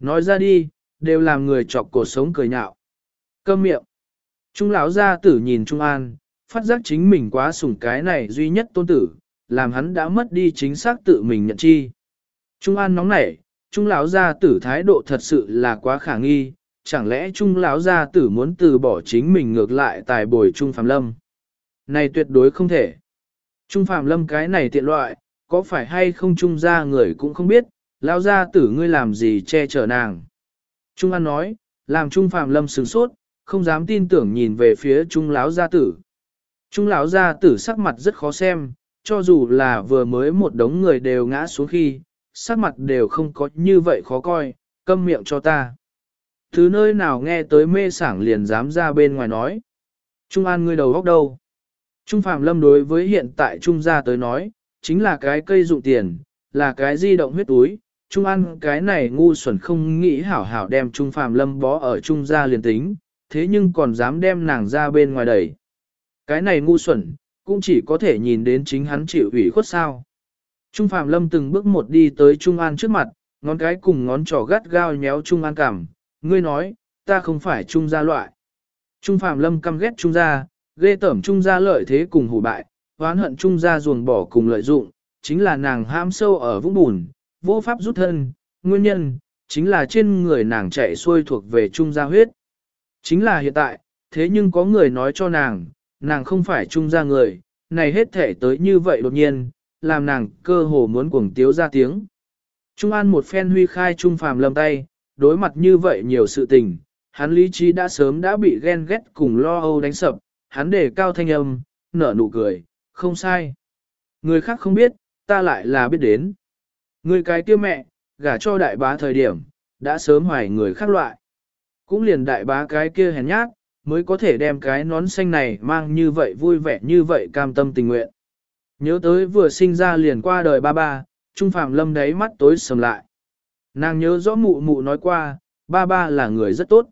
Nói ra đi, đều làm người chọc cổ sống cười nhạo. Câm miệng. Trung lão gia tử nhìn Trung An, phát giác chính mình quá sủng cái này duy nhất tôn tử, làm hắn đã mất đi chính xác tự mình nhận chi. Trung An nóng nảy, Trung lão gia tử thái độ thật sự là quá khả nghi, chẳng lẽ Trung lão gia tử muốn từ bỏ chính mình ngược lại tài bồi Trung Phạm Lâm? Này tuyệt đối không thể. Trung Phạm Lâm cái này tiện loại, có phải hay không Trung gia người cũng không biết, lão gia tử ngươi làm gì che chở nàng. Trung An nói, làm Trung Phạm Lâm sửng sốt, không dám tin tưởng nhìn về phía Trung lão gia tử. Trung lão gia tử sắc mặt rất khó xem, cho dù là vừa mới một đống người đều ngã xuống khi, sắc mặt đều không có như vậy khó coi, câm miệng cho ta. Thứ nơi nào nghe tới mê sảng liền dám ra bên ngoài nói. Trung an ngươi đầu góc đâu? Trung Phạm Lâm đối với hiện tại Trung gia tới nói, chính là cái cây dụng tiền, là cái di động huyết túi. Trung an cái này ngu xuẩn không nghĩ hảo hảo đem Trung Phạm Lâm bó ở Trung gia liền tính, thế nhưng còn dám đem nàng ra bên ngoài đẩy. Cái này ngu xuẩn, cũng chỉ có thể nhìn đến chính hắn chịu ủy khuất sao. Trung Phạm Lâm từng bước một đi tới Trung An trước mặt, ngón cái cùng ngón trỏ gắt gao nhéo Trung An cảm, ngươi nói, ta không phải Trung gia loại. Trung Phạm Lâm căm ghét Trung gia, ghê tởm Trung gia lợi thế cùng hủ bại, oán hận Trung gia ruồng bỏ cùng lợi dụng, chính là nàng ham sâu ở vũng bùn, vô pháp rút thân, nguyên nhân, chính là trên người nàng chạy xuôi thuộc về Trung gia huyết. Chính là hiện tại, thế nhưng có người nói cho nàng, nàng không phải Trung gia người, này hết thể tới như vậy đột nhiên, làm nàng cơ hồ muốn cuồng tiếu ra tiếng. Trung An một phen huy khai Trung Phàm lâm tay, đối mặt như vậy nhiều sự tình, hắn lý trí đã sớm đã bị ghen ghét cùng lo âu đánh sập, hắn để cao thanh âm, nở nụ cười, không sai. Người khác không biết, ta lại là biết đến. Người cái kia mẹ, gả cho đại bá thời điểm, đã sớm hoài người khác loại. Cũng liền đại bá cái kia hèn nhát, mới có thể đem cái nón xanh này mang như vậy vui vẻ như vậy cam tâm tình nguyện. Nhớ tới vừa sinh ra liền qua đời ba ba, Trung Phạm Lâm đáy mắt tối sầm lại. Nàng nhớ rõ mụ mụ nói qua, ba ba là người rất tốt.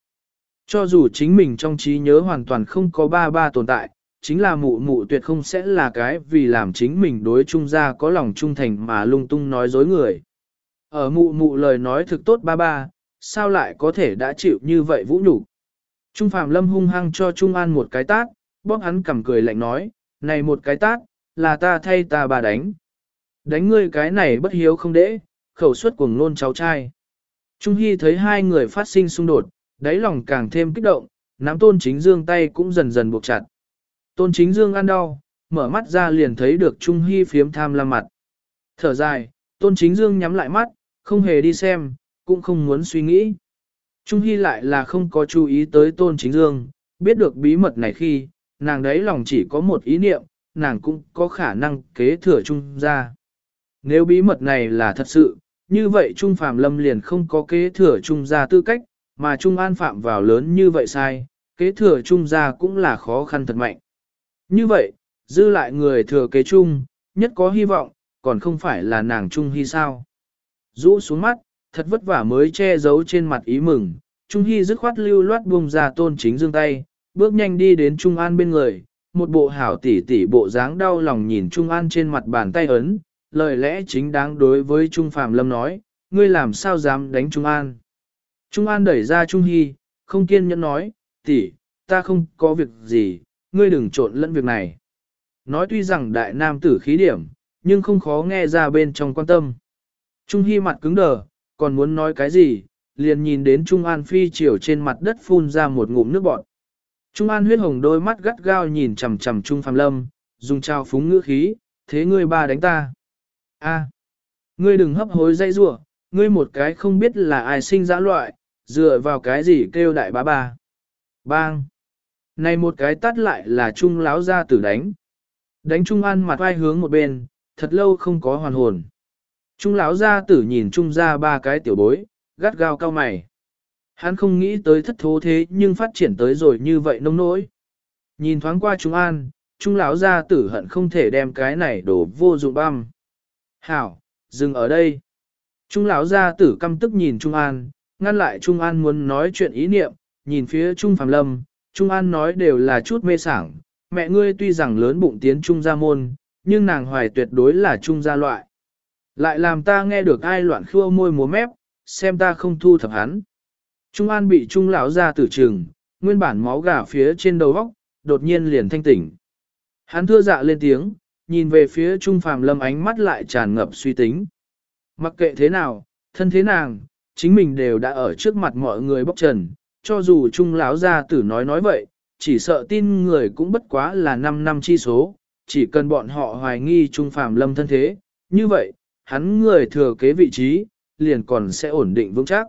Cho dù chính mình trong trí nhớ hoàn toàn không có ba ba tồn tại, chính là mụ mụ tuyệt không sẽ là cái vì làm chính mình đối trung gia có lòng trung thành mà lung tung nói dối người. Ở mụ mụ lời nói thực tốt ba ba, sao lại có thể đã chịu như vậy vũ nhục Trung Phạm Lâm hung hăng cho Trung An một cái tát, bóp hắn cầm cười lạnh nói, này một cái tát, là ta thay ta bà đánh. Đánh ngươi cái này bất hiếu không đễ, khẩu suất cuồng nôn cháu trai. Trung Hy thấy hai người phát sinh xung đột, đáy lòng càng thêm kích động, nắm tôn chính dương tay cũng dần dần buộc chặt. Tôn chính dương ăn đau, mở mắt ra liền thấy được Trung Hy phiếm tham lam mặt. Thở dài, tôn chính dương nhắm lại mắt, không hề đi xem, cũng không muốn suy nghĩ. Trung Hy lại là không có chú ý tới tôn chính dương, biết được bí mật này khi, nàng đấy lòng chỉ có một ý niệm, nàng cũng có khả năng kế thừa Trung gia Nếu bí mật này là thật sự, như vậy Trung Phạm Lâm liền không có kế thừa Trung gia tư cách, mà Trung An phạm vào lớn như vậy sai, kế thừa Trung gia cũng là khó khăn thật mạnh. Như vậy, dư lại người thừa kế Trung, nhất có hy vọng, còn không phải là nàng Trung Hy sao. Rũ xuống mắt, thật vất vả mới che giấu trên mặt ý mừng, Trung Hy dứt khoát lưu loát buông ra tôn chính dương tay, bước nhanh đi đến Trung An bên người, một bộ hảo tỉ tỉ bộ dáng đau lòng nhìn Trung An trên mặt bàn tay ấn, lời lẽ chính đáng đối với Trung Phạm Lâm nói, ngươi làm sao dám đánh Trung An. Trung An đẩy ra Trung Hy, không kiên nhẫn nói, tỷ, ta không có việc gì, ngươi đừng trộn lẫn việc này. Nói tuy rằng đại nam tử khí điểm, nhưng không khó nghe ra bên trong quan tâm. Trung Hy mặt cứng đờ, còn muốn nói cái gì, liền nhìn đến Trung An phi chiều trên mặt đất phun ra một ngụm nước bọt. Trung An huyết hồng đôi mắt gắt gao nhìn chằm chằm Trung Phạm Lâm, dùng trao phúng ngữ khí, thế ngươi ba đánh ta. A, ngươi đừng hấp hối dây rủa, ngươi một cái không biết là ai sinh dã loại, dựa vào cái gì kêu đại bá bà, Bang! Này một cái tắt lại là Trung láo ra tử đánh. Đánh Trung An mặt vai hướng một bên, thật lâu không có hoàn hồn. Trung lão gia tử nhìn Trung ra ba cái tiểu bối, gắt gao cao mày. Hắn không nghĩ tới thất thố thế nhưng phát triển tới rồi như vậy nông nỗi. Nhìn thoáng qua Trung An, Trung lão gia tử hận không thể đem cái này đổ vô dụng băm. Hảo, dừng ở đây. Trung lão gia tử căm tức nhìn Trung An, ngăn lại Trung An muốn nói chuyện ý niệm, nhìn phía Trung Phạm Lâm, Trung An nói đều là chút mê sảng, mẹ ngươi tuy rằng lớn bụng tiến Trung gia môn, nhưng nàng hoài tuyệt đối là Trung gia loại. Lại làm ta nghe được ai loạn khua môi múa mép, xem ta không thu thập hắn. Trung An bị Trung lão gia tử trừng, nguyên bản máu gà phía trên đầu góc, đột nhiên liền thanh tỉnh. Hắn thưa dạ lên tiếng, nhìn về phía Trung Phàm Lâm ánh mắt lại tràn ngập suy tính. Mặc kệ thế nào, thân thế nàng, chính mình đều đã ở trước mặt mọi người bóc trần, cho dù Trung lão gia tử nói nói vậy, chỉ sợ tin người cũng bất quá là 5 năm chi số, chỉ cần bọn họ hoài nghi Trung Phàm Lâm thân thế, như vậy, hắn người thừa kế vị trí, liền còn sẽ ổn định vững chắc.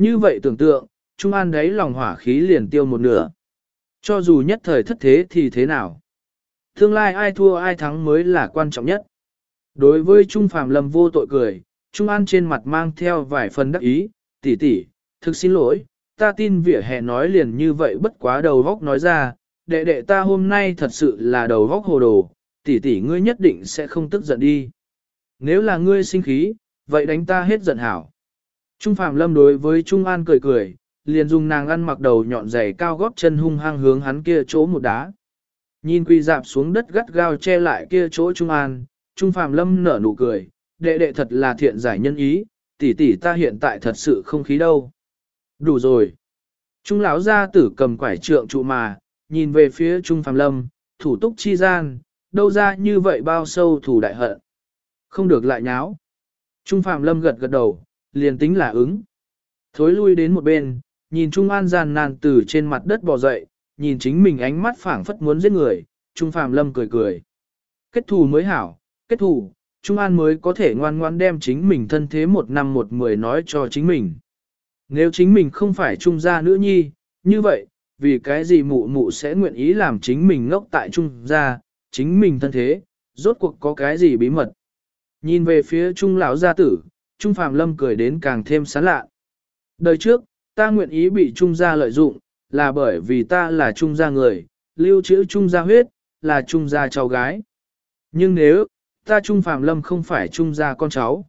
Như vậy tưởng tượng, Trung An đấy lòng hỏa khí liền tiêu một nửa. Cho dù nhất thời thất thế thì thế nào? Tương lai ai thua ai thắng mới là quan trọng nhất. Đối với Trung Phạm Lâm vô tội cười, Trung An trên mặt mang theo vài phần đắc ý, tỷ tỷ, thực xin lỗi, ta tin vỉa hè nói liền như vậy bất quá đầu vóc nói ra, đệ đệ ta hôm nay thật sự là đầu vóc hồ đồ, tỷ tỷ ngươi nhất định sẽ không tức giận đi. Nếu là ngươi sinh khí, vậy đánh ta hết giận hảo. Trung Phạm Lâm đối với Trung An cười cười, liền dùng nàng ăn mặc đầu nhọn giày cao gót chân hung hăng hướng hắn kia chỗ một đá. Nhìn quỳ dạp xuống đất gắt gao che lại kia chỗ Trung An, Trung Phạm Lâm nở nụ cười, đệ đệ thật là thiện giải nhân ý, tỷ tỷ ta hiện tại thật sự không khí đâu. Đủ rồi. Trung lão gia tử cầm quải trượng trụ mà, nhìn về phía Trung Phạm Lâm, thủ túc chi gian, đâu ra như vậy bao sâu thủ đại hận. Không được lại nháo. Trung Phạm Lâm gật gật đầu, liền tính là ứng. Thối lui đến một bên, nhìn Trung An gian nan từ trên mặt đất bò dậy, nhìn chính mình ánh mắt phảng phất muốn giết người, Trung Phạm Lâm cười cười. Kết thù mới hảo, kết thù, Trung An mới có thể ngoan ngoan đem chính mình thân thế một năm một mười nói cho chính mình. Nếu chính mình không phải Trung gia nữ nhi, như vậy, vì cái gì mụ mụ sẽ nguyện ý làm chính mình ngốc tại Trung gia, chính mình thân thế, rốt cuộc có cái gì bí mật. Nhìn về phía Trung lão gia tử, Trung Phạm Lâm cười đến càng thêm sán lạ. Đời trước, ta nguyện ý bị Trung gia lợi dụng, là bởi vì ta là Trung gia người, lưu trữ Trung gia huyết, là Trung gia cháu gái. Nhưng nếu, ta Trung Phạm Lâm không phải Trung gia con cháu.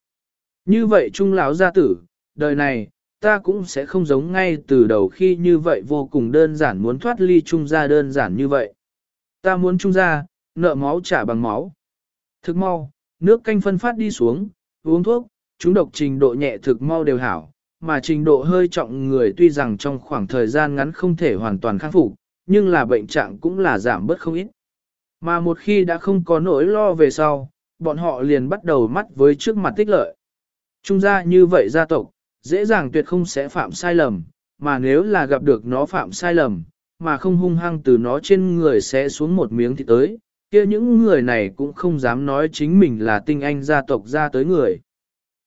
Như vậy Trung lão gia tử, đời này, ta cũng sẽ không giống ngay từ đầu khi như vậy vô cùng đơn giản muốn thoát ly Trung gia đơn giản như vậy. Ta muốn Trung gia, nợ máu trả bằng máu. Thực mau, nước canh phân phát đi xuống, uống thuốc, chúng độc trình độ nhẹ thực mau đều hảo, mà trình độ hơi trọng người tuy rằng trong khoảng thời gian ngắn không thể hoàn toàn khắc phục, nhưng là bệnh trạng cũng là giảm bớt không ít. Mà một khi đã không có nỗi lo về sau, bọn họ liền bắt đầu mắt với trước mặt tích lợi. Trung gia như vậy gia tộc, dễ dàng tuyệt không sẽ phạm sai lầm, mà nếu là gặp được nó phạm sai lầm, mà không hung hăng từ nó trên người sẽ xuống một miếng thì tới, kia những người này cũng không dám nói chính mình là tinh anh gia tộc ra tới người.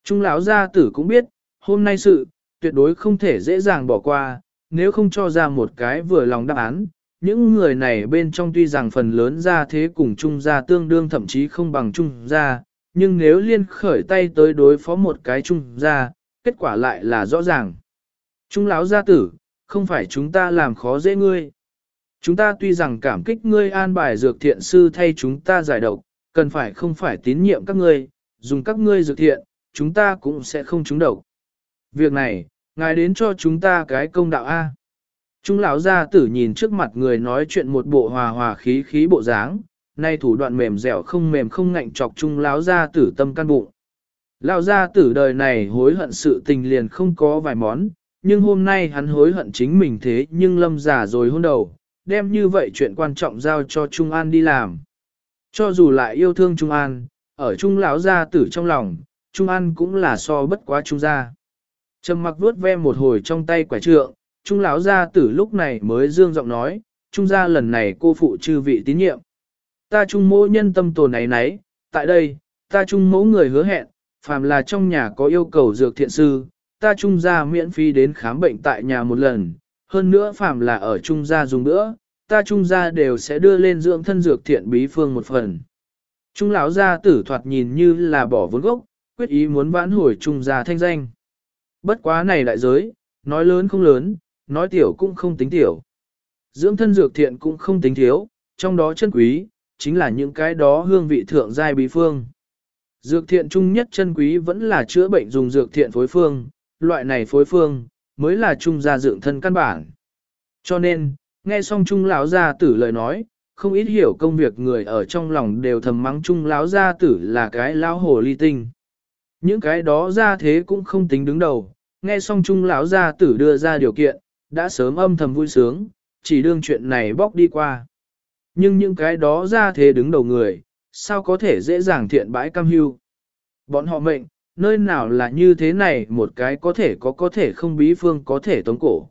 Trung lão gia tử cũng biết, hôm nay sự, tuyệt đối không thể dễ dàng bỏ qua, nếu không cho ra một cái vừa lòng đáp án. Những người này bên trong tuy rằng phần lớn ra thế cùng Trung gia tương đương thậm chí không bằng Trung gia, nhưng nếu liên khởi tay tới đối phó một cái Trung gia, kết quả lại là rõ ràng. Trung lão gia tử, không phải chúng ta làm khó dễ ngươi. Chúng ta tuy rằng cảm kích ngươi an bài dược thiện sư thay chúng ta giải độc, cần phải không phải tín nhiệm các ngươi, dùng các ngươi dược thiện, chúng ta cũng sẽ không trúng độc. Việc này, ngài đến cho chúng ta cái công đạo A. Trung lão gia tử nhìn trước mặt người nói chuyện một bộ hòa hòa khí khí bộ dáng, nay thủ đoạn mềm dẻo không mềm không ngạnh chọc trung lão gia tử tâm căn bụng. Lão gia tử đời này hối hận sự tình liền không có vài món, nhưng hôm nay hắn hối hận chính mình thế nhưng lâm giả rồi hôn đầu, đem như vậy chuyện quan trọng giao cho Trung An đi làm. Cho dù lại yêu thương Trung An, ở Trung lão gia tử trong lòng, Trung An cũng là so bất quá Trung gia. Trầm mặc vuốt ve một hồi trong tay quả trượng, Trung lão gia tử lúc này mới dương giọng nói, Trung gia lần này cô phụ chư vị tín nhiệm. Ta Trung mỗ nhân tâm tồn này nấy, tại đây, ta Trung mỗ người hứa hẹn, phàm là trong nhà có yêu cầu dược thiện sư, ta Trung gia miễn phí đến khám bệnh tại nhà một lần, hơn nữa phàm là ở Trung gia dùng nữa, ta Trung gia đều sẽ đưa lên dưỡng thân dược thiện bí phương một phần. Trung lão gia tử thoạt nhìn như là bỏ vốn gốc, quyết ý muốn vãn hồi Trung gia thanh danh. Bất quá này đại giới, nói lớn không lớn, nói tiểu cũng không tính tiểu. Dưỡng thân dược thiện cũng không tính thiếu, trong đó chân quý, chính là những cái đó hương vị thượng giai bí phương. Dược thiện chung nhất chân quý vẫn là chữa bệnh dùng dược thiện phối phương, loại này phối phương, mới là trung gia dưỡng thân căn bản. Cho nên, nghe xong trung lão gia tử lời nói, không ít hiểu công việc người ở trong lòng đều thầm mắng trung lão gia tử là cái lão hồ ly tinh. Những cái đó ra thế cũng không tính đứng đầu, nghe xong trung lão gia tử đưa ra điều kiện, đã sớm âm thầm vui sướng, chỉ đương chuyện này bóc đi qua. Nhưng những cái đó ra thế đứng đầu người, sao có thể dễ dàng thiện bãi cam hưu. Bọn họ mệnh, nơi nào là như thế này một cái có thể có có thể không bí phương có thể tống cổ.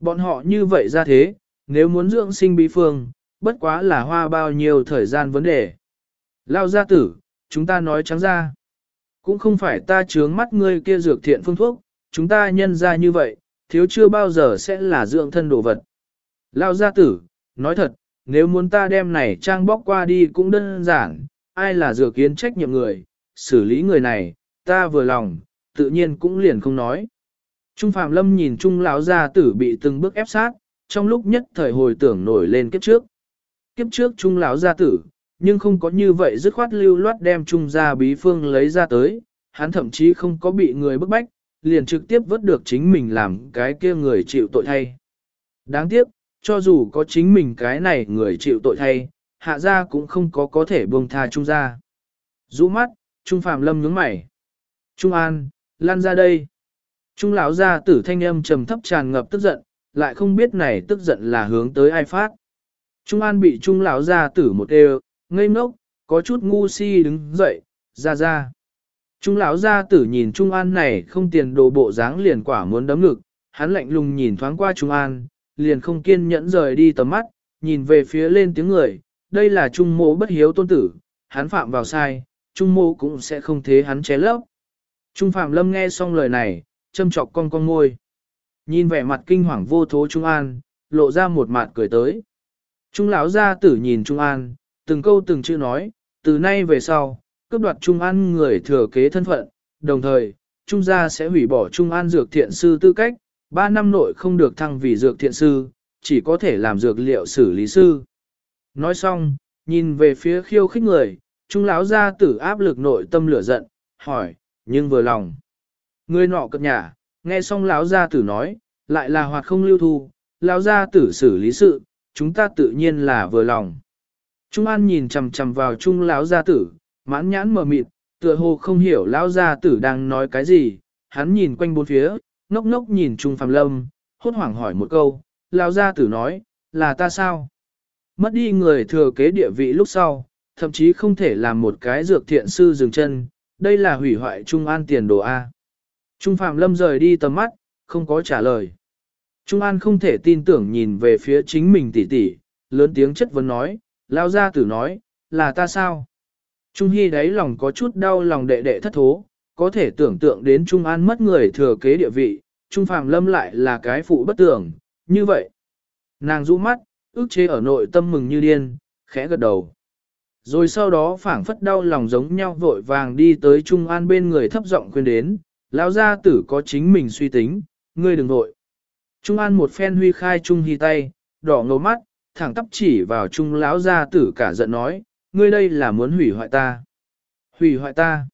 Bọn họ như vậy ra thế, nếu muốn dưỡng sinh bí phương, bất quá là hoa bao nhiêu thời gian vấn đề. Lao gia tử, chúng ta nói trắng ra. Cũng không phải ta chướng mắt ngươi kia dược thiện phương thuốc, chúng ta nhân ra như vậy, thiếu chưa bao giờ sẽ là dưỡng thân đồ vật. Lao gia tử, nói thật, nếu muốn ta đem này trang bóc qua đi cũng đơn giản, ai là dược kiến trách nhiệm người, xử lý người này, ta vừa lòng, tự nhiên cũng liền không nói. Trung Phạm Lâm nhìn Trung lão gia tử bị từng bước ép sát, trong lúc nhất thời hồi tưởng nổi lên kiếp trước. Kiếp trước Trung lão gia tử, nhưng không có như vậy dứt khoát lưu loát đem Trung gia bí phương lấy ra tới, hắn thậm chí không có bị người bức bách, liền trực tiếp vớt được chính mình làm cái kia người chịu tội thay. Đáng tiếc, cho dù có chính mình cái này người chịu tội thay, hạ gia cũng không có có thể buông tha Trung gia. Rũ mắt, Trung Phạm Lâm nhướng mày. Trung An, lan ra đây. Trung lão gia tử thanh âm trầm thấp tràn ngập tức giận, lại không biết này tức giận là hướng tới ai phát. Trung An bị Trung lão gia tử một đều, ngây ngốc, có chút ngu si đứng dậy, ra ra. Trung lão gia tử nhìn Trung An này không tiền đồ bộ dáng liền quả muốn đấm ngực, hắn lạnh lùng nhìn thoáng qua Trung An, liền không kiên nhẫn rời đi tầm mắt, nhìn về phía lên tiếng người, đây là Trung mộ bất hiếu tôn tử, hắn phạm vào sai, Trung mộ cũng sẽ không thế hắn ché lấp. Trung Phạm Lâm nghe xong lời này, châm chọc con con ngôi. Nhìn vẻ mặt kinh hoàng vô thố Trung An, lộ ra một mặt cười tới. Trung lão gia tử nhìn Trung An, từng câu từng chữ nói, từ nay về sau, cướp đoạt Trung An người thừa kế thân phận, đồng thời, Trung gia sẽ hủy bỏ Trung An dược thiện sư tư cách, 3 năm nội không được thăng vì dược thiện sư, chỉ có thể làm dược liệu xử lý sư. Nói xong, nhìn về phía khiêu khích người, Trung lão gia tử áp lực nội tâm lửa giận, hỏi, nhưng vừa lòng. Người nọ cập nhà, nghe xong lão gia tử nói, lại là hoạt không lưu thu, lão gia tử xử lý sự, chúng ta tự nhiên là vừa lòng. Trung An nhìn chằm chằm vào Trung lão gia tử, mãn nhãn mờ mịt, tựa hồ không hiểu lão gia tử đang nói cái gì, hắn nhìn quanh bốn phía, ngốc ngốc nhìn Trung Phạm Lâm, hốt hoảng hỏi một câu, lão gia tử nói, là ta sao? Mất đi người thừa kế địa vị lúc sau, thậm chí không thể làm một cái dược thiện sư dừng chân, đây là hủy hoại Trung An tiền đồ A. Trung Phạm Lâm rời đi tầm mắt, không có trả lời. Trung An không thể tin tưởng nhìn về phía chính mình tỷ tỷ, lớn tiếng chất vấn nói, lao gia tử nói, là ta sao? Trung Hy đáy lòng có chút đau lòng đệ đệ thất thố, có thể tưởng tượng đến Trung An mất người thừa kế địa vị, Trung Phạm Lâm lại là cái phụ bất tưởng, như vậy. Nàng rũ mắt, ước chế ở nội tâm mừng như điên, khẽ gật đầu. Rồi sau đó phảng phất đau lòng giống nhau vội vàng đi tới Trung An bên người thấp giọng khuyên đến, lão gia tử có chính mình suy tính, ngươi đừng vội. Trung An một phen huy khai Trung Hy tay, đỏ ngầu mắt, thẳng tắp chỉ vào Trung lão gia tử cả giận nói, ngươi đây là muốn hủy hoại ta. Hủy hoại ta.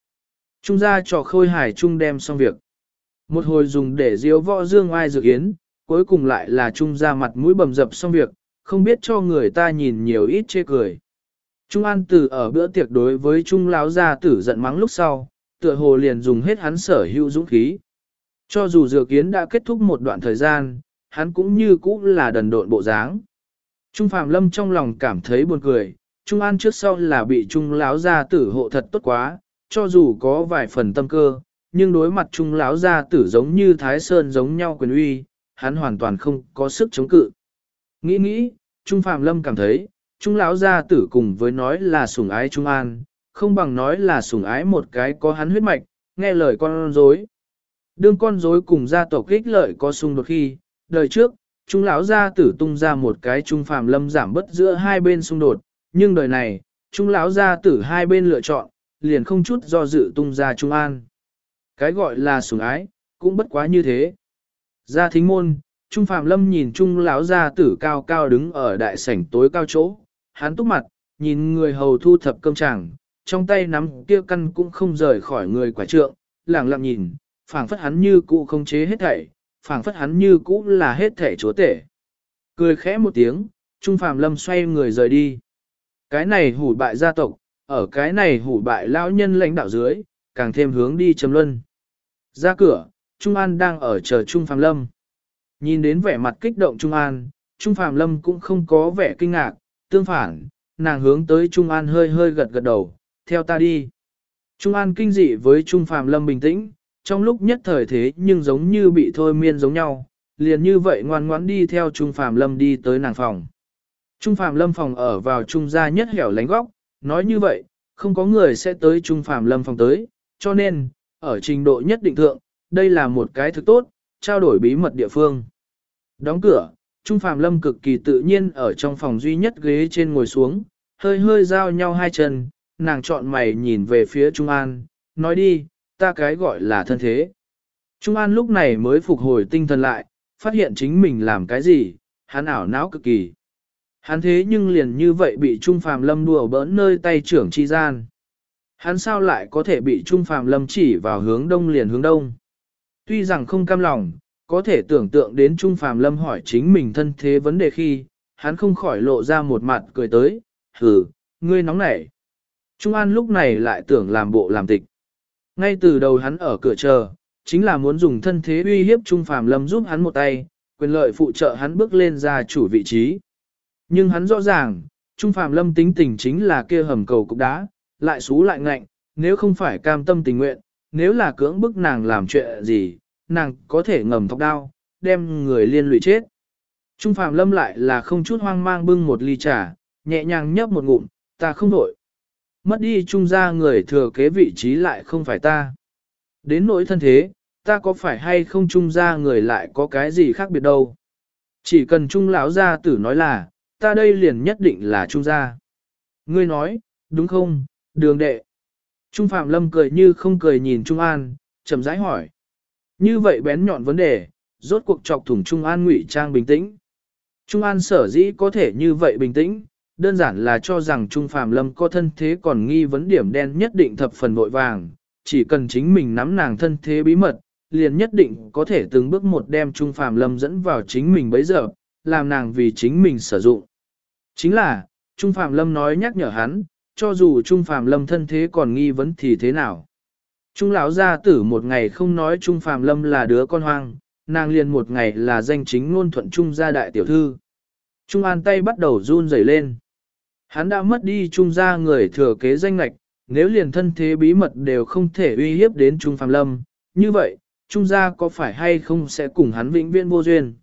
Trung gia trò khôi hài Trung đem xong việc. Một hồi dùng để diếu võ dương ai dược yến, cuối cùng lại là Trung gia mặt mũi bầm dập xong việc, không biết cho người ta nhìn nhiều ít chê cười. Trung An Tử ở bữa tiệc đối với Trung lão gia tử giận mắng lúc sau, tựa hồ liền dùng hết hắn sở hữu dũng khí. Cho dù dược kiến đã kết thúc một đoạn thời gian, hắn cũng như cũ là đần độn bộ dáng. Trung Phạm Lâm trong lòng cảm thấy buồn cười, Trung An trước sau là bị Trung lão gia tử hộ thật tốt quá, cho dù có vài phần tâm cơ, nhưng đối mặt Trung lão gia tử giống như Thái Sơn giống nhau quyền uy, hắn hoàn toàn không có sức chống cự. Nghĩ nghĩ, Trung Phạm Lâm cảm thấy, Trung lão gia tử cùng với nói là sủng ái Trung An, không bằng nói là sủng ái một cái có hắn huyết mạch, nghe lời con rối. Đương con rối cùng gia tộc kích lợi có xung đột khi, đời trước, Trung lão gia tử tung ra một cái Trung Phạm Lâm giảm bất giữa hai bên xung đột, nhưng đời này, Trung lão gia tử hai bên lựa chọn, liền không chút do dự tung ra Trung An. Cái gọi là sủng ái, cũng bất quá như thế. Gia thính môn, Trung Phạm Lâm nhìn Trung lão gia tử cao cao đứng ở đại sảnh tối cao chỗ, hắn túc mặt, nhìn người hầu thu thập cơm tràng, trong tay nắm kia căn cũng không rời khỏi người quả trượng, lẳng lặng nhìn, phảng phất hắn như cụ không chế hết thảy, phảng phất hắn như cũ là hết thể chúa tể. Cười khẽ một tiếng, Trung Phạm Lâm xoay người rời đi. Cái này hủ bại gia tộc, ở cái này hủ bại lão nhân lãnh đạo dưới, càng thêm hướng đi trầm luân. Ra cửa, Trung An đang ở chờ Trung Phạm Lâm. Nhìn đến vẻ mặt kích động Trung An, Trung Phạm Lâm cũng không có vẻ kinh ngạc, tương phản, nàng hướng tới Trung An hơi hơi gật gật đầu, theo ta đi. Trung An kinh dị với Trung Phạm Lâm bình tĩnh, trong lúc nhất thời thế nhưng giống như bị thôi miên giống nhau, liền như vậy ngoan ngoãn đi theo Trung Phạm Lâm đi tới nàng phòng. Trung Phạm Lâm phòng ở vào trung gia nhất hẻo lánh góc, nói như vậy, không có người sẽ tới Trung Phạm Lâm phòng tới, cho nên, ở trình độ nhất định thượng, đây là một cái thực tốt, trao đổi bí mật địa phương. Đóng cửa, Trung Phạm Lâm cực kỳ tự nhiên ở trong phòng duy nhất ghế trên ngồi xuống, hơi hơi giao nhau hai chân, nàng chọn mày nhìn về phía Trung An, nói đi, ta cái gọi là thân thế. Trung An lúc này mới phục hồi tinh thần lại, phát hiện chính mình làm cái gì, hắn ảo não cực kỳ. Hắn thế nhưng liền như vậy bị Trung Phàm Lâm đùa bỡn nơi tay trưởng chi gian. Hắn sao lại có thể bị Trung Phàm Lâm chỉ vào hướng đông liền hướng đông. Tuy rằng không cam lòng, có thể tưởng tượng đến Trung Phàm Lâm hỏi chính mình thân thế vấn đề khi, hắn không khỏi lộ ra một mặt cười tới, hừ, ngươi nóng nảy. Trung An lúc này lại tưởng làm bộ làm tịch. Ngay từ đầu hắn ở cửa chờ, chính là muốn dùng thân thế uy hiếp Trung Phàm Lâm giúp hắn một tay, quyền lợi phụ trợ hắn bước lên ra chủ vị trí. Nhưng hắn rõ ràng, Trung Phàm Lâm tính tình chính là kia hầm cầu cục đá, lại xú lại ngạnh, nếu không phải cam tâm tình nguyện, nếu là cưỡng bức nàng làm chuyện gì, nàng có thể ngầm thọc đao, đem người liên lụy chết. Trung Phạm Lâm lại là không chút hoang mang bưng một ly trà, nhẹ nhàng nhấp một ngụm, ta không đổi. Mất đi trung gia người thừa kế vị trí lại không phải ta. Đến nỗi thân thế, ta có phải hay không trung gia người lại có cái gì khác biệt đâu. Chỉ cần trung lão gia tử nói là, ta đây liền nhất định là trung gia. Ngươi nói, đúng không, đường đệ. Trung Phạm Lâm cười như không cười nhìn Trung An, chậm rãi hỏi. Như vậy bén nhọn vấn đề, rốt cuộc chọc thủng Trung An ngụy trang bình tĩnh. Trung An sở dĩ có thể như vậy bình tĩnh, đơn giản là cho rằng Trung Phạm Lâm có thân thế còn nghi vấn điểm đen nhất định thập phần vội vàng, chỉ cần chính mình nắm nàng thân thế bí mật, liền nhất định có thể từng bước một đem Trung Phạm Lâm dẫn vào chính mình bấy giờ, làm nàng vì chính mình sử dụng. Chính là, Trung Phạm Lâm nói nhắc nhở hắn, cho dù Trung Phạm Lâm thân thế còn nghi vấn thì thế nào. Trung lão gia tử một ngày không nói Trung Phạm Lâm là đứa con hoang, nàng liền một ngày là danh chính ngôn thuận Trung gia đại tiểu thư. Trung An tay bắt đầu run rẩy lên. Hắn đã mất đi Trung gia người thừa kế danh lạch, nếu liền thân thế bí mật đều không thể uy hiếp đến Trung Phạm Lâm, như vậy, Trung gia có phải hay không sẽ cùng hắn vĩnh viễn vô duyên.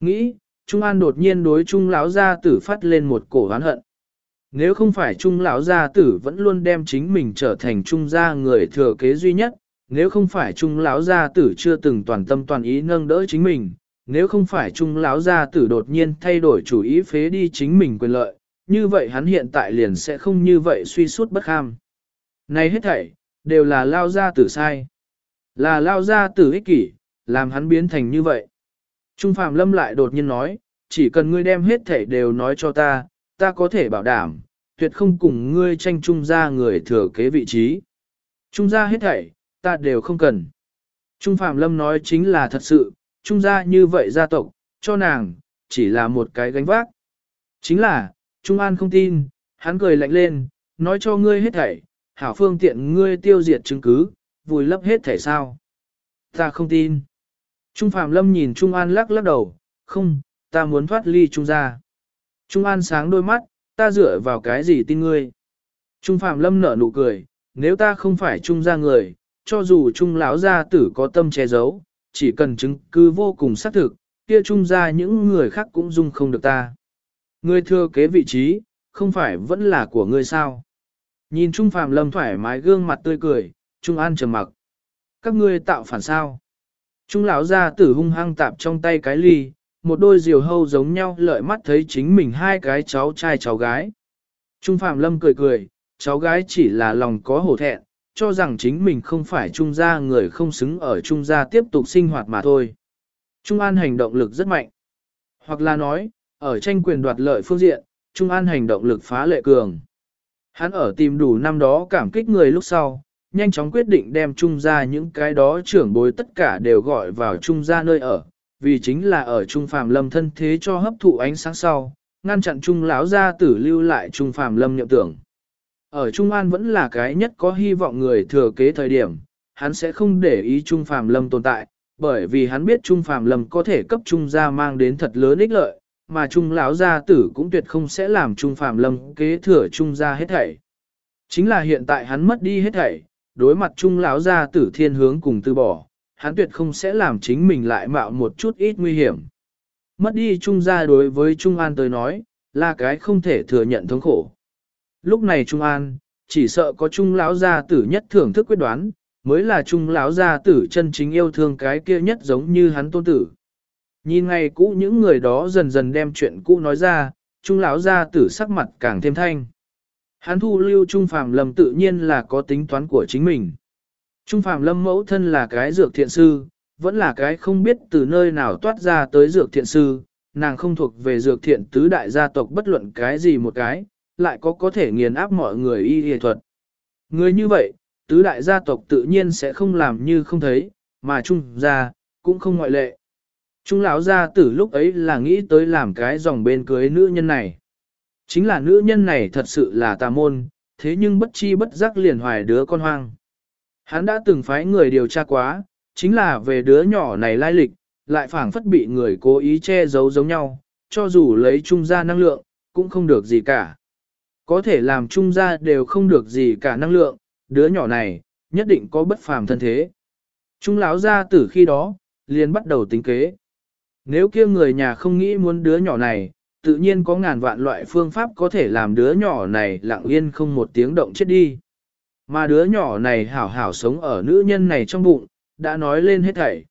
Nghĩ, Trung An đột nhiên đối Trung lão gia tử phát lên một cổ oán hận. Nếu không phải Trung lão gia tử vẫn luôn đem chính mình trở thành Trung gia người thừa kế duy nhất, nếu không phải Trung lão gia tử chưa từng toàn tâm toàn ý nâng đỡ chính mình, nếu không phải Trung lão gia tử đột nhiên thay đổi chủ ý phế đi chính mình quyền lợi, như vậy hắn hiện tại liền sẽ không như vậy suy suốt bất kham. Này hết thảy, đều là lao gia tử sai. Là lao gia tử ích kỷ, làm hắn biến thành như vậy. Trung Phạm Lâm lại đột nhiên nói, chỉ cần ngươi đem hết thảy đều nói cho ta, ta có thể bảo đảm, tuyệt không cùng ngươi tranh trung gia người thừa kế vị trí. Trung gia hết thảy, ta đều không cần. Trung Phạm Lâm nói chính là thật sự, trung gia như vậy gia tộc, cho nàng, chỉ là một cái gánh vác. Chính là, Trung An không tin, hắn cười lạnh lên, nói cho ngươi hết thảy, hảo phương tiện ngươi tiêu diệt chứng cứ, vùi lấp hết thảy sao. Ta không tin. Trung Phạm Lâm nhìn Trung An lắc lắc đầu, không, ta muốn thoát ly Trung gia. Trung An sáng đôi mắt, ta dựa vào cái gì tin ngươi. Trung Phạm Lâm nở nụ cười, nếu ta không phải Trung gia người, cho dù Trung lão gia tử có tâm che giấu, chỉ cần chứng cứ vô cùng xác thực, kia Trung gia những người khác cũng dung không được ta. Ngươi thừa kế vị trí, không phải vẫn là của ngươi sao. Nhìn Trung Phạm Lâm thoải mái gương mặt tươi cười, Trung An trầm mặc. Các ngươi tạo phản sao? Trung lão gia tử hung hăng tạp trong tay cái ly, một đôi diều hâu giống nhau lợi mắt thấy chính mình hai cái cháu trai cháu gái. Trung Phạm Lâm cười cười, cháu gái chỉ là lòng có hổ thẹn, cho rằng chính mình không phải trung gia người không xứng ở trung gia tiếp tục sinh hoạt mà thôi. Trung An hành động lực rất mạnh. Hoặc là nói, ở tranh quyền đoạt lợi phương diện, Trung An hành động lực phá lệ cường. Hắn ở tìm đủ năm đó cảm kích người lúc sau, nhanh chóng quyết định đem Trung ra những cái đó trưởng bối tất cả đều gọi vào Trung ra nơi ở, vì chính là ở Trung Phạm Lâm thân thế cho hấp thụ ánh sáng sau, ngăn chặn Trung lão gia tử lưu lại Trung Phạm Lâm nhậm tưởng. Ở Trung An vẫn là cái nhất có hy vọng người thừa kế thời điểm, hắn sẽ không để ý Trung Phạm Lâm tồn tại, bởi vì hắn biết Trung Phạm Lâm có thể cấp Trung gia mang đến thật lớn ích lợi, mà Trung lão gia tử cũng tuyệt không sẽ làm Trung Phàm Lâm kế thừa Trung gia hết thảy. Chính là hiện tại hắn mất đi hết thảy, đối mặt Trung lão gia tử thiên hướng cùng từ bỏ, hắn tuyệt không sẽ làm chính mình lại mạo một chút ít nguy hiểm. Mất đi Trung gia đối với Trung An tới nói, là cái không thể thừa nhận thống khổ. Lúc này Trung An, chỉ sợ có Trung lão gia tử nhất thưởng thức quyết đoán, mới là Trung lão gia tử chân chính yêu thương cái kia nhất giống như hắn tôn tử. Nhìn ngày cũ những người đó dần dần đem chuyện cũ nói ra, Trung lão ra tử sắc mặt càng thêm thanh. Hắn thu lưu Trung Phạm Lâm tự nhiên là có tính toán của chính mình. Trung Phạm Lâm mẫu thân là cái dược thiện sư, vẫn là cái không biết từ nơi nào toát ra tới dược thiện sư, nàng không thuộc về dược thiện tứ đại gia tộc bất luận cái gì một cái, lại có có thể nghiền áp mọi người y y thuật. Người như vậy, tứ đại gia tộc tự nhiên sẽ không làm như không thấy, mà Trung gia cũng không ngoại lệ. Trung lão gia tử lúc ấy là nghĩ tới làm cái dòng bên cưới nữ nhân này. Chính là nữ nhân này thật sự là tà môn, thế nhưng bất chi bất giác liền hoài đứa con hoang. Hắn đã từng phái người điều tra quá, chính là về đứa nhỏ này lai lịch, lại phảng phất bị người cố ý che giấu giống nhau, cho dù lấy trung gia năng lượng, cũng không được gì cả. Có thể làm trung gia đều không được gì cả năng lượng, đứa nhỏ này, nhất định có bất phàm thân thế. Trung lão gia tử khi đó, liền bắt đầu tính kế. Nếu kia người nhà không nghĩ muốn đứa nhỏ này, tự nhiên có ngàn vạn loại phương pháp có thể làm đứa nhỏ này lặng yên không một tiếng động chết đi. Mà đứa nhỏ này hảo hảo sống ở nữ nhân này trong bụng, đã nói lên hết thảy.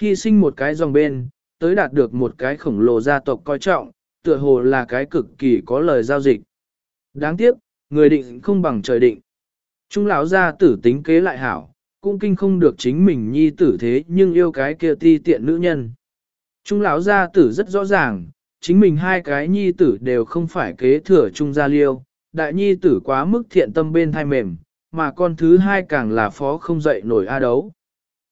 Hy sinh một cái dòng bên, tới đạt được một cái khổng lồ gia tộc coi trọng, tựa hồ là cái cực kỳ có lời giao dịch. Đáng tiếc, người định không bằng trời định. Trung lão gia tử tính kế lại hảo, cũng kinh không được chính mình nhi tử thế nhưng yêu cái kia ti tiện nữ nhân. Trung lão gia tử rất rõ ràng, chính mình hai cái nhi tử đều không phải kế thừa trung gia liêu, đại nhi tử quá mức thiện tâm bên thai mềm, mà con thứ hai càng là phó không dậy nổi a đấu.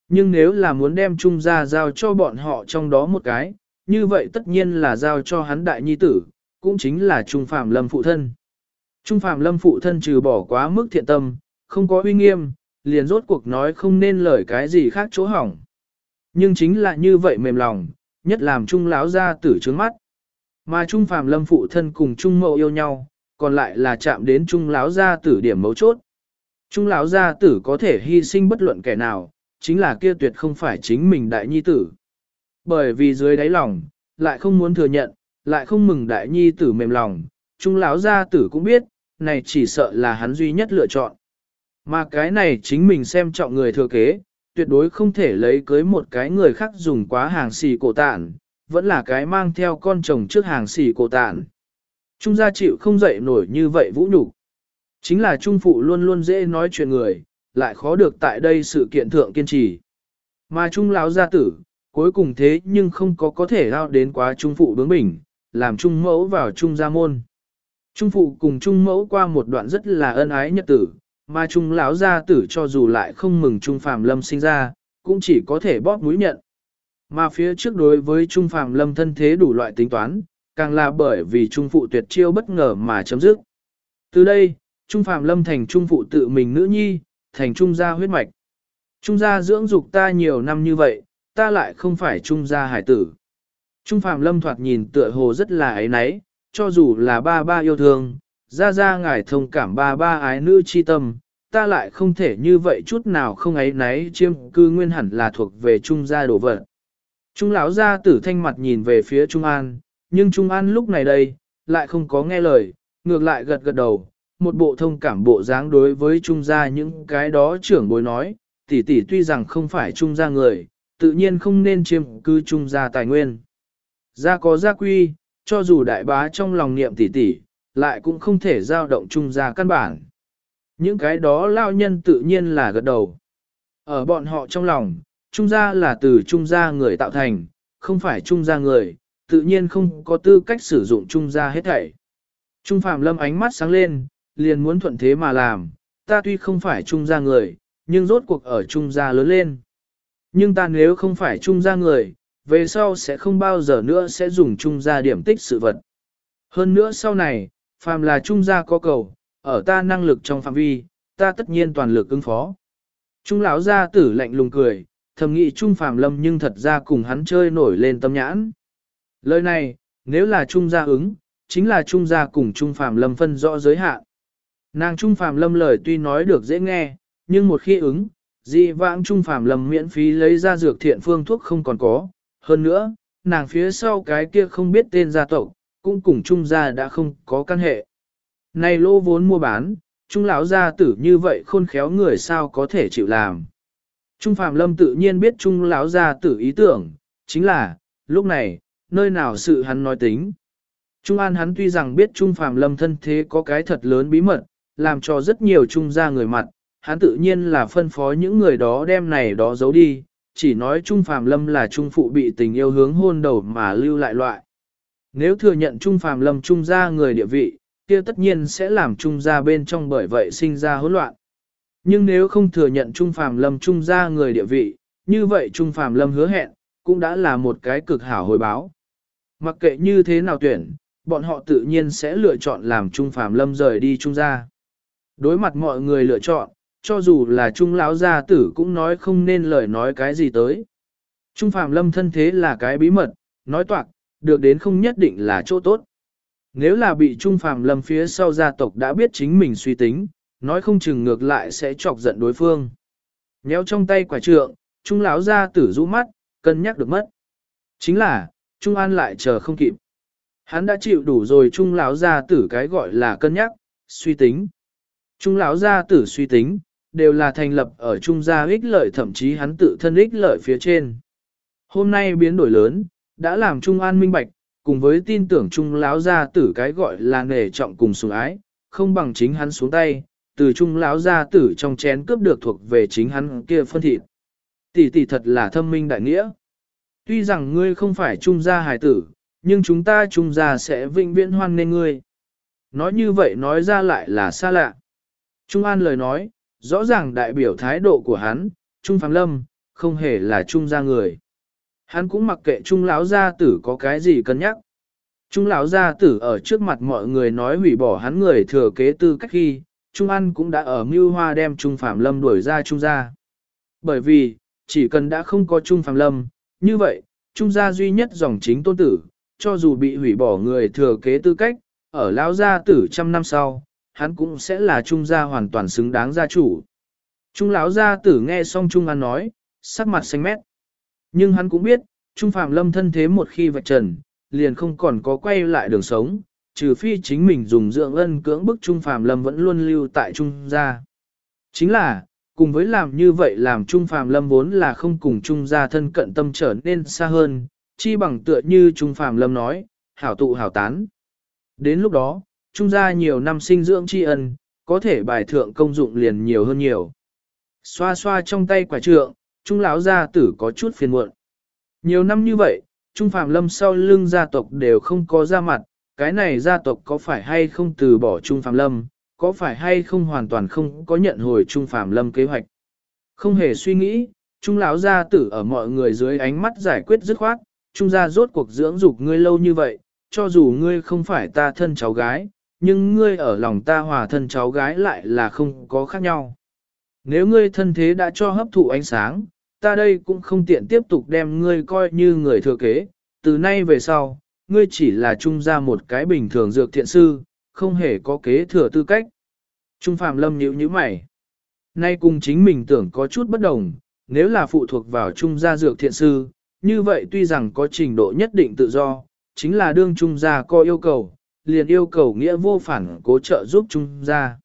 Nhưng nếu là muốn đem trung gia giao cho bọn họ trong đó một cái, như vậy tất nhiên là giao cho hắn đại nhi tử, cũng chính là trung phạm lâm phụ thân. Trung phạm lâm phụ thân trừ bỏ quá mức thiện tâm, không có uy nghiêm, liền rốt cuộc nói không nên lời cái gì khác chỗ hỏng. Nhưng chính là như vậy mềm lòng, nhất làm trung lão ra tử trướng mắt. Mà trung phàm lâm phụ thân cùng trung mậu yêu nhau, còn lại là chạm đến trung lão gia tử điểm mấu chốt. Trung lão gia tử có thể hy sinh bất luận kẻ nào, chính là kia tuyệt không phải chính mình đại nhi tử. Bởi vì dưới đáy lòng, lại không muốn thừa nhận, lại không mừng đại nhi tử mềm lòng, trung lão gia tử cũng biết, này chỉ sợ là hắn duy nhất lựa chọn. Mà cái này chính mình xem trọng người thừa kế, tuyệt đối không thể lấy cưới một cái người khác dùng quá hàng xì cổ tản, vẫn là cái mang theo con chồng trước hàng xì cổ tản. Trung gia chịu không dậy nổi như vậy vũ nhục Chính là trung phụ luôn luôn dễ nói chuyện người, lại khó được tại đây sự kiện thượng kiên trì. Mà trung lão gia tử, cuối cùng thế nhưng không có có thể lao đến quá trung phụ bướng bỉnh, làm trung mẫu vào trung gia môn. Trung phụ cùng trung mẫu qua một đoạn rất là ân ái nhật tử, mà trung lão gia tử cho dù lại không mừng trung phàm lâm sinh ra, cũng chỉ có thể bóp mũi nhận. Mà phía trước đối với trung phàm lâm thân thế đủ loại tính toán, càng là bởi vì trung phụ tuyệt chiêu bất ngờ mà chấm dứt. Từ đây, trung phàm lâm thành trung phụ tự mình nữ nhi, thành trung gia huyết mạch. Trung gia dưỡng dục ta nhiều năm như vậy, ta lại không phải trung gia hải tử. Trung phàm lâm thoạt nhìn tựa hồ rất là ấy nấy, cho dù là ba ba yêu thương, ra ra ngài thông cảm ba ba ái nữ chi tâm, ta lại không thể như vậy chút nào không ấy nấy chiêm cư nguyên hẳn là thuộc về trung gia đồ vật. Trung lão gia tử thanh mặt nhìn về phía Trung An, nhưng Trung An lúc này đây, lại không có nghe lời, ngược lại gật gật đầu, một bộ thông cảm bộ dáng đối với Trung gia những cái đó trưởng bối nói, tỷ tỷ tuy rằng không phải Trung gia người, tự nhiên không nên chiêm cư Trung gia tài nguyên. Gia có gia quy, cho dù đại bá trong lòng niệm tỷ tỷ, lại cũng không thể giao động Trung gia căn bản. Những cái đó lao nhân tự nhiên là gật đầu. Ở bọn họ trong lòng, trung gia là từ trung gia người tạo thành, không phải trung gia người, tự nhiên không có tư cách sử dụng trung gia hết thảy. Trung Phạm Lâm ánh mắt sáng lên, liền muốn thuận thế mà làm, ta tuy không phải trung gia người, nhưng rốt cuộc ở trung gia lớn lên. Nhưng ta nếu không phải trung gia người, về sau sẽ không bao giờ nữa sẽ dùng trung gia điểm tích sự vật. Hơn nữa sau này, phàm là trung gia có cầu, ở ta năng lực trong phạm vi, ta tất nhiên toàn lực ứng phó. Trung lão gia tử lạnh lùng cười, thầm nghĩ Trung Phàm Lâm nhưng thật ra cùng hắn chơi nổi lên tâm nhãn. Lời này, nếu là Trung gia ứng, chính là Trung gia cùng Trung Phàm Lâm phân rõ giới hạn. Nàng Trung Phàm Lâm lời tuy nói được dễ nghe, nhưng một khi ứng, dị vãng Trung Phàm Lâm miễn phí lấy ra dược thiện phương thuốc không còn có. Hơn nữa, nàng phía sau cái kia không biết tên gia tộc, cũng cùng Trung gia đã không có căn hệ. Này lô vốn mua bán, Trung lão gia tử như vậy khôn khéo người sao có thể chịu làm. Trung Phạm Lâm tự nhiên biết Trung lão gia tử ý tưởng, chính là, lúc này, nơi nào sự hắn nói tính. Trung An hắn tuy rằng biết Trung Phạm Lâm thân thế có cái thật lớn bí mật, làm cho rất nhiều Trung gia người mặt, hắn tự nhiên là phân phó những người đó đem này đó giấu đi, chỉ nói Trung Phạm Lâm là Trung phụ bị tình yêu hướng hôn đầu mà lưu lại loại. Nếu thừa nhận Trung Phạm Lâm Trung gia người địa vị, kia tất nhiên sẽ làm Trung gia bên trong bởi vậy sinh ra hỗn loạn. Nhưng nếu không thừa nhận Trung Phàm Lâm Trung gia người địa vị, như vậy Trung Phàm Lâm hứa hẹn, cũng đã là một cái cực hảo hồi báo. Mặc kệ như thế nào tuyển, bọn họ tự nhiên sẽ lựa chọn làm Trung Phàm Lâm rời đi Trung gia. Đối mặt mọi người lựa chọn, cho dù là Trung lão gia tử cũng nói không nên lời nói cái gì tới. Trung Phàm Lâm thân thế là cái bí mật, nói toạc, được đến không nhất định là chỗ tốt. Nếu là bị Trung Phàm Lâm phía sau gia tộc đã biết chính mình suy tính, nói không chừng ngược lại sẽ chọc giận đối phương. Nhéo trong tay quả trượng, Trung lão ra tử rũ mắt, cân nhắc được mất. Chính là, Trung An lại chờ không kịp. Hắn đã chịu đủ rồi Trung lão ra tử cái gọi là cân nhắc, suy tính. Trung lão gia tử suy tính, đều là thành lập ở trung gia ích lợi thậm chí hắn tự thân ích lợi phía trên. Hôm nay biến đổi lớn, đã làm Trung An minh bạch, cùng với tin tưởng Trung lão gia tử cái gọi là nể trọng cùng sủng ái, không bằng chính hắn xuống tay, từ trung lão gia tử trong chén cướp được thuộc về chính hắn kia phân thịt. Tỷ tỷ thật là thâm minh đại nghĩa. Tuy rằng ngươi không phải trung gia hài tử, nhưng chúng ta trung gia sẽ vĩnh viễn hoan nên ngươi. Nói như vậy nói ra lại là xa lạ. Trung An lời nói, rõ ràng đại biểu thái độ của hắn, Trung Phạm Lâm, không hề là Trung gia người. Hắn cũng mặc kệ Trung lão gia tử có cái gì cân nhắc. Trung lão gia tử ở trước mặt mọi người nói hủy bỏ hắn người thừa kế tư cách khi, Trung An cũng đã ở mưu hoa đem Trung Phạm Lâm đuổi ra Trung gia. Bởi vì, chỉ cần đã không có Trung Phạm Lâm, như vậy, Trung gia duy nhất dòng chính tôn tử, cho dù bị hủy bỏ người thừa kế tư cách, ở lão gia tử trăm năm sau, hắn cũng sẽ là Trung gia hoàn toàn xứng đáng gia chủ. Trung lão gia tử nghe xong Trung An nói, sắc mặt xanh mét. Nhưng hắn cũng biết, Trung Phạm Lâm thân thế một khi vạch trần, liền không còn có quay lại đường sống, trừ phi chính mình dùng dưỡng ân cưỡng bức Trung Phạm Lâm vẫn luôn lưu tại Trung gia. Chính là, cùng với làm như vậy làm Trung Phạm Lâm vốn là không cùng Trung gia thân cận tâm trở nên xa hơn, chi bằng tựa như Trung Phạm Lâm nói, hảo tụ hảo tán. Đến lúc đó, Trung gia nhiều năm sinh dưỡng tri ân, có thể bài thượng công dụng liền nhiều hơn nhiều. Xoa xoa trong tay quả trượng, Trung lão gia tử có chút phiền muộn. Nhiều năm như vậy, Trung Phạm Lâm sau lưng gia tộc đều không có ra mặt, cái này gia tộc có phải hay không từ bỏ Trung Phạm Lâm, có phải hay không hoàn toàn không có nhận hồi Trung Phạm Lâm kế hoạch. Không hề suy nghĩ, Trung lão gia tử ở mọi người dưới ánh mắt giải quyết dứt khoát, Trung gia rốt cuộc dưỡng dục ngươi lâu như vậy, cho dù ngươi không phải ta thân cháu gái, nhưng ngươi ở lòng ta hòa thân cháu gái lại là không có khác nhau. Nếu ngươi thân thế đã cho hấp thụ ánh sáng, ta đây cũng không tiện tiếp tục đem ngươi coi như người thừa kế, từ nay về sau, ngươi chỉ là trung gia một cái bình thường dược thiện sư, không hề có kế thừa tư cách. Trung Phạm Lâm nhíu nhíu mày. Nay cùng chính mình tưởng có chút bất đồng, nếu là phụ thuộc vào trung gia dược thiện sư, như vậy tuy rằng có trình độ nhất định tự do, chính là đương trung gia có yêu cầu, liền yêu cầu nghĩa vô phản cố trợ giúp trung gia.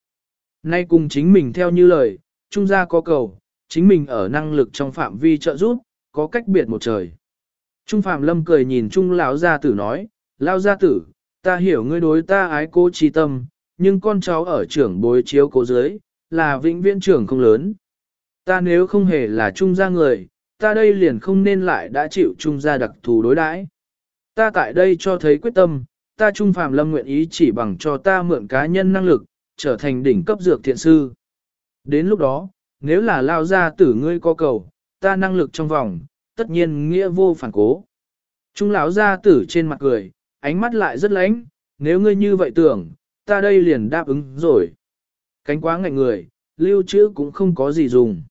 Nay cùng chính mình theo như lời, trung gia có cầu, chính mình ở năng lực trong phạm vi trợ giúp, có cách biệt một trời. Trung Phạm Lâm cười nhìn Trung lão gia tử nói, lão gia tử, ta hiểu ngươi đối ta ái cố trí tâm, nhưng con cháu ở trưởng bối chiếu cố dưới, là vĩnh viễn trưởng không lớn. Ta nếu không hề là trung gia người, ta đây liền không nên lại đã chịu trung gia đặc thù đối đãi. Ta tại đây cho thấy quyết tâm, ta trung Phạm lâm nguyện ý chỉ bằng cho ta mượn cá nhân năng lực, trở thành đỉnh cấp dược thiện sư. Đến lúc đó, nếu là lao ra tử ngươi có cầu, ta năng lực trong vòng, tất nhiên nghĩa vô phản cố. Trung lão gia tử trên mặt cười, ánh mắt lại rất lánh, nếu ngươi như vậy tưởng, ta đây liền đáp ứng rồi. Cánh quá ngạnh người, lưu trữ cũng không có gì dùng.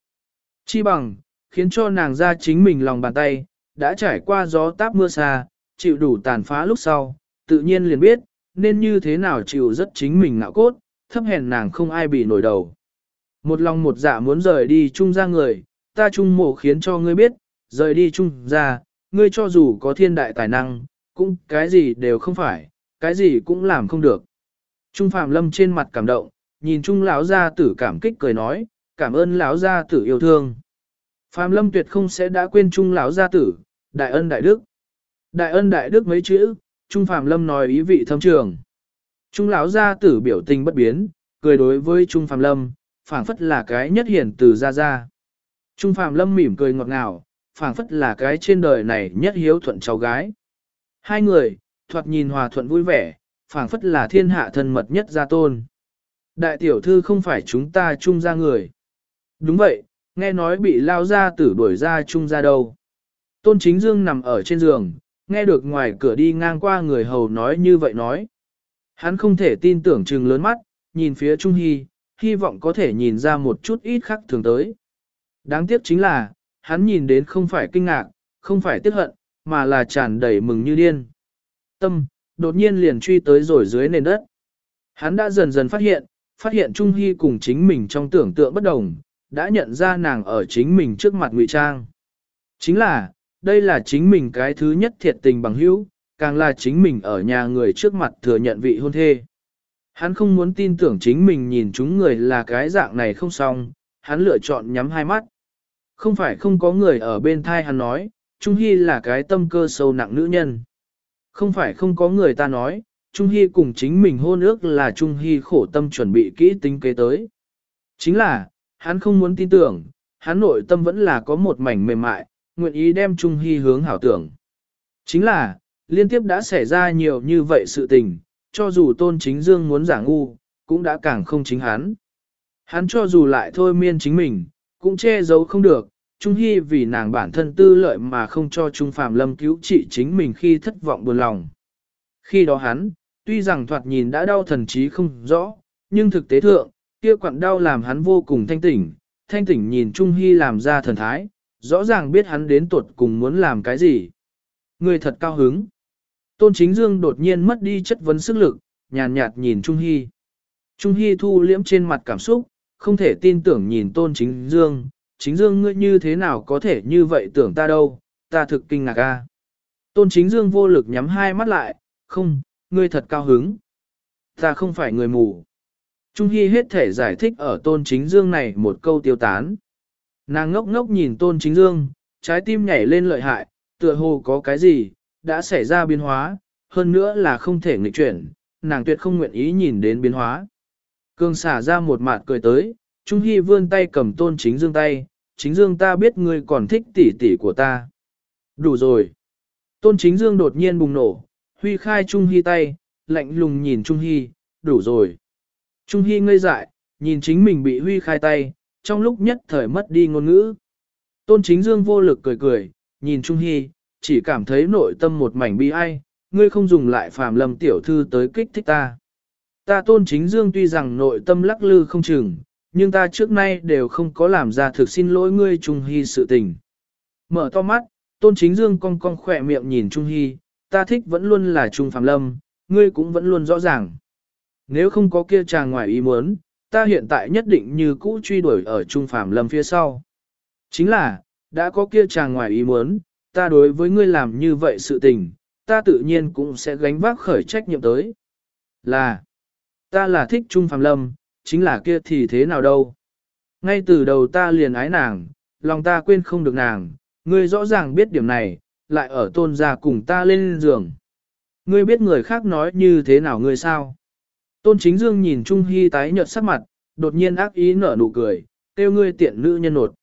Chi bằng, khiến cho nàng ra chính mình lòng bàn tay, đã trải qua gió táp mưa xa, chịu đủ tàn phá lúc sau, tự nhiên liền biết, nên như thế nào chịu rất chính mình ngạo cốt, thấp hèn nàng không ai bị nổi đầu. Một lòng một dạ muốn rời đi chung ra người, ta chung mộ khiến cho ngươi biết, rời đi chung ra, ngươi cho dù có thiên đại tài năng, cũng cái gì đều không phải, cái gì cũng làm không được. Trung Phạm Lâm trên mặt cảm động, nhìn Trung lão gia tử cảm kích cười nói, cảm ơn lão gia tử yêu thương. Phạm Lâm tuyệt không sẽ đã quên Trung lão gia tử, đại ân đại đức. Đại ân đại đức mấy chữ, Trung Phạm Lâm nói ý vị thâm trường. Trung lão gia tử biểu tình bất biến, cười đối với Trung Phạm Lâm, phảng phất là cái nhất hiển từ ra ra. Trung Phạm Lâm mỉm cười ngọt ngào, phảng phất là cái trên đời này nhất hiếu thuận cháu gái. Hai người, thoạt nhìn hòa thuận vui vẻ, phảng phất là thiên hạ thân mật nhất gia tôn. Đại tiểu thư không phải chúng ta chung ra người. Đúng vậy, nghe nói bị lao ra tử đuổi ra chung ra đâu. Tôn chính dương nằm ở trên giường, nghe được ngoài cửa đi ngang qua người hầu nói như vậy nói. Hắn không thể tin tưởng trừng lớn mắt, nhìn phía Trung Hy, hy vọng có thể nhìn ra một chút ít khác thường tới. Đáng tiếc chính là, hắn nhìn đến không phải kinh ngạc, không phải tiếc hận, mà là tràn đầy mừng như điên. Tâm, đột nhiên liền truy tới rồi dưới nền đất. Hắn đã dần dần phát hiện, phát hiện Trung Hy cùng chính mình trong tưởng tượng bất đồng, đã nhận ra nàng ở chính mình trước mặt ngụy trang. Chính là, đây là chính mình cái thứ nhất thiệt tình bằng hữu, càng là chính mình ở nhà người trước mặt thừa nhận vị hôn thê. Hắn không muốn tin tưởng chính mình nhìn chúng người là cái dạng này không xong, hắn lựa chọn nhắm hai mắt. Không phải không có người ở bên thai hắn nói, Trung Hy là cái tâm cơ sâu nặng nữ nhân. Không phải không có người ta nói, Trung Hy cùng chính mình hôn ước là Trung Hy khổ tâm chuẩn bị kỹ tính kế tới. Chính là, hắn không muốn tin tưởng, hắn nội tâm vẫn là có một mảnh mềm mại, nguyện ý đem Trung Hy hướng hảo tưởng. Chính là, liên tiếp đã xảy ra nhiều như vậy sự tình, cho dù tôn chính dương muốn giả ngu, cũng đã càng không chính hắn. Hắn cho dù lại thôi miên chính mình, cũng che giấu không được, Trung Hy vì nàng bản thân tư lợi mà không cho Trung Phạm Lâm cứu trị chính mình khi thất vọng buồn lòng. Khi đó hắn, tuy rằng thoạt nhìn đã đau thần trí không rõ, nhưng thực tế thượng, kia quặn đau làm hắn vô cùng thanh tỉnh, thanh tỉnh nhìn Trung Hy làm ra thần thái, rõ ràng biết hắn đến tuột cùng muốn làm cái gì. Người thật cao hứng. Tôn Chính Dương đột nhiên mất đi chất vấn sức lực, nhàn nhạt nhìn Trung Hy. Trung Hy thu liễm trên mặt cảm xúc, không thể tin tưởng nhìn Tôn Chính Dương, Chính Dương ngươi như thế nào có thể như vậy tưởng ta đâu, ta thực kinh ngạc a. Tôn Chính Dương vô lực nhắm hai mắt lại, không, ngươi thật cao hứng. Ta không phải người mù. Trung Hy hết thể giải thích ở Tôn Chính Dương này một câu tiêu tán. Nàng ngốc ngốc nhìn Tôn Chính Dương, trái tim nhảy lên lợi hại, tựa hồ có cái gì, đã xảy ra biến hóa, hơn nữa là không thể nghịch chuyển, nàng tuyệt không nguyện ý nhìn đến biến hóa. Cương xả ra một mặt cười tới, Trung Hy vươn tay cầm tôn chính dương tay, chính dương ta biết ngươi còn thích tỷ tỷ của ta. Đủ rồi. Tôn chính dương đột nhiên bùng nổ, huy khai Trung Hy tay, lạnh lùng nhìn Trung Hy, đủ rồi. Trung Hy ngây dại, nhìn chính mình bị huy khai tay, trong lúc nhất thời mất đi ngôn ngữ. Tôn chính dương vô lực cười cười, nhìn Trung Hy, chỉ cảm thấy nội tâm một mảnh bi ai, ngươi không dùng lại phàm lâm tiểu thư tới kích thích ta. Ta tôn chính dương tuy rằng nội tâm lắc lư không chừng, nhưng ta trước nay đều không có làm ra thực xin lỗi ngươi Trung Hy sự tình. Mở to mắt, tôn chính dương cong cong khỏe miệng nhìn Trung Hy, ta thích vẫn luôn là Trung Phạm Lâm, ngươi cũng vẫn luôn rõ ràng. Nếu không có kia chàng ngoài ý muốn, ta hiện tại nhất định như cũ truy đuổi ở Trung Phạm Lâm phía sau. Chính là, đã có kia chàng ngoài ý muốn, ta đối với ngươi làm như vậy sự tình, ta tự nhiên cũng sẽ gánh vác khởi trách nhiệm tới. Là, ta là thích Trung Phạm Lâm, chính là kia thì thế nào đâu. Ngay từ đầu ta liền ái nàng, lòng ta quên không được nàng, ngươi rõ ràng biết điểm này, lại ở tôn gia cùng ta lên giường. Ngươi biết người khác nói như thế nào ngươi sao? Tôn chính dương nhìn Trung Hy tái nhợt sắc mặt, đột nhiên ác ý nở nụ cười, kêu ngươi tiện nữ nhân nột.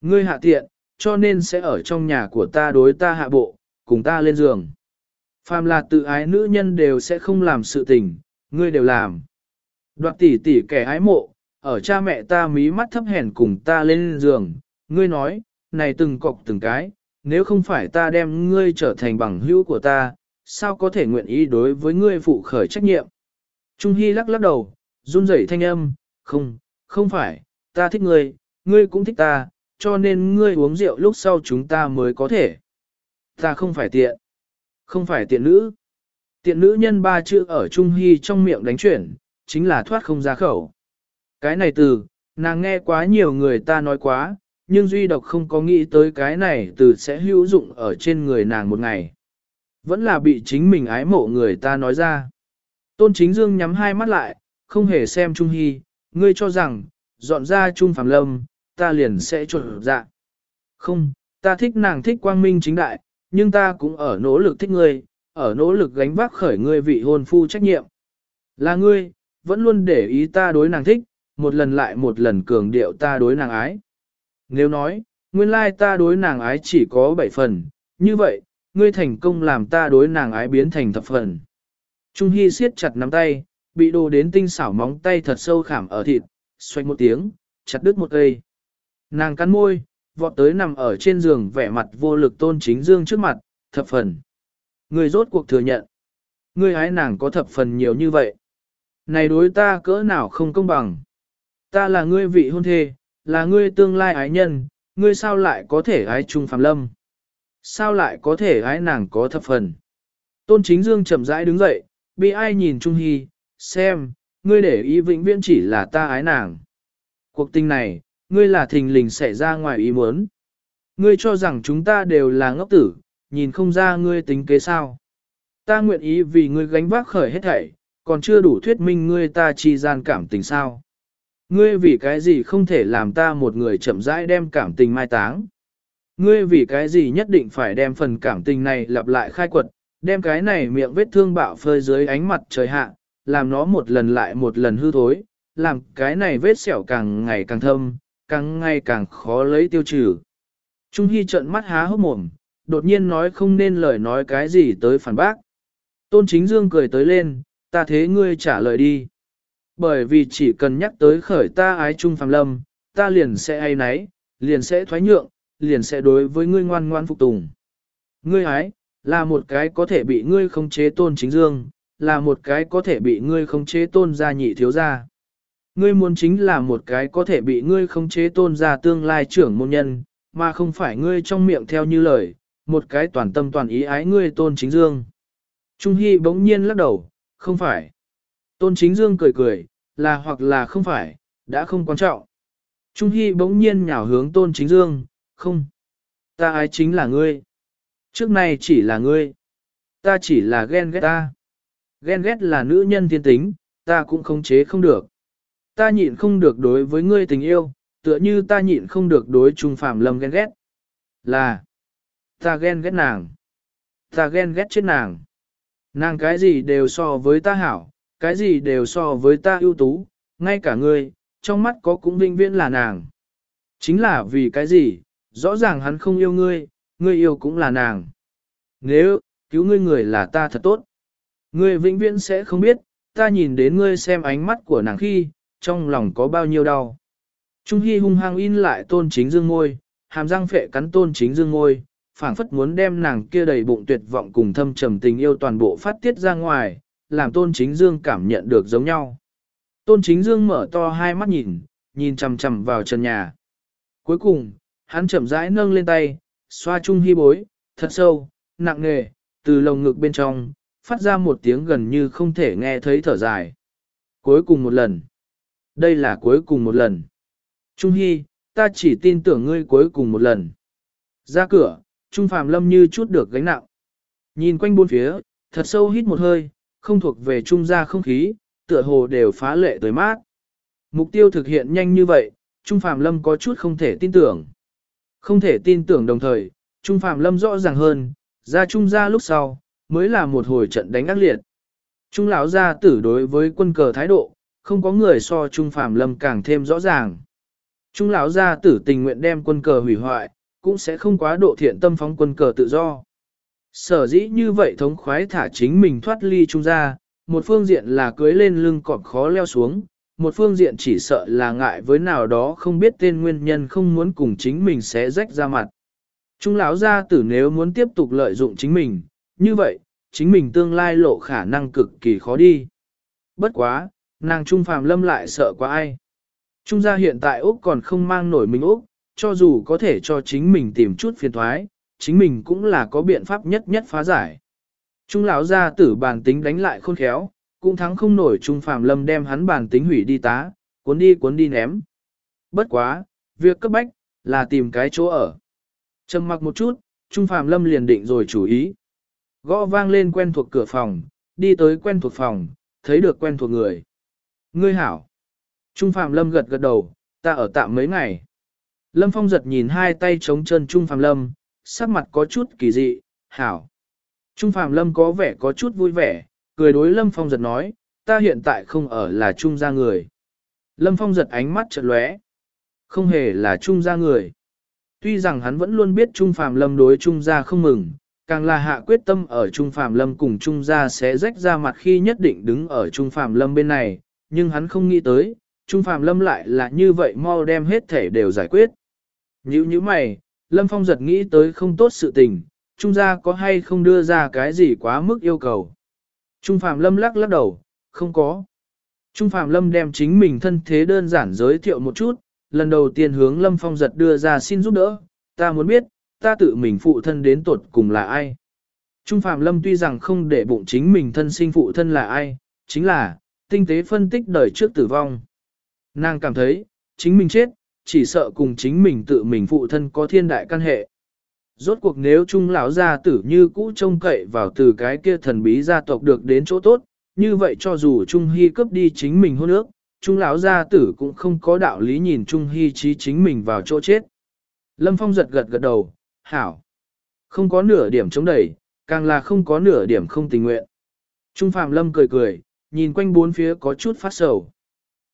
Ngươi hạ tiện, cho nên sẽ ở trong nhà của ta đối ta hạ bộ, cùng ta lên giường. Phàm là tự ái nữ nhân đều sẽ không làm sự tình, ngươi đều làm. Đoạt tỷ tỷ kẻ ái mộ, ở cha mẹ ta mí mắt thấp hèn cùng ta lên giường, ngươi nói, này từng cọc từng cái, nếu không phải ta đem ngươi trở thành bằng hữu của ta, sao có thể nguyện ý đối với ngươi phụ khởi trách nhiệm. Trung Hy lắc lắc đầu, run rẩy thanh âm, không, không phải, ta thích ngươi, ngươi cũng thích ta, cho nên ngươi uống rượu lúc sau chúng ta mới có thể. Ta không phải tiện, không phải tiện nữ. Tiện nữ nhân ba chữ ở Trung Hy trong miệng đánh chuyển, chính là thoát không ra khẩu. Cái này từ, nàng nghe quá nhiều người ta nói quá, nhưng duy độc không có nghĩ tới cái này từ sẽ hữu dụng ở trên người nàng một ngày. Vẫn là bị chính mình ái mộ người ta nói ra. Tôn chính dương nhắm hai mắt lại, không hề xem Trung Hy, ngươi cho rằng, dọn ra Trung Phạm Lâm, ta liền sẽ trộn dạ. Không, ta thích nàng thích quang minh chính đại, nhưng ta cũng ở nỗ lực thích ngươi, ở nỗ lực gánh vác khởi ngươi vị hôn phu trách nhiệm. Là ngươi, vẫn luôn để ý ta đối nàng thích, một lần lại một lần cường điệu ta đối nàng ái. Nếu nói, nguyên lai ta đối nàng ái chỉ có 7 phần, như vậy, ngươi thành công làm ta đối nàng ái biến thành thập phần. Trung Hy siết chặt nắm tay, bị đồ đến tinh xảo móng tay thật sâu khảm ở thịt, xoay một tiếng, chặt đứt một cây. Nàng cắn môi, vọt tới nằm ở trên giường vẻ mặt vô lực tôn chính dương trước mặt, thập phần. người rốt cuộc thừa nhận. người ái nàng có thập phần nhiều như vậy. Này đối ta cỡ nào không công bằng. Ta là ngươi vị hôn thê, là ngươi tương lai ái nhân, ngươi sao lại có thể ái chung phàm lâm? Sao lại có thể ái nàng có thập phần? Tôn chính dương chậm rãi đứng dậy, bị ai nhìn Trung Hy, xem, ngươi để ý vĩnh viễn chỉ là ta ái nàng. Cuộc tình này, ngươi là thình lình xảy ra ngoài ý muốn. Ngươi cho rằng chúng ta đều là ngốc tử, nhìn không ra ngươi tính kế sao. Ta nguyện ý vì ngươi gánh vác khởi hết thảy, còn chưa đủ thuyết minh ngươi ta chi gian cảm tình sao. Ngươi vì cái gì không thể làm ta một người chậm rãi đem cảm tình mai táng. Ngươi vì cái gì nhất định phải đem phần cảm tình này lặp lại khai quật, đem cái này miệng vết thương bạo phơi dưới ánh mặt trời hạ, làm nó một lần lại một lần hư thối, làm cái này vết sẹo càng ngày càng thâm, càng ngày càng khó lấy tiêu trừ. Trung Hy trợn mắt há hốc mồm, đột nhiên nói không nên lời nói cái gì tới phản bác. Tôn chính dương cười tới lên, ta thế ngươi trả lời đi. Bởi vì chỉ cần nhắc tới khởi ta ái trung phàm lâm, ta liền sẽ ai nấy, liền sẽ thoái nhượng, liền sẽ đối với ngươi ngoan ngoan phục tùng. Ngươi ái, là một cái có thể bị ngươi không chế tôn chính dương, là một cái có thể bị ngươi không chế tôn gia nhị thiếu gia. Ngươi muốn chính là một cái có thể bị ngươi khống chế tôn gia tương lai trưởng môn nhân, mà không phải ngươi trong miệng theo như lời, một cái toàn tâm toàn ý ái ngươi tôn chính dương. Trung Hy bỗng nhiên lắc đầu, không phải. Tôn chính dương cười cười, là hoặc là không phải, đã không quan trọng. Trung Hy bỗng nhiên nhào hướng tôn chính dương, không. Ta ái chính là ngươi. Trước nay chỉ là ngươi. Ta chỉ là ghen ghét ta. Ghen ghét là nữ nhân thiên tính, ta cũng không chế không được. Ta nhịn không được đối với ngươi tình yêu, tựa như ta nhịn không được đối trung phạm lâm ghen ghét. Là, ta ghen ghét nàng. Ta ghen ghét chết nàng. Nàng cái gì đều so với ta hảo, cái gì đều so với ta ưu tú, ngay cả ngươi, trong mắt có cũng vinh viễn là nàng. Chính là vì cái gì, rõ ràng hắn không yêu ngươi, ngươi yêu cũng là nàng. Nếu, cứu ngươi người là ta thật tốt. Ngươi vĩnh viễn sẽ không biết, ta nhìn đến ngươi xem ánh mắt của nàng khi, trong lòng có bao nhiêu đau. Trung Hy hung hăng in lại tôn chính dương ngôi, hàm răng phệ cắn tôn chính dương ngôi, phảng phất muốn đem nàng kia đầy bụng tuyệt vọng cùng thâm trầm tình yêu toàn bộ phát tiết ra ngoài, làm tôn chính dương cảm nhận được giống nhau. Tôn chính dương mở to hai mắt nhìn, nhìn chằm chằm vào trần nhà. Cuối cùng, hắn chậm rãi nâng lên tay, xoa Trung Hy bối, thật sâu, nặng nề, từ lồng ngực bên trong, phát ra một tiếng gần như không thể nghe thấy thở dài. Cuối cùng một lần. Đây là cuối cùng một lần. Trung Hy, ta chỉ tin tưởng ngươi cuối cùng một lần. Ra cửa, Trung Phạm Lâm như chút được gánh nặng. Nhìn quanh bốn phía, thật sâu hít một hơi, không thuộc về Trung gia không khí, tựa hồ đều phá lệ tới mát. Mục tiêu thực hiện nhanh như vậy, Trung Phạm Lâm có chút không thể tin tưởng. Không thể tin tưởng đồng thời, Trung Phạm Lâm rõ ràng hơn, ra Trung gia lúc sau, mới là một hồi trận đánh ác liệt. Trung lão gia tử đối với quân cờ thái độ, không có người so Trung Phạm Lâm càng thêm rõ ràng. Trung lão gia tử tình nguyện đem quân cờ hủy hoại, cũng sẽ không quá độ thiện tâm phóng quân cờ tự do. Sở dĩ như vậy thống khoái thả chính mình thoát ly trung gia, một phương diện là cưới lên lưng cọp khó leo xuống, một phương diện chỉ sợ là ngại với nào đó không biết tên nguyên nhân không muốn cùng chính mình sẽ rách ra mặt. Trung lão gia tử nếu muốn tiếp tục lợi dụng chính mình, như vậy, chính mình tương lai lộ khả năng cực kỳ khó đi. Bất quá, nàng Trung Phạm Lâm lại sợ quá ai. Trung gia hiện tại Úc còn không mang nổi mình Úc, cho dù có thể cho chính mình tìm chút phiền thoái, chính mình cũng là có biện pháp nhất nhất phá giải. Trung lão gia tử bản tính đánh lại khôn khéo, cũng thắng không nổi Trung Phạm Lâm đem hắn bản tính hủy đi tá, cuốn đi cuốn đi ném. Bất quá, việc cấp bách là tìm cái chỗ ở. Trầm mặc một chút, Trung Phạm Lâm liền định rồi chủ ý. Gõ vang lên quen thuộc cửa phòng, đi tới quen thuộc phòng, thấy được quen thuộc người. Ngươi hảo. Trung Phạm Lâm gật gật đầu, ta ở tạm mấy ngày. Lâm Phong giật nhìn hai tay chống chân Trung Phạm Lâm, sắc mặt có chút kỳ dị, hảo. Trung Phạm Lâm có vẻ có chút vui vẻ, cười đối Lâm Phong giật nói, ta hiện tại không ở là Trung gia người. Lâm Phong giật ánh mắt chợt lóe, không hề là Trung gia người. Tuy rằng hắn vẫn luôn biết Trung Phạm Lâm đối Trung gia không mừng, càng là hạ quyết tâm ở Trung Phạm Lâm cùng Trung gia sẽ rách ra mặt khi nhất định đứng ở Trung Phạm Lâm bên này, nhưng hắn không nghĩ tới, Trung Phạm Lâm lại là như vậy mau đem hết thể đều giải quyết. Như như mày, Lâm Phong giật nghĩ tới không tốt sự tình, Trung gia có hay không đưa ra cái gì quá mức yêu cầu. Trung Phạm Lâm lắc lắc đầu, không có. Trung Phạm Lâm đem chính mình thân thế đơn giản giới thiệu một chút, lần đầu tiên hướng Lâm Phong giật đưa ra xin giúp đỡ, ta muốn biết, ta tự mình phụ thân đến tột cùng là ai. Trung Phạm Lâm tuy rằng không để bụng chính mình thân sinh phụ thân là ai, chính là, tinh tế phân tích đời trước tử vong. Nàng cảm thấy, chính mình chết, chỉ sợ cùng chính mình tự mình phụ thân có thiên đại căn hệ. Rốt cuộc nếu Trung lão gia tử như cũ trông cậy vào từ cái kia thần bí gia tộc được đến chỗ tốt, như vậy cho dù Trung Hy cướp đi chính mình hôn ước, Trung lão gia tử cũng không có đạo lý nhìn Trung Hy trí chính mình vào chỗ chết. Lâm Phong giật gật gật đầu, hảo. Không có nửa điểm chống đẩy, càng là không có nửa điểm không tình nguyện. Trung Phạm Lâm cười cười, nhìn quanh bốn phía có chút phát sầu.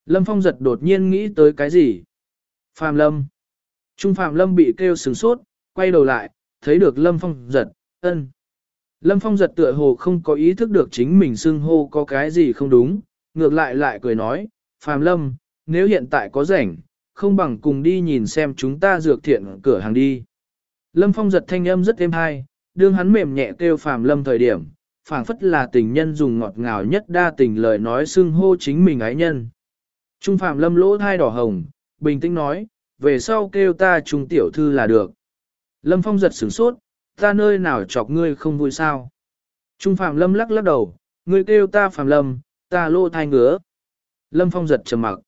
Lâm Phong giật đột nhiên nghĩ tới cái gì? Phạm Lâm. Trung Phạm Lâm bị kêu sừng sốt, quay đầu lại, thấy được Lâm Phong giật, ân. Lâm Phong giật tựa hồ không có ý thức được chính mình xưng hô có cái gì không đúng, ngược lại lại cười nói, Phạm Lâm, nếu hiện tại có rảnh, không bằng cùng đi nhìn xem chúng ta dược thiện cửa hàng đi. Lâm Phong giật thanh âm rất êm hay, đương hắn mềm nhẹ kêu Phạm Lâm thời điểm, phảng phất là tình nhân dùng ngọt ngào nhất đa tình lời nói xưng hô chính mình ái nhân. Trung Phạm Lâm lỗ thai đỏ hồng, bình tĩnh nói, về sau kêu ta Trung Tiểu Thư là được. Lâm Phong giật sửng sốt, ta nơi nào chọc ngươi không vui sao. Trung Phạm Lâm lắc lắc đầu, ngươi kêu ta Phạm Lâm, ta lỗ thai ngứa. Lâm Phong giật trầm mặc.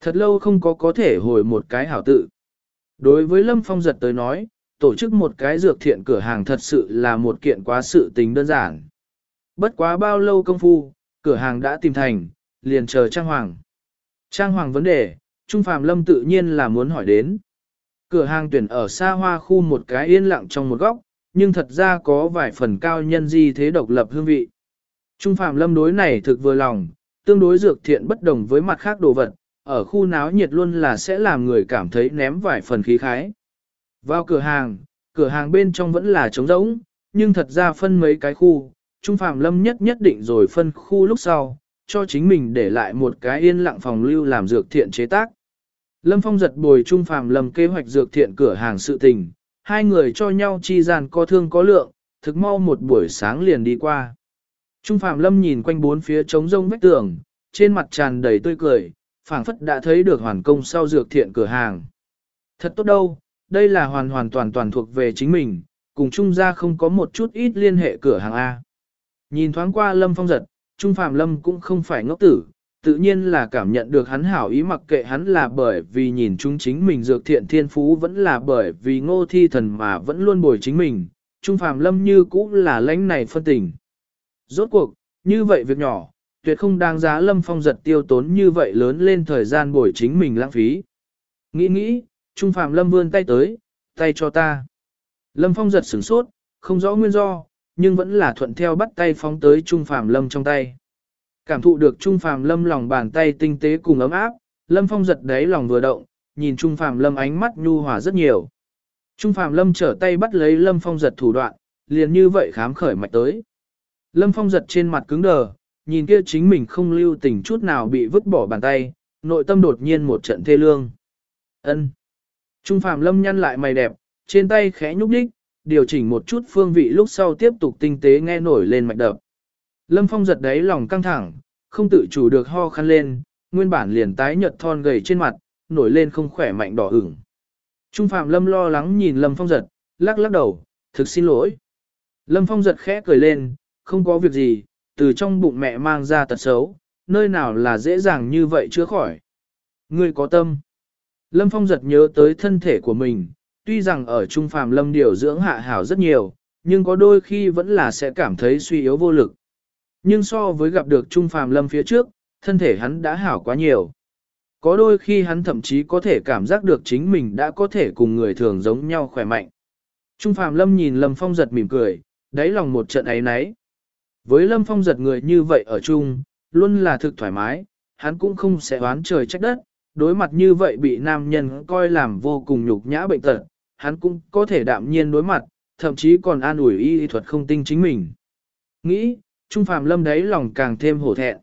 Thật lâu không có có thể hồi một cái hảo tự. Đối với Lâm Phong giật tới nói, tổ chức một cái dược thiện cửa hàng thật sự là một kiện quá sự tình đơn giản. Bất quá bao lâu công phu, cửa hàng đã tìm thành, liền chờ Trang Hoàng. Trang Hoàng vấn đề, Trung Phạm Lâm tự nhiên là muốn hỏi đến. Cửa hàng tuyển ở xa hoa khu một cái yên lặng trong một góc, nhưng thật ra có vài phần cao nhân di thế độc lập hương vị. Trung Phạm Lâm đối này thực vừa lòng, tương đối dược thiện bất đồng với mặt khác đồ vật, ở khu náo nhiệt luôn là sẽ làm người cảm thấy ném vài phần khí khái. Vào cửa hàng, cửa hàng bên trong vẫn là trống rỗng, nhưng thật ra phân mấy cái khu, Trung Phạm Lâm nhất nhất định rồi phân khu lúc sau, cho chính mình để lại một cái yên lặng phòng lưu làm dược thiện chế tác. Lâm Phong giật bồi Trung Phạm Lâm kế hoạch dược thiện cửa hàng sự tình, hai người cho nhau chi gian có thương có lượng, thực mau một buổi sáng liền đi qua. Trung Phạm Lâm nhìn quanh bốn phía trống rông vách tường, trên mặt tràn đầy tươi cười, phảng phất đã thấy được hoàn công sau dược thiện cửa hàng. Thật tốt đâu, đây là hoàn hoàn toàn toàn thuộc về chính mình, cùng Trung gia không có một chút ít liên hệ cửa hàng A. Nhìn thoáng qua Lâm Phong giật, Trung Phạm Lâm cũng không phải ngốc tử, tự nhiên là cảm nhận được hắn hảo ý mặc kệ hắn là bởi vì nhìn chúng chính mình dược thiện thiên phú vẫn là bởi vì ngô thi thần mà vẫn luôn bồi chính mình, Trung Phạm Lâm như cũ là lãnh này phân tình. Rốt cuộc, như vậy việc nhỏ, tuyệt không đáng giá Lâm Phong giật tiêu tốn như vậy lớn lên thời gian bồi chính mình lãng phí. Nghĩ nghĩ, Trung Phạm Lâm vươn tay tới, tay cho ta. Lâm Phong giật sửng sốt, không rõ nguyên do, nhưng vẫn là thuận theo bắt tay phóng tới Trung Phàm Lâm trong tay. Cảm thụ được Trung Phàm Lâm lòng bàn tay tinh tế cùng ấm áp, Lâm Phong giật đáy lòng vừa động, nhìn Trung Phàm Lâm ánh mắt nhu hòa rất nhiều. Trung Phàm Lâm trở tay bắt lấy Lâm Phong giật thủ đoạn, liền như vậy khám khởi mạch tới. Lâm Phong giật trên mặt cứng đờ, nhìn kia chính mình không lưu tình chút nào bị vứt bỏ bàn tay, nội tâm đột nhiên một trận thê lương. Ân. Trung Phàm Lâm nhăn lại mày đẹp, trên tay khẽ nhúc nhích, điều chỉnh một chút phương vị lúc sau tiếp tục tinh tế nghe nổi lên mạch đập. Lâm Phong giật đáy lòng căng thẳng, không tự chủ được ho khăn lên, nguyên bản liền tái nhợt thon gầy trên mặt, nổi lên không khỏe mạnh đỏ ửng. Trung Phạm Lâm lo lắng nhìn Lâm Phong giật, lắc lắc đầu, thực xin lỗi. Lâm Phong giật khẽ cười lên, không có việc gì, từ trong bụng mẹ mang ra tật xấu, nơi nào là dễ dàng như vậy chữa khỏi. Ngươi có tâm. Lâm Phong giật nhớ tới thân thể của mình, tuy rằng ở Trung Phạm Lâm điều dưỡng hạ hảo rất nhiều, nhưng có đôi khi vẫn là sẽ cảm thấy suy yếu vô lực. Nhưng so với gặp được Trung Phàm Lâm phía trước, thân thể hắn đã hảo quá nhiều. Có đôi khi hắn thậm chí có thể cảm giác được chính mình đã có thể cùng người thường giống nhau khỏe mạnh. Trung Phàm Lâm nhìn Lâm Phong giật mỉm cười, đáy lòng một trận ấy nấy. Với Lâm Phong giật người như vậy ở chung, luôn là thực thoải mái, hắn cũng không sẽ oán trời trách đất, đối mặt như vậy bị nam nhân coi làm vô cùng nhục nhã bệnh tật, hắn cũng có thể đạm nhiên đối mặt, thậm chí còn an ủi y thuật không tinh chính mình. Nghĩ, Trung Phàm Lâm đấy lòng càng thêm hổ thẹn.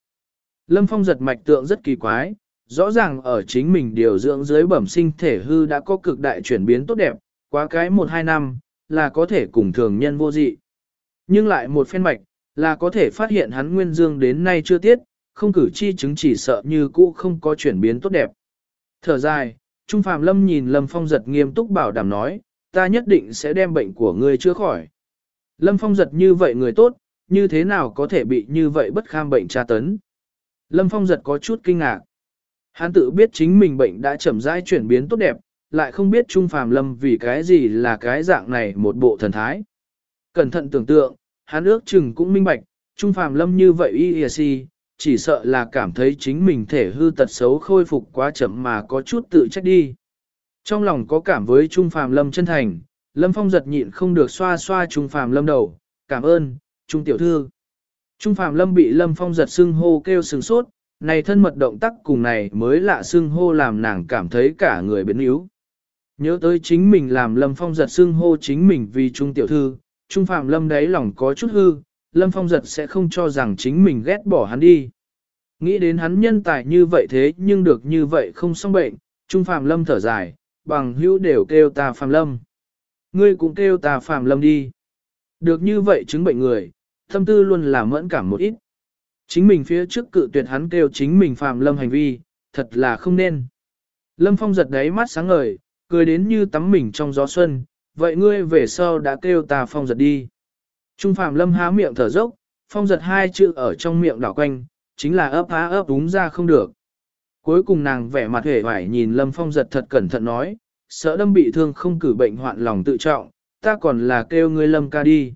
Lâm Phong giật mạch tượng rất kỳ quái, rõ ràng ở chính mình điều dưỡng dưới bẩm sinh thể hư đã có cực đại chuyển biến tốt đẹp, quá cái 1-2 năm, là có thể cùng thường nhân vô dị. Nhưng lại một phen mạch, là có thể phát hiện hắn nguyên dương đến nay chưa tiết, không cử chi chứng chỉ sợ như cũ không có chuyển biến tốt đẹp. Thở dài, Trung Phạm Lâm nhìn Lâm Phong giật nghiêm túc bảo đảm nói, ta nhất định sẽ đem bệnh của ngươi chữa khỏi. Lâm Phong giật như vậy người tốt, như thế nào có thể bị như vậy bất kham bệnh tra tấn. Lâm Phong giật có chút kinh ngạc. Hắn tự biết chính mình bệnh đã chậm rãi chuyển biến tốt đẹp, lại không biết Trung Phàm Lâm vì cái gì là cái dạng này một bộ thần thái. Cẩn thận tưởng tượng, hắn ước chừng cũng minh bạch, Trung Phàm Lâm như vậy y si, chỉ sợ là cảm thấy chính mình thể hư tật xấu khôi phục quá chậm mà có chút tự trách đi. Trong lòng có cảm với Trung Phàm Lâm chân thành, Lâm Phong giật nhịn không được xoa xoa Trung Phàm Lâm đầu, cảm ơn, Trung tiểu thư. Trung Phạm Lâm bị Lâm Phong giật xưng hô kêu sừng sốt, này thân mật động tác cùng này mới lạ xưng hô làm nàng cảm thấy cả người biến yếu. Nhớ tới chính mình làm Lâm Phong giật xưng hô chính mình vì Trung tiểu thư, Trung Phạm Lâm đấy lòng có chút hư, Lâm Phong giật sẽ không cho rằng chính mình ghét bỏ hắn đi. Nghĩ đến hắn nhân tài như vậy thế nhưng được như vậy không xong bệnh, Trung Phạm Lâm thở dài, bằng hữu đều kêu ta Phạm Lâm. Ngươi cũng kêu ta Phạm Lâm đi. Được như vậy chứng bệnh người, tâm tư luôn là mẫn cảm một ít. Chính mình phía trước cự tuyệt hắn kêu chính mình Phạm Lâm hành vi, thật là không nên. Lâm Phong giật đáy mắt sáng ngời, cười đến như tắm mình trong gió xuân, vậy ngươi về sau đã kêu ta Phong giật đi. Trung Phạm Lâm há miệng thở dốc, Phong giật hai chữ ở trong miệng đảo quanh, chính là ấp há ấp đúng ra không được. Cuối cùng nàng vẻ mặt hề hoài nhìn Lâm Phong giật thật cẩn thận nói, sợ đâm bị thương không cử bệnh hoạn lòng tự trọng, ta còn là kêu ngươi Lâm ca đi.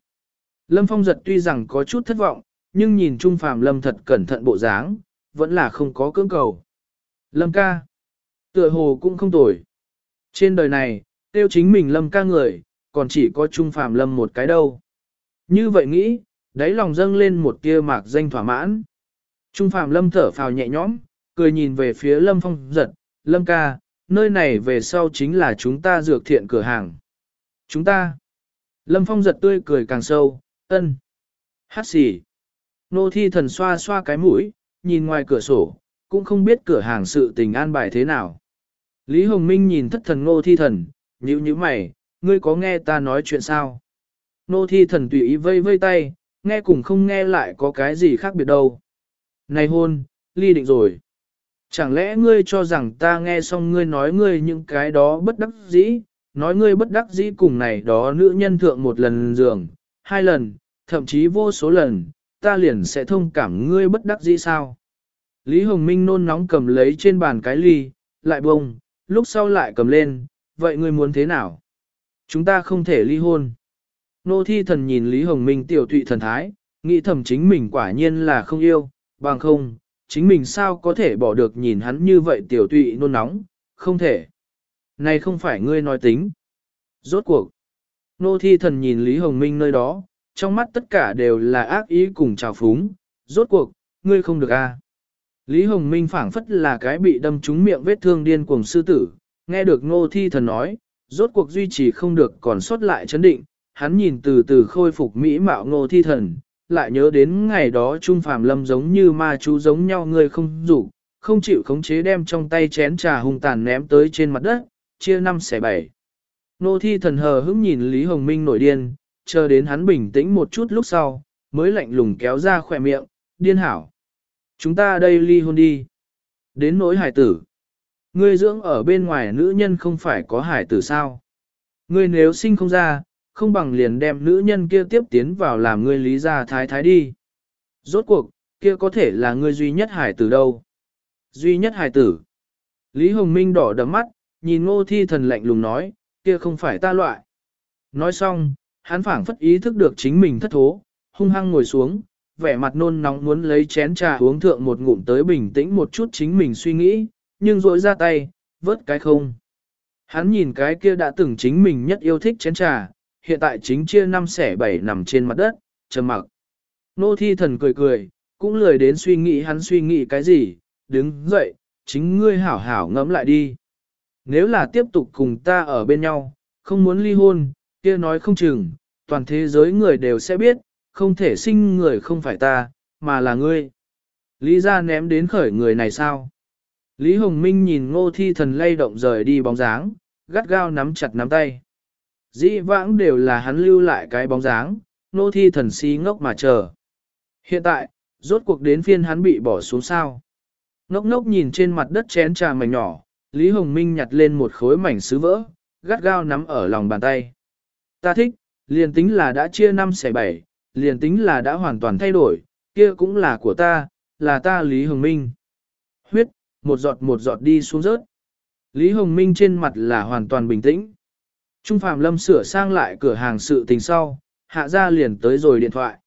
Lâm Phong giật tuy rằng có chút thất vọng, nhưng nhìn Trung Phạm Lâm thật cẩn thận bộ dáng, vẫn là không có cưỡng cầu. Lâm ca, tựa hồ cũng không tồi. Trên đời này, tiêu chính mình Lâm ca người, còn chỉ có Trung Phạm Lâm một cái đâu. Như vậy nghĩ, đáy lòng dâng lên một tia mạc danh thỏa mãn. Trung Phạm Lâm thở phào nhẹ nhõm, cười nhìn về phía Lâm Phong giật, Lâm ca, nơi này về sau chính là chúng ta dược thiện cửa hàng. Chúng ta. Lâm Phong giật tươi cười càng sâu, ân. Hát xì. Nô thi thần xoa xoa cái mũi, nhìn ngoài cửa sổ, cũng không biết cửa hàng sự tình an bài thế nào. Lý Hồng Minh nhìn thất thần nô thi thần, nhíu nhíu mày, ngươi có nghe ta nói chuyện sao? Nô thi thần tùy ý vây vây tay, nghe cùng không nghe lại có cái gì khác biệt đâu. Này hôn, ly định rồi. Chẳng lẽ ngươi cho rằng ta nghe xong ngươi nói ngươi những cái đó bất đắc dĩ, nói ngươi bất đắc dĩ cùng này đó nữ nhân thượng một lần giường, hai lần, thậm chí vô số lần, ta liền sẽ thông cảm ngươi bất đắc dĩ sao? Lý Hồng Minh nôn nóng cầm lấy trên bàn cái ly, lại bông, lúc sau lại cầm lên, vậy ngươi muốn thế nào? Chúng ta không thể ly hôn. Nô thi thần nhìn Lý Hồng Minh tiểu tụy thần thái, nghĩ thầm chính mình quả nhiên là không yêu, bằng không, chính mình sao có thể bỏ được nhìn hắn như vậy tiểu tụy nôn nóng, không thể. Này không phải ngươi nói tính. Rốt cuộc. Nô thi thần nhìn Lý Hồng Minh nơi đó, trong mắt tất cả đều là ác ý cùng trào phúng. Rốt cuộc, ngươi không được a. À. Lý Hồng Minh phảng phất là cái bị đâm trúng miệng vết thương điên cuồng sư tử, nghe được nô thi thần nói, rốt cuộc duy trì không được còn sót lại chấn định, hắn nhìn từ từ khôi phục mỹ mạo nô thi thần, lại nhớ đến ngày đó Trung Phàm Lâm giống như ma chú giống nhau người không rủ, không chịu khống chế đem trong tay chén trà hung tàn ném tới trên mặt đất, chia năm xẻ bảy. Nô thi thần hờ hững nhìn Lý Hồng Minh nổi điên, chờ đến hắn bình tĩnh một chút lúc sau, mới lạnh lùng kéo ra khỏe miệng, điên hảo. Chúng ta đây ly hôn đi. Đến nỗi hải tử. Ngươi dưỡng ở bên ngoài nữ nhân không phải có hải tử sao? Ngươi nếu sinh không ra, không bằng liền đem nữ nhân kia tiếp tiến vào làm ngươi lý gia thái thái đi. Rốt cuộc, kia có thể là ngươi duy nhất hải tử đâu. Duy nhất hải tử. Lý Hồng Minh đỏ đấm mắt, nhìn ngô thi thần lạnh lùng nói, kia không phải ta loại. Nói xong, hắn phảng phất ý thức được chính mình thất thố, hung hăng ngồi xuống, vẻ mặt nôn nóng muốn lấy chén trà uống thượng một ngụm tới bình tĩnh một chút chính mình suy nghĩ, nhưng rỗi ra tay, vớt cái không. Hắn nhìn cái kia đã từng chính mình nhất yêu thích chén trà, hiện tại chính chia năm xẻ bảy nằm trên mặt đất, trầm mặc. Nô thi thần cười cười, cũng lười đến suy nghĩ hắn suy nghĩ cái gì, đứng dậy, chính ngươi hảo hảo ngẫm lại đi. Nếu là tiếp tục cùng ta ở bên nhau, không muốn ly hôn, kia nói không chừng, toàn thế giới người đều sẽ biết, không thể sinh người không phải ta, mà là ngươi. Lý ra ném đến khởi người này sao? Lý Hồng Minh nhìn ngô thi thần lay động rời đi bóng dáng, gắt gao nắm chặt nắm tay. Dĩ vãng đều là hắn lưu lại cái bóng dáng, nô thi thần si ngốc mà chờ. Hiện tại, rốt cuộc đến phiên hắn bị bỏ xuống sao. Ngốc ngốc nhìn trên mặt đất chén trà mảnh nhỏ, Lý Hồng Minh nhặt lên một khối mảnh sứ vỡ, gắt gao nắm ở lòng bàn tay. Ta thích, liền tính là đã chia năm xẻ bảy, liền tính là đã hoàn toàn thay đổi, kia cũng là của ta, là ta Lý Hồng Minh. Huyết, một giọt một giọt đi xuống rớt. Lý Hồng Minh trên mặt là hoàn toàn bình tĩnh. Trung Phạm Lâm sửa sang lại cửa hàng sự tình sau, hạ ra liền tới rồi điện thoại.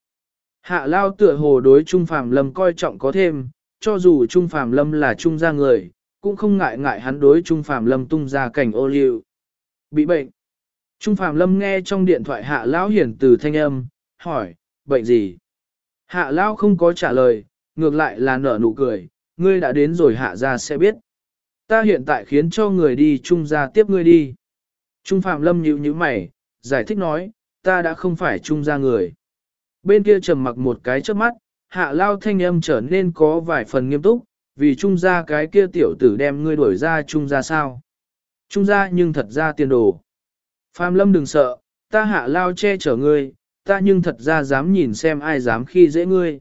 Hạ lao tựa hồ đối Trung Phạm Lâm coi trọng có thêm, cho dù Trung Phạm Lâm là Trung gia người, cũng không ngại ngại hắn đối Trung Phạm Lâm tung ra cảnh ô liu. Bị bệnh. Trung Phạm Lâm nghe trong điện thoại hạ lão hiển từ thanh âm, hỏi, bệnh gì? Hạ lao không có trả lời, ngược lại là nở nụ cười, ngươi đã đến rồi hạ ra sẽ biết. Ta hiện tại khiến cho người đi Trung gia tiếp ngươi đi. Trung Phạm Lâm nhíu nhíu mày, giải thích nói, ta đã không phải trung gia người. Bên kia trầm mặc một cái trước mắt, hạ lao thanh âm trở nên có vài phần nghiêm túc, vì trung gia cái kia tiểu tử đem ngươi đuổi ra trung gia sao. Trung gia nhưng thật ra tiền đồ. Phạm Lâm đừng sợ, ta hạ lao che chở ngươi, ta nhưng thật ra dám nhìn xem ai dám khi dễ ngươi.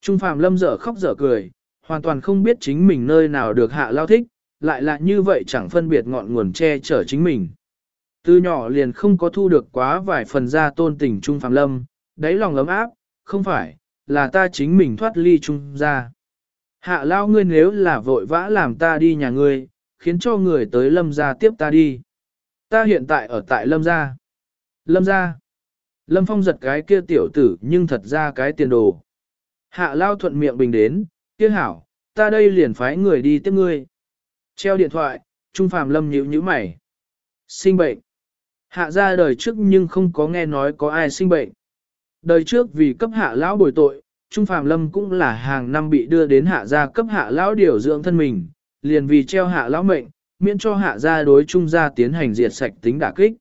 Trung Phạm Lâm dở khóc dở cười, hoàn toàn không biết chính mình nơi nào được hạ lao thích, lại là như vậy chẳng phân biệt ngọn nguồn che chở chính mình. Từ nhỏ liền không có thu được quá vài phần ra tôn tình Trung Phạm Lâm, đáy lòng ấm áp, không phải, là ta chính mình thoát ly Trung ra. Hạ lao ngươi nếu là vội vã làm ta đi nhà ngươi, khiến cho người tới Lâm gia tiếp ta đi. Ta hiện tại ở tại Lâm gia Lâm gia Lâm Phong giật cái kia tiểu tử nhưng thật ra cái tiền đồ. Hạ lao thuận miệng bình đến, kia hảo, ta đây liền phái người đi tiếp ngươi. Treo điện thoại, Trung Phạm Lâm nhíu nhíu mày. Sinh bệnh. Hạ ra đời trước nhưng không có nghe nói có ai sinh bệnh. Đời trước vì cấp hạ lão bồi tội, Trung Phạm Lâm cũng là hàng năm bị đưa đến hạ gia cấp hạ lão điều dưỡng thân mình, liền vì treo hạ lão mệnh, miễn cho hạ gia đối trung gia tiến hành diệt sạch tính đả kích.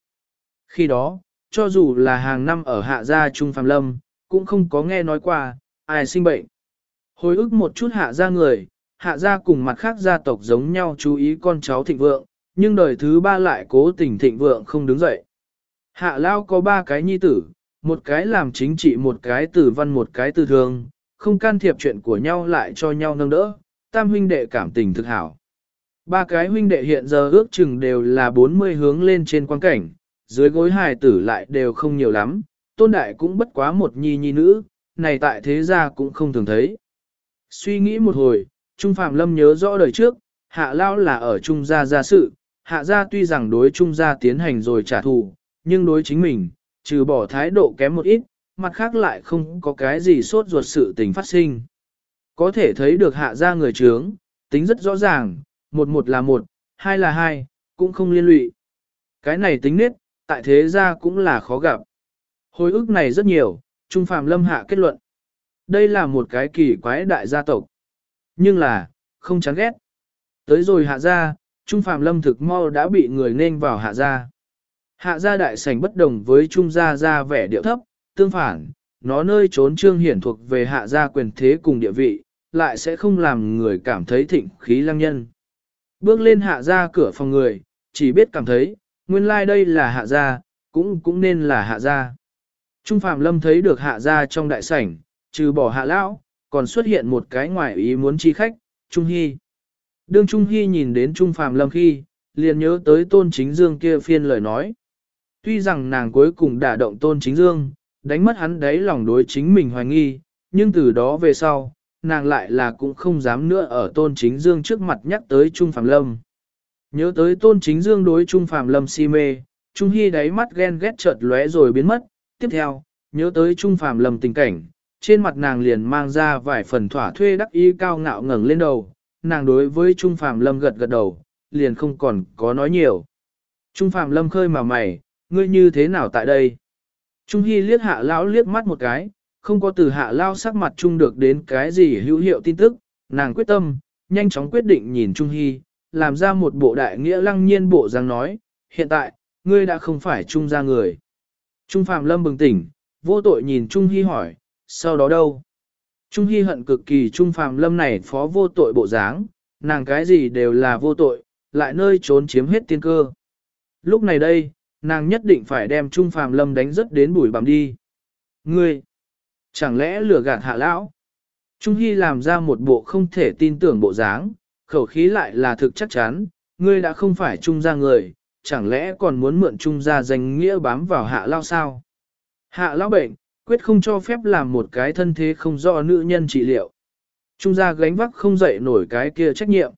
Khi đó, cho dù là hàng năm ở hạ gia Trung Phạm Lâm, cũng không có nghe nói qua, ai sinh bệnh. Hồi ức một chút hạ gia người, hạ gia cùng mặt khác gia tộc giống nhau chú ý con cháu thịnh vượng, nhưng đời thứ ba lại cố tình thịnh vượng không đứng dậy. Hạ lao có ba cái nhi tử, một cái làm chính trị một cái tử văn một cái tử thương, không can thiệp chuyện của nhau lại cho nhau nâng đỡ, tam huynh đệ cảm tình thực hảo. Ba cái huynh đệ hiện giờ ước chừng đều là 40 hướng lên trên quan cảnh, dưới gối hài tử lại đều không nhiều lắm, tôn đại cũng bất quá một nhi nhi nữ, này tại thế gia cũng không thường thấy. Suy nghĩ một hồi, Trung Phạm Lâm nhớ rõ đời trước, hạ lao là ở Trung gia gia sự, hạ gia tuy rằng đối Trung gia tiến hành rồi trả thù, nhưng đối chính mình, trừ bỏ thái độ kém một ít, mặt khác lại không có cái gì sốt ruột sự tình phát sinh. Có thể thấy được hạ gia người trướng, tính rất rõ ràng, một một là một, hai là hai, cũng không liên lụy. Cái này tính nết, tại thế gia cũng là khó gặp. Hồi ức này rất nhiều, Trung Phạm Lâm hạ kết luận. Đây là một cái kỳ quái đại gia tộc. Nhưng là, không chán ghét. Tới rồi hạ gia, Trung Phạm Lâm thực mau đã bị người nên vào hạ gia. Hạ gia đại sảnh bất đồng với Trung gia gia vẻ điệu thấp, tương phản, nó nơi trốn trương hiển thuộc về hạ gia quyền thế cùng địa vị, lại sẽ không làm người cảm thấy thịnh khí lăng nhân. Bước lên hạ gia cửa phòng người, chỉ biết cảm thấy, nguyên lai like đây là hạ gia, cũng cũng nên là hạ gia. Trung Phạm Lâm thấy được hạ gia trong đại sảnh, trừ bỏ hạ lão, còn xuất hiện một cái ngoại ý muốn chi khách, Trung Hy. Đương Trung Hy nhìn đến Trung Phạm Lâm khi, liền nhớ tới tôn chính dương kia phiên lời nói. Tuy rằng nàng cuối cùng đả động tôn chính dương, đánh mất hắn đấy lòng đối chính mình hoài nghi, nhưng từ đó về sau, nàng lại là cũng không dám nữa ở tôn chính dương trước mặt nhắc tới Trung Phạm Lâm. Nhớ tới tôn chính dương đối Trung Phạm Lâm si mê, Trung Hy đáy mắt ghen ghét chợt lóe rồi biến mất, tiếp theo, nhớ tới Trung Phạm Lâm tình cảnh, trên mặt nàng liền mang ra vài phần thỏa thuê đắc ý cao ngạo ngẩng lên đầu, nàng đối với Trung Phạm Lâm gật gật đầu, liền không còn có nói nhiều. Trung Phạm Lâm khơi mà mày, ngươi như thế nào tại đây? Trung Hy liếc hạ lão liếc mắt một cái, không có từ hạ lao sắc mặt Trung được đến cái gì hữu hiệu tin tức, nàng quyết tâm, nhanh chóng quyết định nhìn Trung Hy, làm ra một bộ đại nghĩa lăng nhiên bộ dáng nói, hiện tại, ngươi đã không phải Trung gia người. Trung Phạm Lâm bừng tỉnh, vô tội nhìn Trung Hy hỏi, sau đó đâu? Trung Hy hận cực kỳ Trung Phạm Lâm này phó vô tội bộ dáng, nàng cái gì đều là vô tội, lại nơi trốn chiếm hết tiên cơ. Lúc này đây, nàng nhất định phải đem Trung Phạm Lâm đánh rất đến bùi bằm đi. Ngươi, chẳng lẽ lừa gạt hạ lão? Trung Hy làm ra một bộ không thể tin tưởng bộ dáng, khẩu khí lại là thực chắc chắn, ngươi đã không phải Trung gia người, chẳng lẽ còn muốn mượn Trung gia danh nghĩa bám vào hạ lao sao? Hạ lão bệnh, quyết không cho phép làm một cái thân thế không do nữ nhân trị liệu. Trung gia gánh vác không dậy nổi cái kia trách nhiệm.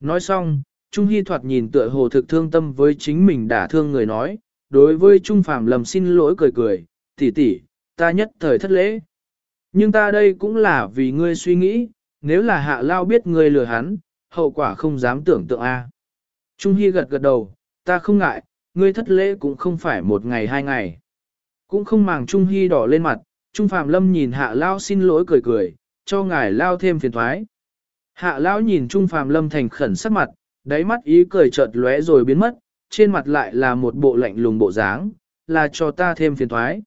Nói xong, Trung Hy thoạt nhìn tựa hồ thực thương tâm với chính mình đã thương người nói, đối với Trung Phạm lầm xin lỗi cười cười, tỷ tỷ, ta nhất thời thất lễ. Nhưng ta đây cũng là vì ngươi suy nghĩ, nếu là hạ lao biết ngươi lừa hắn, hậu quả không dám tưởng tượng a. Trung Hy gật gật đầu, ta không ngại, ngươi thất lễ cũng không phải một ngày hai ngày. Cũng không màng Trung Hy đỏ lên mặt, Trung Phạm Lâm nhìn hạ lao xin lỗi cười cười, cho ngài lao thêm phiền thoái. Hạ lao nhìn Trung Phạm Lâm thành khẩn sắc mặt, đáy mắt ý cười chợt lóe rồi biến mất, trên mặt lại là một bộ lạnh lùng bộ dáng, là cho ta thêm phiền thoái.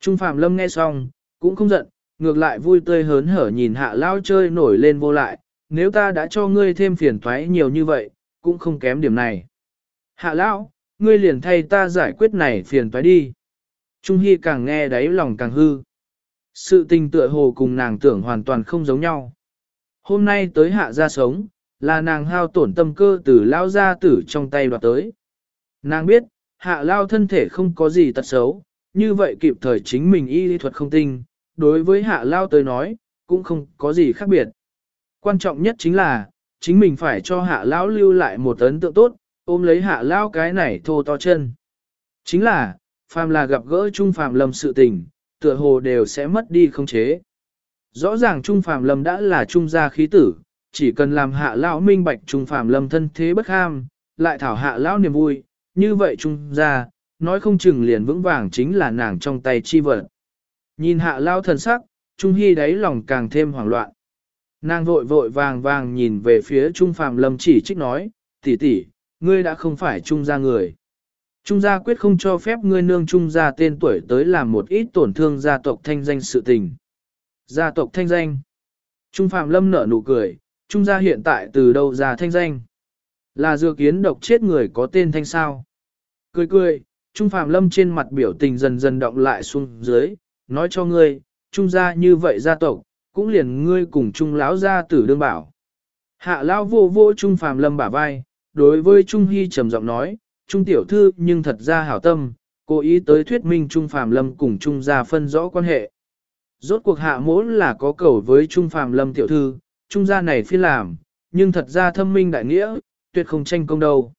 Trung Phạm Lâm nghe xong, cũng không giận, ngược lại vui tươi hớn hở nhìn hạ lao chơi nổi lên vô lại, nếu ta đã cho ngươi thêm phiền thoái nhiều như vậy, cũng không kém điểm này. Hạ lao, ngươi liền thay ta giải quyết này phiền thoái đi. Trung Hy càng nghe đáy lòng càng hư. Sự tình tựa hồ cùng nàng tưởng hoàn toàn không giống nhau. Hôm nay tới hạ ra sống, là nàng hao tổn tâm cơ từ lao ra tử trong tay đoạt tới. Nàng biết, hạ lao thân thể không có gì tật xấu, như vậy kịp thời chính mình y lý thuật không tinh, đối với hạ lao tới nói, cũng không có gì khác biệt. Quan trọng nhất chính là, chính mình phải cho hạ Lão lưu lại một ấn tượng tốt, ôm lấy hạ lao cái này thô to chân. Chính là, phàm là gặp gỡ Trung Phàm Lâm sự tình, tựa hồ đều sẽ mất đi không chế. Rõ ràng Trung Phàm Lâm đã là trung gia khí tử, chỉ cần làm hạ lão minh bạch Trung Phàm Lâm thân thế bất ham, lại thảo hạ lão niềm vui, như vậy Trung gia, nói không chừng liền vững vàng chính là nàng trong tay chi vật. Nhìn hạ Lão thần sắc, Trung Hy đáy lòng càng thêm hoảng loạn. Nàng vội vội vàng vàng nhìn về phía Trung Phàm Lâm chỉ trích nói, tỷ tỷ, ngươi đã không phải Trung gia người. Trung gia quyết không cho phép ngươi nương Trung gia tên tuổi tới làm một ít tổn thương gia tộc thanh danh sự tình. Gia tộc thanh danh. Trung Phạm Lâm nở nụ cười, Trung gia hiện tại từ đâu ra thanh danh? Là dược kiến độc chết người có tên thanh sao? Cười cười, Trung Phạm Lâm trên mặt biểu tình dần dần động lại xuống dưới, nói cho ngươi, Trung gia như vậy gia tộc, cũng liền ngươi cùng Trung lão gia tử đương bảo. Hạ lão vô vô Trung Phạm Lâm bả vai, đối với Trung Hy trầm giọng nói, Trung tiểu thư nhưng thật ra hảo tâm, cố ý tới thuyết minh Trung Phạm Lâm cùng Trung gia phân rõ quan hệ. Rốt cuộc hạ mỗ là có cầu với Trung Phạm Lâm tiểu thư, Trung gia này phi làm, nhưng thật ra thâm minh đại nghĩa, tuyệt không tranh công đâu.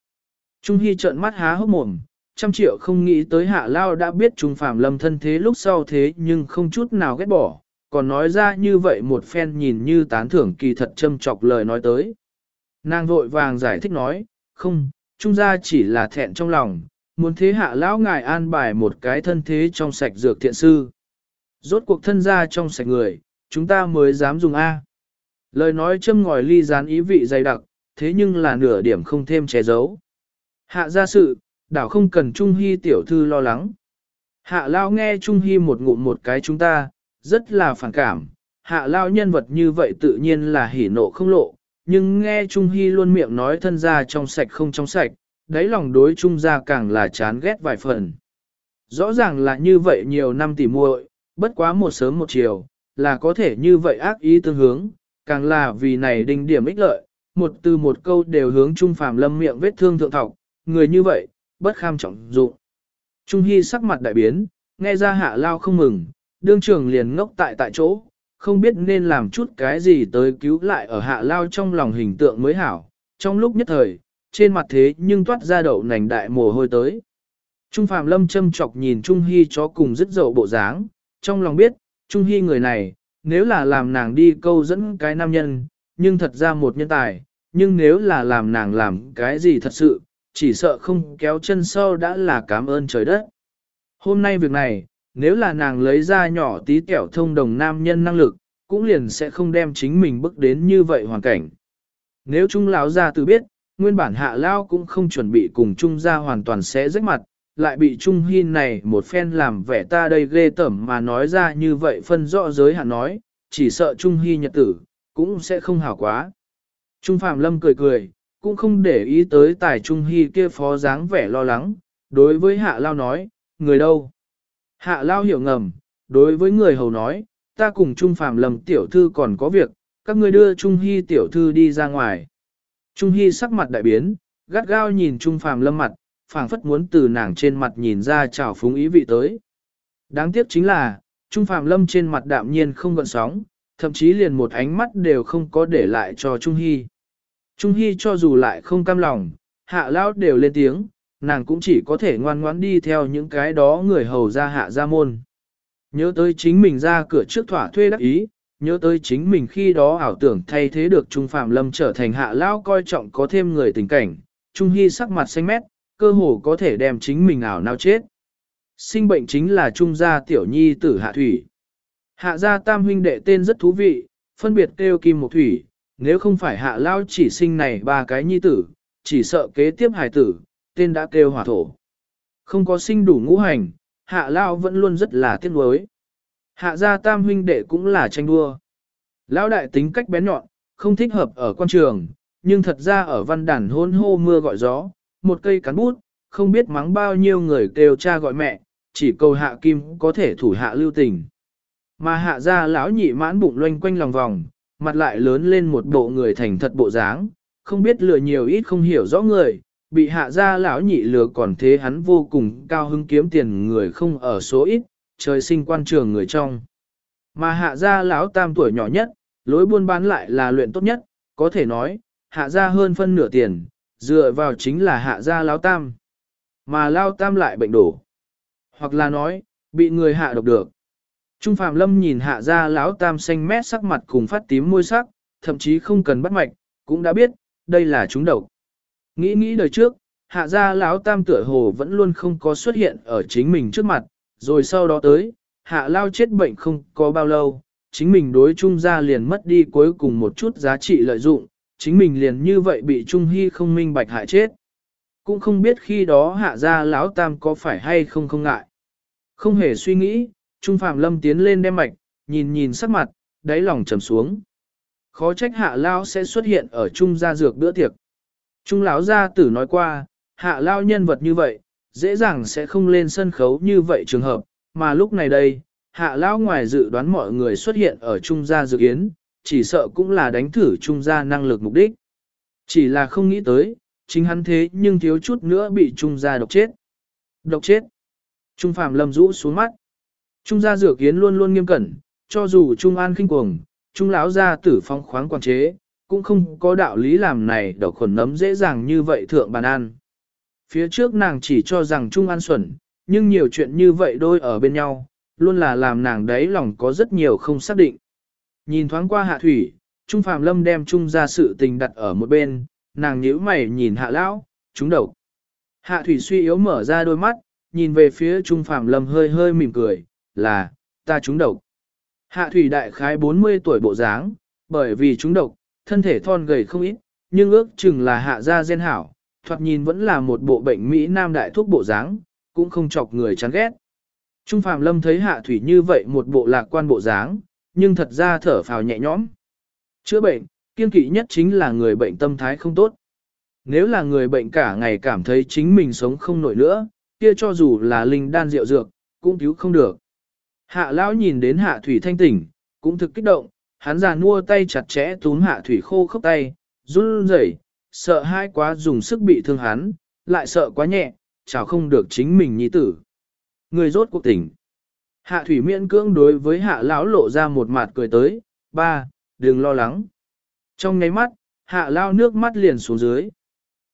Trung Hy trợn mắt há hốc mồm, trăm triệu không nghĩ tới hạ lao đã biết Trung Phạm Lâm thân thế lúc sau thế nhưng không chút nào ghét bỏ, còn nói ra như vậy một phen nhìn như tán thưởng kỳ thật châm chọc lời nói tới. Nàng vội vàng giải thích nói, không, trung gia chỉ là thẹn trong lòng, muốn thế hạ lão ngài an bài một cái thân thế trong sạch dược thiện sư. Rốt cuộc thân gia trong sạch người, chúng ta mới dám dùng A. Lời nói châm ngòi ly gián ý vị dày đặc, thế nhưng là nửa điểm không thêm che giấu. Hạ gia sự, đảo không cần Trung Hy tiểu thư lo lắng. Hạ Lao nghe Trung Hy một ngụm một cái chúng ta, rất là phản cảm. Hạ Lao nhân vật như vậy tự nhiên là hỉ nộ không lộ, nhưng nghe Trung Hy luôn miệng nói thân gia trong sạch không trong sạch, đáy lòng đối Trung gia càng là chán ghét vài phần. Rõ ràng là như vậy nhiều năm tỉ muội, bất quá một sớm một chiều, là có thể như vậy ác ý tương hướng, càng là vì này đinh điểm ích lợi, một từ một câu đều hướng Trung Phạm Lâm miệng vết thương thượng thọc, người như vậy, bất kham trọng dụng. Trung Hy sắc mặt đại biến, nghe ra hạ lao không mừng, đương trường liền ngốc tại tại chỗ, không biết nên làm chút cái gì tới cứu lại ở hạ lao trong lòng hình tượng mới hảo. Trong lúc nhất thời, trên mặt thế nhưng toát ra đậu nành đại mồ hôi tới. Trung Phạm Lâm châm chọc nhìn Trung Hy chó cùng dứt dậu bộ dáng, trong lòng biết, Trung Hy người này, nếu là làm nàng đi câu dẫn cái nam nhân, nhưng thật ra một nhân tài, nhưng nếu là làm nàng làm cái gì thật sự, chỉ sợ không kéo chân sau đã là cảm ơn trời đất. Hôm nay việc này, nếu là nàng lấy ra nhỏ tí kẹo thông đồng nam nhân năng lực, cũng liền sẽ không đem chính mình bước đến như vậy hoàn cảnh. Nếu Trung lão gia tự biết, nguyên bản hạ lao cũng không chuẩn bị cùng Trung gia hoàn toàn sẽ rách mặt, lại bị Trung Hi này một phen làm vẻ ta đây ghê tởm mà nói ra như vậy phân rõ giới hạn nói, chỉ sợ Trung Hi nhật tử, cũng sẽ không hảo quá. Trung Phạm Lâm cười cười, cũng không để ý tới tài Trung Hi kia phó dáng vẻ lo lắng, đối với hạ lao nói, người đâu? Hạ lao hiểu ngầm, đối với người hầu nói, ta cùng Trung Phạm lầm tiểu thư còn có việc, các ngươi đưa Trung Hy tiểu thư đi ra ngoài. Trung Hy sắc mặt đại biến, gắt gao nhìn Trung Phạm lâm mặt, phảng phất muốn từ nàng trên mặt nhìn ra trào phúng ý vị tới. Đáng tiếc chính là, Trung Phạm lâm trên mặt đạm nhiên không gợn sóng, thậm chí liền một ánh mắt đều không có để lại cho Trung Hy. Trung Hy cho dù lại không cam lòng, hạ lao đều lên tiếng, nàng cũng chỉ có thể ngoan ngoãn đi theo những cái đó người hầu ra hạ ra môn. Nhớ tới chính mình ra cửa trước thỏa thuê đắc ý, nhớ tới chính mình khi đó ảo tưởng thay thế được Trung Phạm Lâm trở thành hạ lao coi trọng có thêm người tình cảnh, Trung Hy sắc mặt xanh mét, cơ hồ có thể đem chính mình ảo nào chết. Sinh bệnh chính là Trung gia tiểu nhi tử hạ thủy. Hạ gia tam huynh đệ tên rất thú vị, phân biệt kêu kim một thủy, nếu không phải hạ lao chỉ sinh này ba cái nhi tử, chỉ sợ kế tiếp hài tử, tên đã kêu hỏa thổ. Không có sinh đủ ngũ hành, hạ lao vẫn luôn rất là tiếc nuối. Hạ gia tam huynh đệ cũng là tranh đua. Lão đại tính cách bén nhọn, không thích hợp ở quan trường, nhưng thật ra ở văn đàn hôn hô mưa gọi gió, một cây cán bút, không biết mắng bao nhiêu người kêu cha gọi mẹ, chỉ cầu hạ kim có thể thủ hạ lưu tình. Mà hạ gia lão nhị mãn bụng loanh quanh lòng vòng, mặt lại lớn lên một bộ người thành thật bộ dáng, không biết lừa nhiều ít không hiểu rõ người, bị hạ gia lão nhị lừa còn thế hắn vô cùng cao hứng kiếm tiền người không ở số ít, trời sinh quan trường người trong. Mà hạ gia lão tam tuổi nhỏ nhất, lối buôn bán lại là luyện tốt nhất, có thể nói, hạ gia hơn phân nửa tiền, dựa vào chính là hạ gia lão tam. Mà lão tam lại bệnh đổ. Hoặc là nói, bị người hạ độc được. Trung Phạm Lâm nhìn hạ gia lão tam xanh mét sắc mặt cùng phát tím môi sắc, thậm chí không cần bắt mạch, cũng đã biết, đây là chúng độc. Nghĩ nghĩ đời trước, hạ gia lão tam tựa hồ vẫn luôn không có xuất hiện ở chính mình trước mặt, rồi sau đó tới, hạ lao chết bệnh không có bao lâu, chính mình đối trung gia liền mất đi cuối cùng một chút giá trị lợi dụng, chính mình liền như vậy bị trung hy không minh bạch hại chết. Cũng không biết khi đó hạ gia lão tam có phải hay không không ngại. Không hề suy nghĩ, Trung Phạm Lâm tiến lên đem mạch, nhìn nhìn sắc mặt, đáy lòng trầm xuống. Khó trách hạ lao sẽ xuất hiện ở trung gia dược bữa tiệc. Trung lão gia tử nói qua, hạ lao nhân vật như vậy, dễ dàng sẽ không lên sân khấu như vậy trường hợp, mà lúc này đây, hạ lao ngoài dự đoán mọi người xuất hiện ở trung gia dự yến, chỉ sợ cũng là đánh thử trung gia năng lực mục đích. Chỉ là không nghĩ tới, chính hắn thế nhưng thiếu chút nữa bị trung gia độc chết. Độc chết. Trung Phạm Lâm rũ xuống mắt. Trung gia dược kiến luôn luôn nghiêm cẩn, cho dù Trung An khinh cuồng, Trung lão gia tử phong khoáng quản chế, cũng không có đạo lý làm này đậu khuẩn nấm dễ dàng như vậy thượng bàn ăn. Phía trước nàng chỉ cho rằng Trung An xuẩn, nhưng nhiều chuyện như vậy đôi ở bên nhau, luôn là làm nàng đấy lòng có rất nhiều không xác định. Nhìn thoáng qua hạ thủy, Trung Phạm Lâm đem Trung ra sự tình đặt ở một bên, nàng nhíu mày nhìn hạ lão, chúng đầu. Hạ thủy suy yếu mở ra đôi mắt, nhìn về phía Trung Phạm Lâm hơi hơi mỉm cười, là, ta trúng độc. Hạ thủy đại khái 40 tuổi bộ dáng, bởi vì trúng độc, thân thể thon gầy không ít, nhưng ước chừng là hạ gia gen hảo, thoạt nhìn vẫn là một bộ bệnh Mỹ Nam đại thuốc bộ dáng, cũng không chọc người chán ghét. Trung Phạm Lâm thấy hạ thủy như vậy một bộ lạc quan bộ dáng, nhưng thật ra thở phào nhẹ nhõm. Chữa bệnh, kiên kỵ nhất chính là người bệnh tâm thái không tốt. Nếu là người bệnh cả ngày cảm thấy chính mình sống không nổi nữa, kia cho dù là linh đan rượu dược, cũng cứu không được. Hạ lão nhìn đến hạ thủy thanh tỉnh, cũng thực kích động, hắn già nua tay chặt chẽ túm hạ thủy khô khốc tay, run rẩy, sợ hai quá dùng sức bị thương hắn, lại sợ quá nhẹ, chào không được chính mình nhi tử. Người rốt cuộc tỉnh. Hạ thủy miễn cưỡng đối với hạ lão lộ ra một mặt cười tới, ba, đừng lo lắng. Trong ngáy mắt, hạ lao nước mắt liền xuống dưới.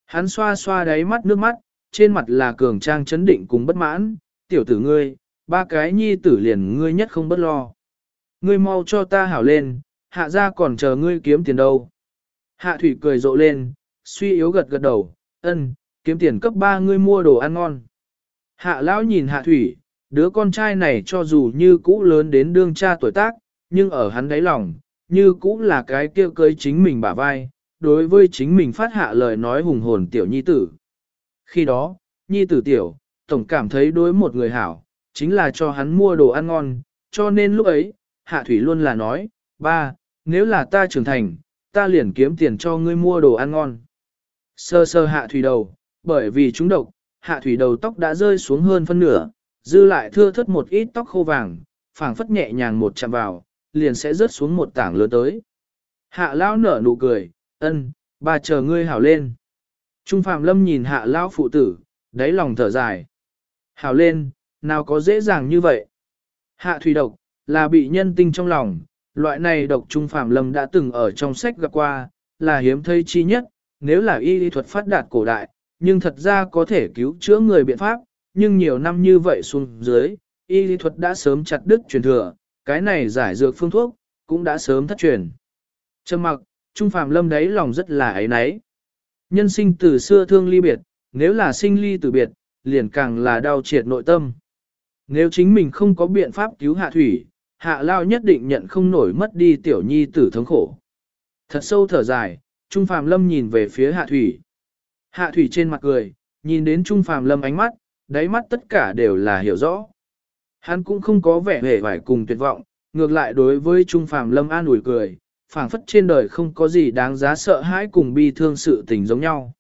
Hắn xoa xoa đáy mắt nước mắt, trên mặt là cường trang chấn định cùng bất mãn, tiểu tử ngươi, ba cái nhi tử liền ngươi nhất không bất lo. Ngươi mau cho ta hảo lên, hạ ra còn chờ ngươi kiếm tiền đâu. Hạ thủy cười rộ lên, suy yếu gật gật đầu, ân, kiếm tiền cấp ba ngươi mua đồ ăn ngon. Hạ lão nhìn hạ thủy, đứa con trai này cho dù như cũ lớn đến đương cha tuổi tác, nhưng ở hắn đáy lòng, như cũ là cái kia cưới chính mình bả vai, đối với chính mình phát hạ lời nói hùng hồn tiểu nhi tử. Khi đó, nhi tử tiểu, tổng cảm thấy đối một người hảo, chính là cho hắn mua đồ ăn ngon, cho nên lúc ấy, Hạ Thủy luôn là nói, ba, nếu là ta trưởng thành, ta liền kiếm tiền cho ngươi mua đồ ăn ngon. Sơ sơ Hạ Thủy đầu, bởi vì chúng độc, Hạ Thủy đầu tóc đã rơi xuống hơn phân nửa, dư lại thưa thất một ít tóc khô vàng, phảng phất nhẹ nhàng một chạm vào, liền sẽ rớt xuống một tảng lớn tới. Hạ Lão nở nụ cười, ân, bà chờ ngươi hảo lên. Trung Phạm Lâm nhìn Hạ Lão phụ tử, đáy lòng thở dài. Hảo lên, nào có dễ dàng như vậy. Hạ thủy độc, là bị nhân tinh trong lòng, loại này độc trung phạm lâm đã từng ở trong sách gặp qua, là hiếm thấy chi nhất, nếu là y lý thuật phát đạt cổ đại, nhưng thật ra có thể cứu chữa người biện pháp, nhưng nhiều năm như vậy xuống dưới, y lý thuật đã sớm chặt đứt truyền thừa, cái này giải dược phương thuốc, cũng đã sớm thất truyền. Trầm mặc, trung phạm lâm đấy lòng rất là ấy náy. Nhân sinh từ xưa thương ly biệt, nếu là sinh ly từ biệt, liền càng là đau triệt nội tâm. Nếu chính mình không có biện pháp cứu hạ thủy, hạ lao nhất định nhận không nổi mất đi tiểu nhi tử thống khổ. Thật sâu thở dài, Trung Phạm Lâm nhìn về phía hạ thủy. Hạ thủy trên mặt cười, Nhìn đến Trung Phạm Lâm ánh mắt, đáy mắt tất cả đều là hiểu rõ. Hắn cũng không có vẻ hề vải cùng tuyệt vọng, ngược lại đối với Trung Phạm Lâm an ủi cười, phảng phất trên đời không có gì đáng giá sợ hãi cùng bi thương sự tình giống nhau.